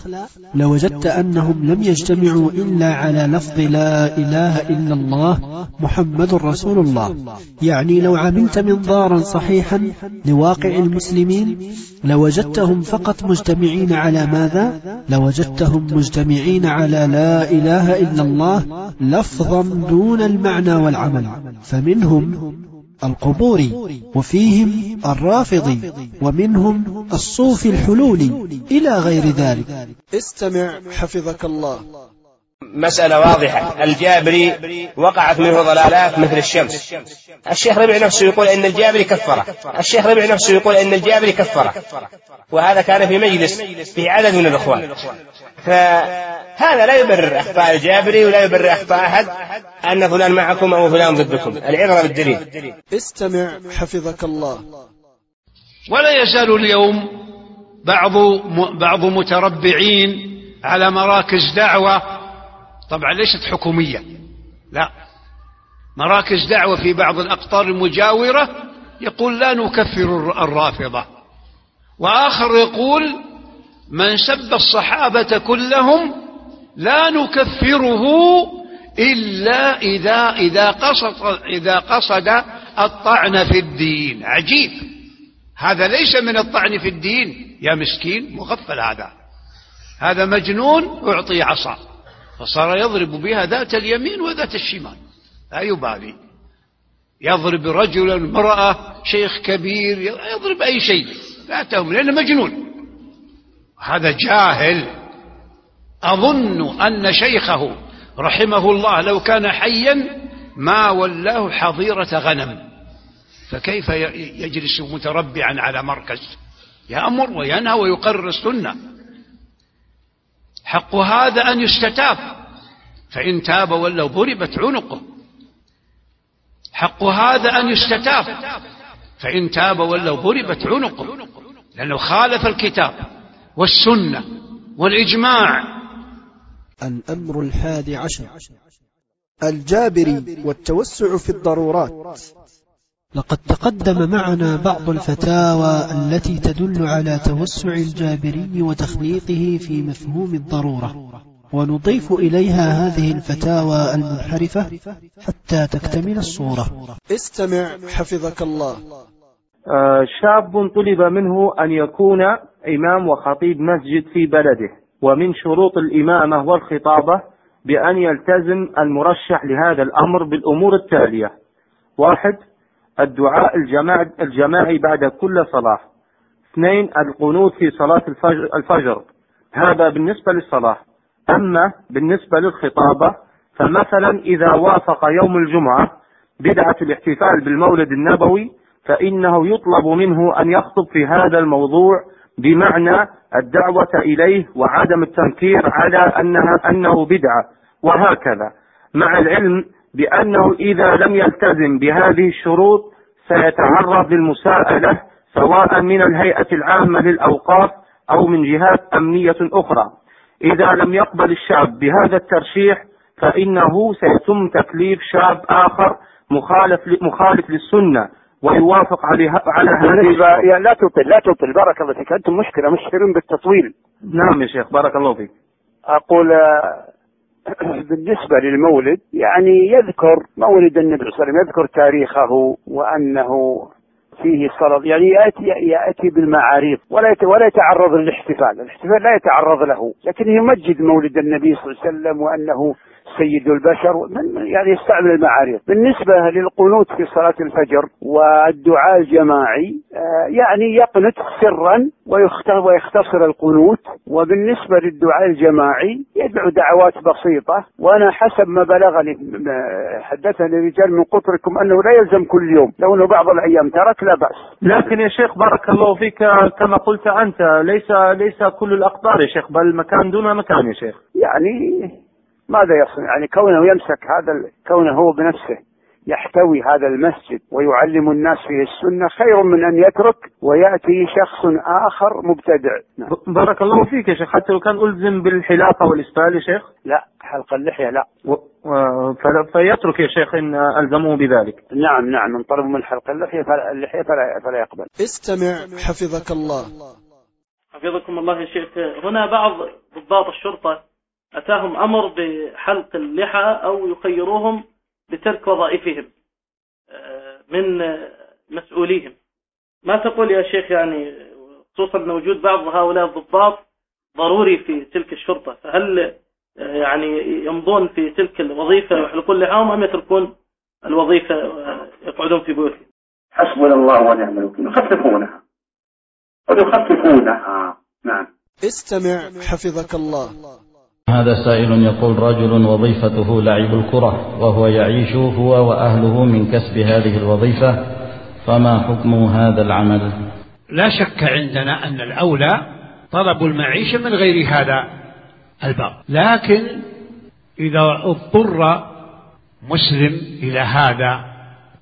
لوجدت أنهم لم يجتمعوا إلا على لفظ لا إله إلا الله محمد رسول الله. يعني لو عملت منظارا صحيحا لواقع المسلمين لوجدتهم فقط مجتمعين على ماذا؟ لوجدتهم مجتمعين على لا إله إلا الله لفظا دون المعنى والعمل. فمنهم القبوري وفيهم الرافضي ومنهم الصوفي الحلولي إلى غير ذلك. استمع حفظك الله. مسألة واضحة. الجابري وقعت منه ضلالات مثل الشمس. الشيخ ربيع نفسه يقول إن الجابري كفره. الشيخ ربيع نفسه يقول إن الجابري كفره. وهذا كان في مجلس في عدد من الإخوان. فهذا لا يبرر أخطاء الجابري ولا يبرر أخطاء أحد أن فلان معكم أو فلان ضدكم. العبرة بالدليل. استمع حفظك الله. ولا يزال اليوم بعض بعض متربعين على مراكز دعوة طبعا ليست حكومية. لا. مراكز دعوة في بعض الأقطار المجاورة يقول لا نكفر الرافضة. وآخر يقول من سب الصحابة كلهم لا نكفره إلا إذا إذا قصد إذا قصد الطعن في الدين. عجيب. هذا ليس من الطعن في الدين. يا مسكين مغفل هذا. هذا مجنون أعطي عصا. فصار يضرب بها ذات اليمين وذات الشمال. لا يبالي. يضرب رجلا امرأة شيخ كبير يضرب أي شيء. لا تهم لأنه مجنون. هذا جاهل. أظن أن شيخه رحمه الله لو كان حيا ما ولاه حظيرة غنم. فكيف يجلس متربعا على مركز؟ يأمر وينهى ويقرر السنة. حق هذا أن يستتاب. فإن تاب ولو ضربت عنقه. حق هذا أن يستتاب. فإن تاب ولو ضربت عنقه. لأنه خالف الكتاب والسنة والإجماع. الأمر الحادي عشر. الجابري والتوسع في الضرورات. لقد تقدم معنا بعض الفتاوى التي تدل على توسع الجابري وتخليقه في مفهوم الضرورة. ونضيف إليها هذه الفتاوى المنحرفة حتى تكتمل الصورة. استمع حفظك الله. آه شاب طلب منه أن يكون إمام وخطيب مسجد في بلده ومن شروط الإمامة والخطابة بأن يلتزم المرشح لهذا الأمر بالأمور التالية. واحد الدعاء الجماع الجماعي بعد كل صلاة. اثنين القنوت في صلاة الفجر, الفجر. هذا بالنسبة للصلاة. أما بالنسبة للخطابة فمثلا إذا وافق يوم الجمعة بدعة الاحتفال بالمولد النبوي فإنه يطلب منه أن يخطب في هذا الموضوع بمعنى الدعوة إليه وعدم التنكير على أنها أنه بدعة. وهكذا. مع العلم بأنه إذا لم يلتزم بهذه الشروط سيتعرض للمساءلة سواء من الهيئة العامة للأوقاف أو من جهات أمنية أخرى. إذا لم يقبل الشاب بهذا الترشيح فإنه سيتم تكليف شاب آخر مخالف مخالف للسنة ويوافق عليها على هذه يعني لا تطل لا تطل بارك الله فيك. أنتم مشكلة مشهورين بالتطويل. نعم يا شيخ بارك الله فيك. أقول بالنسبة للمولد يعني يذكر مولد النبي صلى الله عليه وسلم يذكر تاريخه وأنه فيه صلاه يعني يأتي يأتي بالمعاريض ولا ولا يتعرض للاحتفال، الاحتفال لا يتعرض له، لكن يمجد مولد النبي صلى الله عليه وسلم وأنه سيد البشر من يعني يستعمل المعاريض بالنسبة للقنوت في صلاة الفجر والدعاء الجماعي آه، يعني يقنت سرا ويختصر القنوت. وبالنسبة للدعاء الجماعي يدعو دعوات بسيطة. وأنا حسب ما بلغني حدثني رجال من قطركم أنه لا يلزم كل يوم. لو أنه بعض الأيام ترك لا بأس. لكن يا شيخ بارك الله فيك كما قلت أنت ليس ليس كل الأقطار يا شيخ بل مكان دون مكان يا شيخ. يعني ماذا يصنع؟ يعني كونه يمسك هذا كونه هو بنفسه يحتوي هذا المسجد ويعلم الناس فيه السنة خير من أن يترك ويأتي شخص آخر مبتدع. نعم. بارك الله فيك يا شيخ. حتى لو كان ألزم بالحلاقة والإسبال يا شيخ. لا حلق اللحية لا. و... و... فيترك يا شيخ إن ألزمه بذلك. نعم نعم. من طلب من حلق اللحية فلا, اللحية فلا, فلا يقبل. استمع حفظك الله. حفظكم الله يا شيخ. هنا بعض ضباط الشرطة أتاهم أمر بحلق اللحى أو يخيروهم بترك وظائفهم آه، من مسؤوليهم. ما تقول يا شيخ يعني خصوصا أن وجود بعض هؤلاء الضباط ضروري في تلك الشرطة فهل آه، يعني يمضون في تلك الوظيفة ويحلقون لحاهم أم يتركون الوظيفة ويقعدون في بيوتهم؟ حسبنا الله ونعم الوكيل. يخففونها. ويخففونها نعم. استمع حفظك الله. هذا سائل يقول رجل وظيفته لعب الكرة وهو يعيش هو وأهله من كسب هذه الوظيفة فما حكم هذا العمل؟ لا شك عندنا أن الأولى طلب المعيشة من غير هذا الباب. لكن إذا اضطر مسلم إلى هذا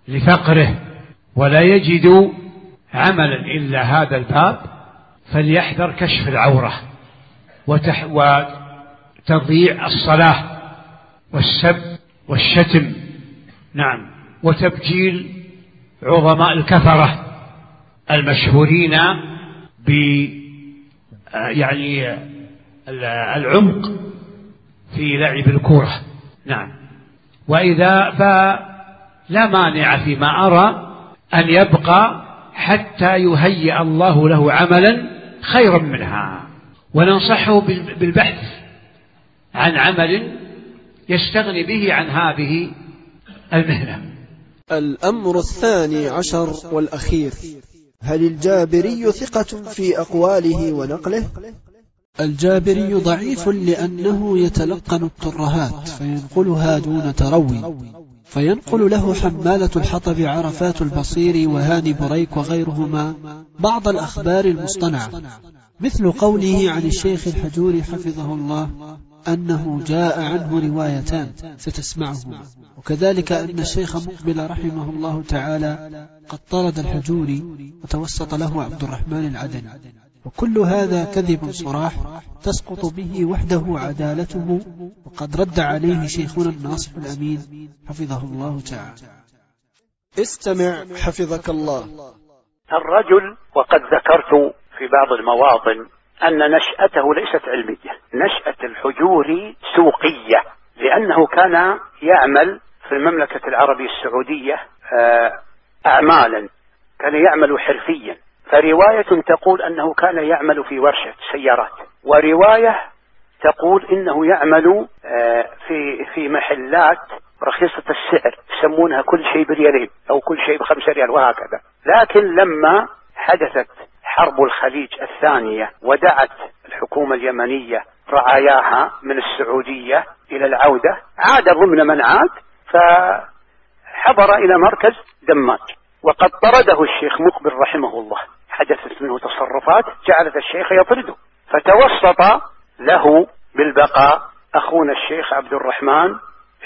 لفقره ولا يجد عملا إلا هذا الباب فليحذر كشف العورة وتح وتضييع الصلاة والسب والشتم. نعم. وتبجيل عظماء الكفرة المشهورين ب يعني العمق في لعب الكورة. نعم. وإذا فلا مانع فيما أرى أن يبقى حتى يهيئ الله له عملا خيرا منها. وننصحه بالبحث عن عمل يستغني به عن هذه المهنة الأمر الثاني عشر والأخير هل الجابري ثقة في أقواله ونقله؟ الجابري ضعيف لأنه يتلقف الترهات فينقلها دون تروي فينقل له حمالة الحطب عرفات البصير وهاني بريك وغيرهما بعض الأخبار المصطنعة مثل قوله عن الشيخ الحجوري حفظه الله أنه جاء عنه روايتان ستسمعهما وكذلك أن الشيخ مقبل رحمه الله تعالى قد طرد الحجوري وتوسط له عبد الرحمن العدني. وكل هذا كذب صراح تسقط به وحده عدالته وقد رد عليه شيخنا الناصح الأمين حفظه الله تعالى. استمع حفظك الله. الرجل وقد ذكرت في بعض المواطن أن نشأته ليست علمية. نشأة الحجوري سوقية لأنه كان يعمل في المملكة العربية السعودية آه، أعمالا كان يعمل حرفيا. فرواية تقول أنه كان يعمل في ورشة سيارات ورواية تقول إنه يعمل آه، في في محلات رخيصة السعر يسمونها كل شيء بريالين أو كل شيء بخمسة ريال وهكذا. لكن لما حدثت حرب الخليج الثانية ودعت الحكومة اليمنية رعاياها من السعودية إلى العودة عاد ضمن من عاد فحضر إلى مركز دماج وقد طرده الشيخ مقبل رحمه الله. حدثت منه تصرفات جعلت الشيخ يطرده. فتوسط له بالبقاء أخونا الشيخ عبد الرحمن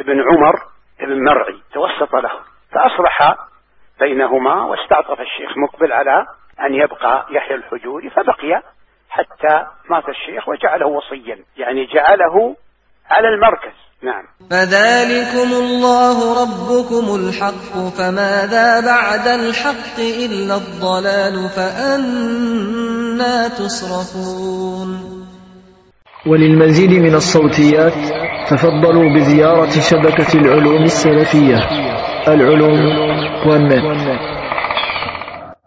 بن عمر بن مرعي. توسط له. فأصلح بينهما واستعطف الشيخ مقبل على أن يبقى يحيى الحجوري فبقي حتى مات الشيخ وجعله وصيا يعني جعله على المركز. نعم. فذلكم الله ربكم الحق فماذا بعد الحق إلا الضلال فأنا تصرفون. وللمزيد من الصوتيات تفضلوا بزيارة شبكة العلوم السلفية العلوم والنت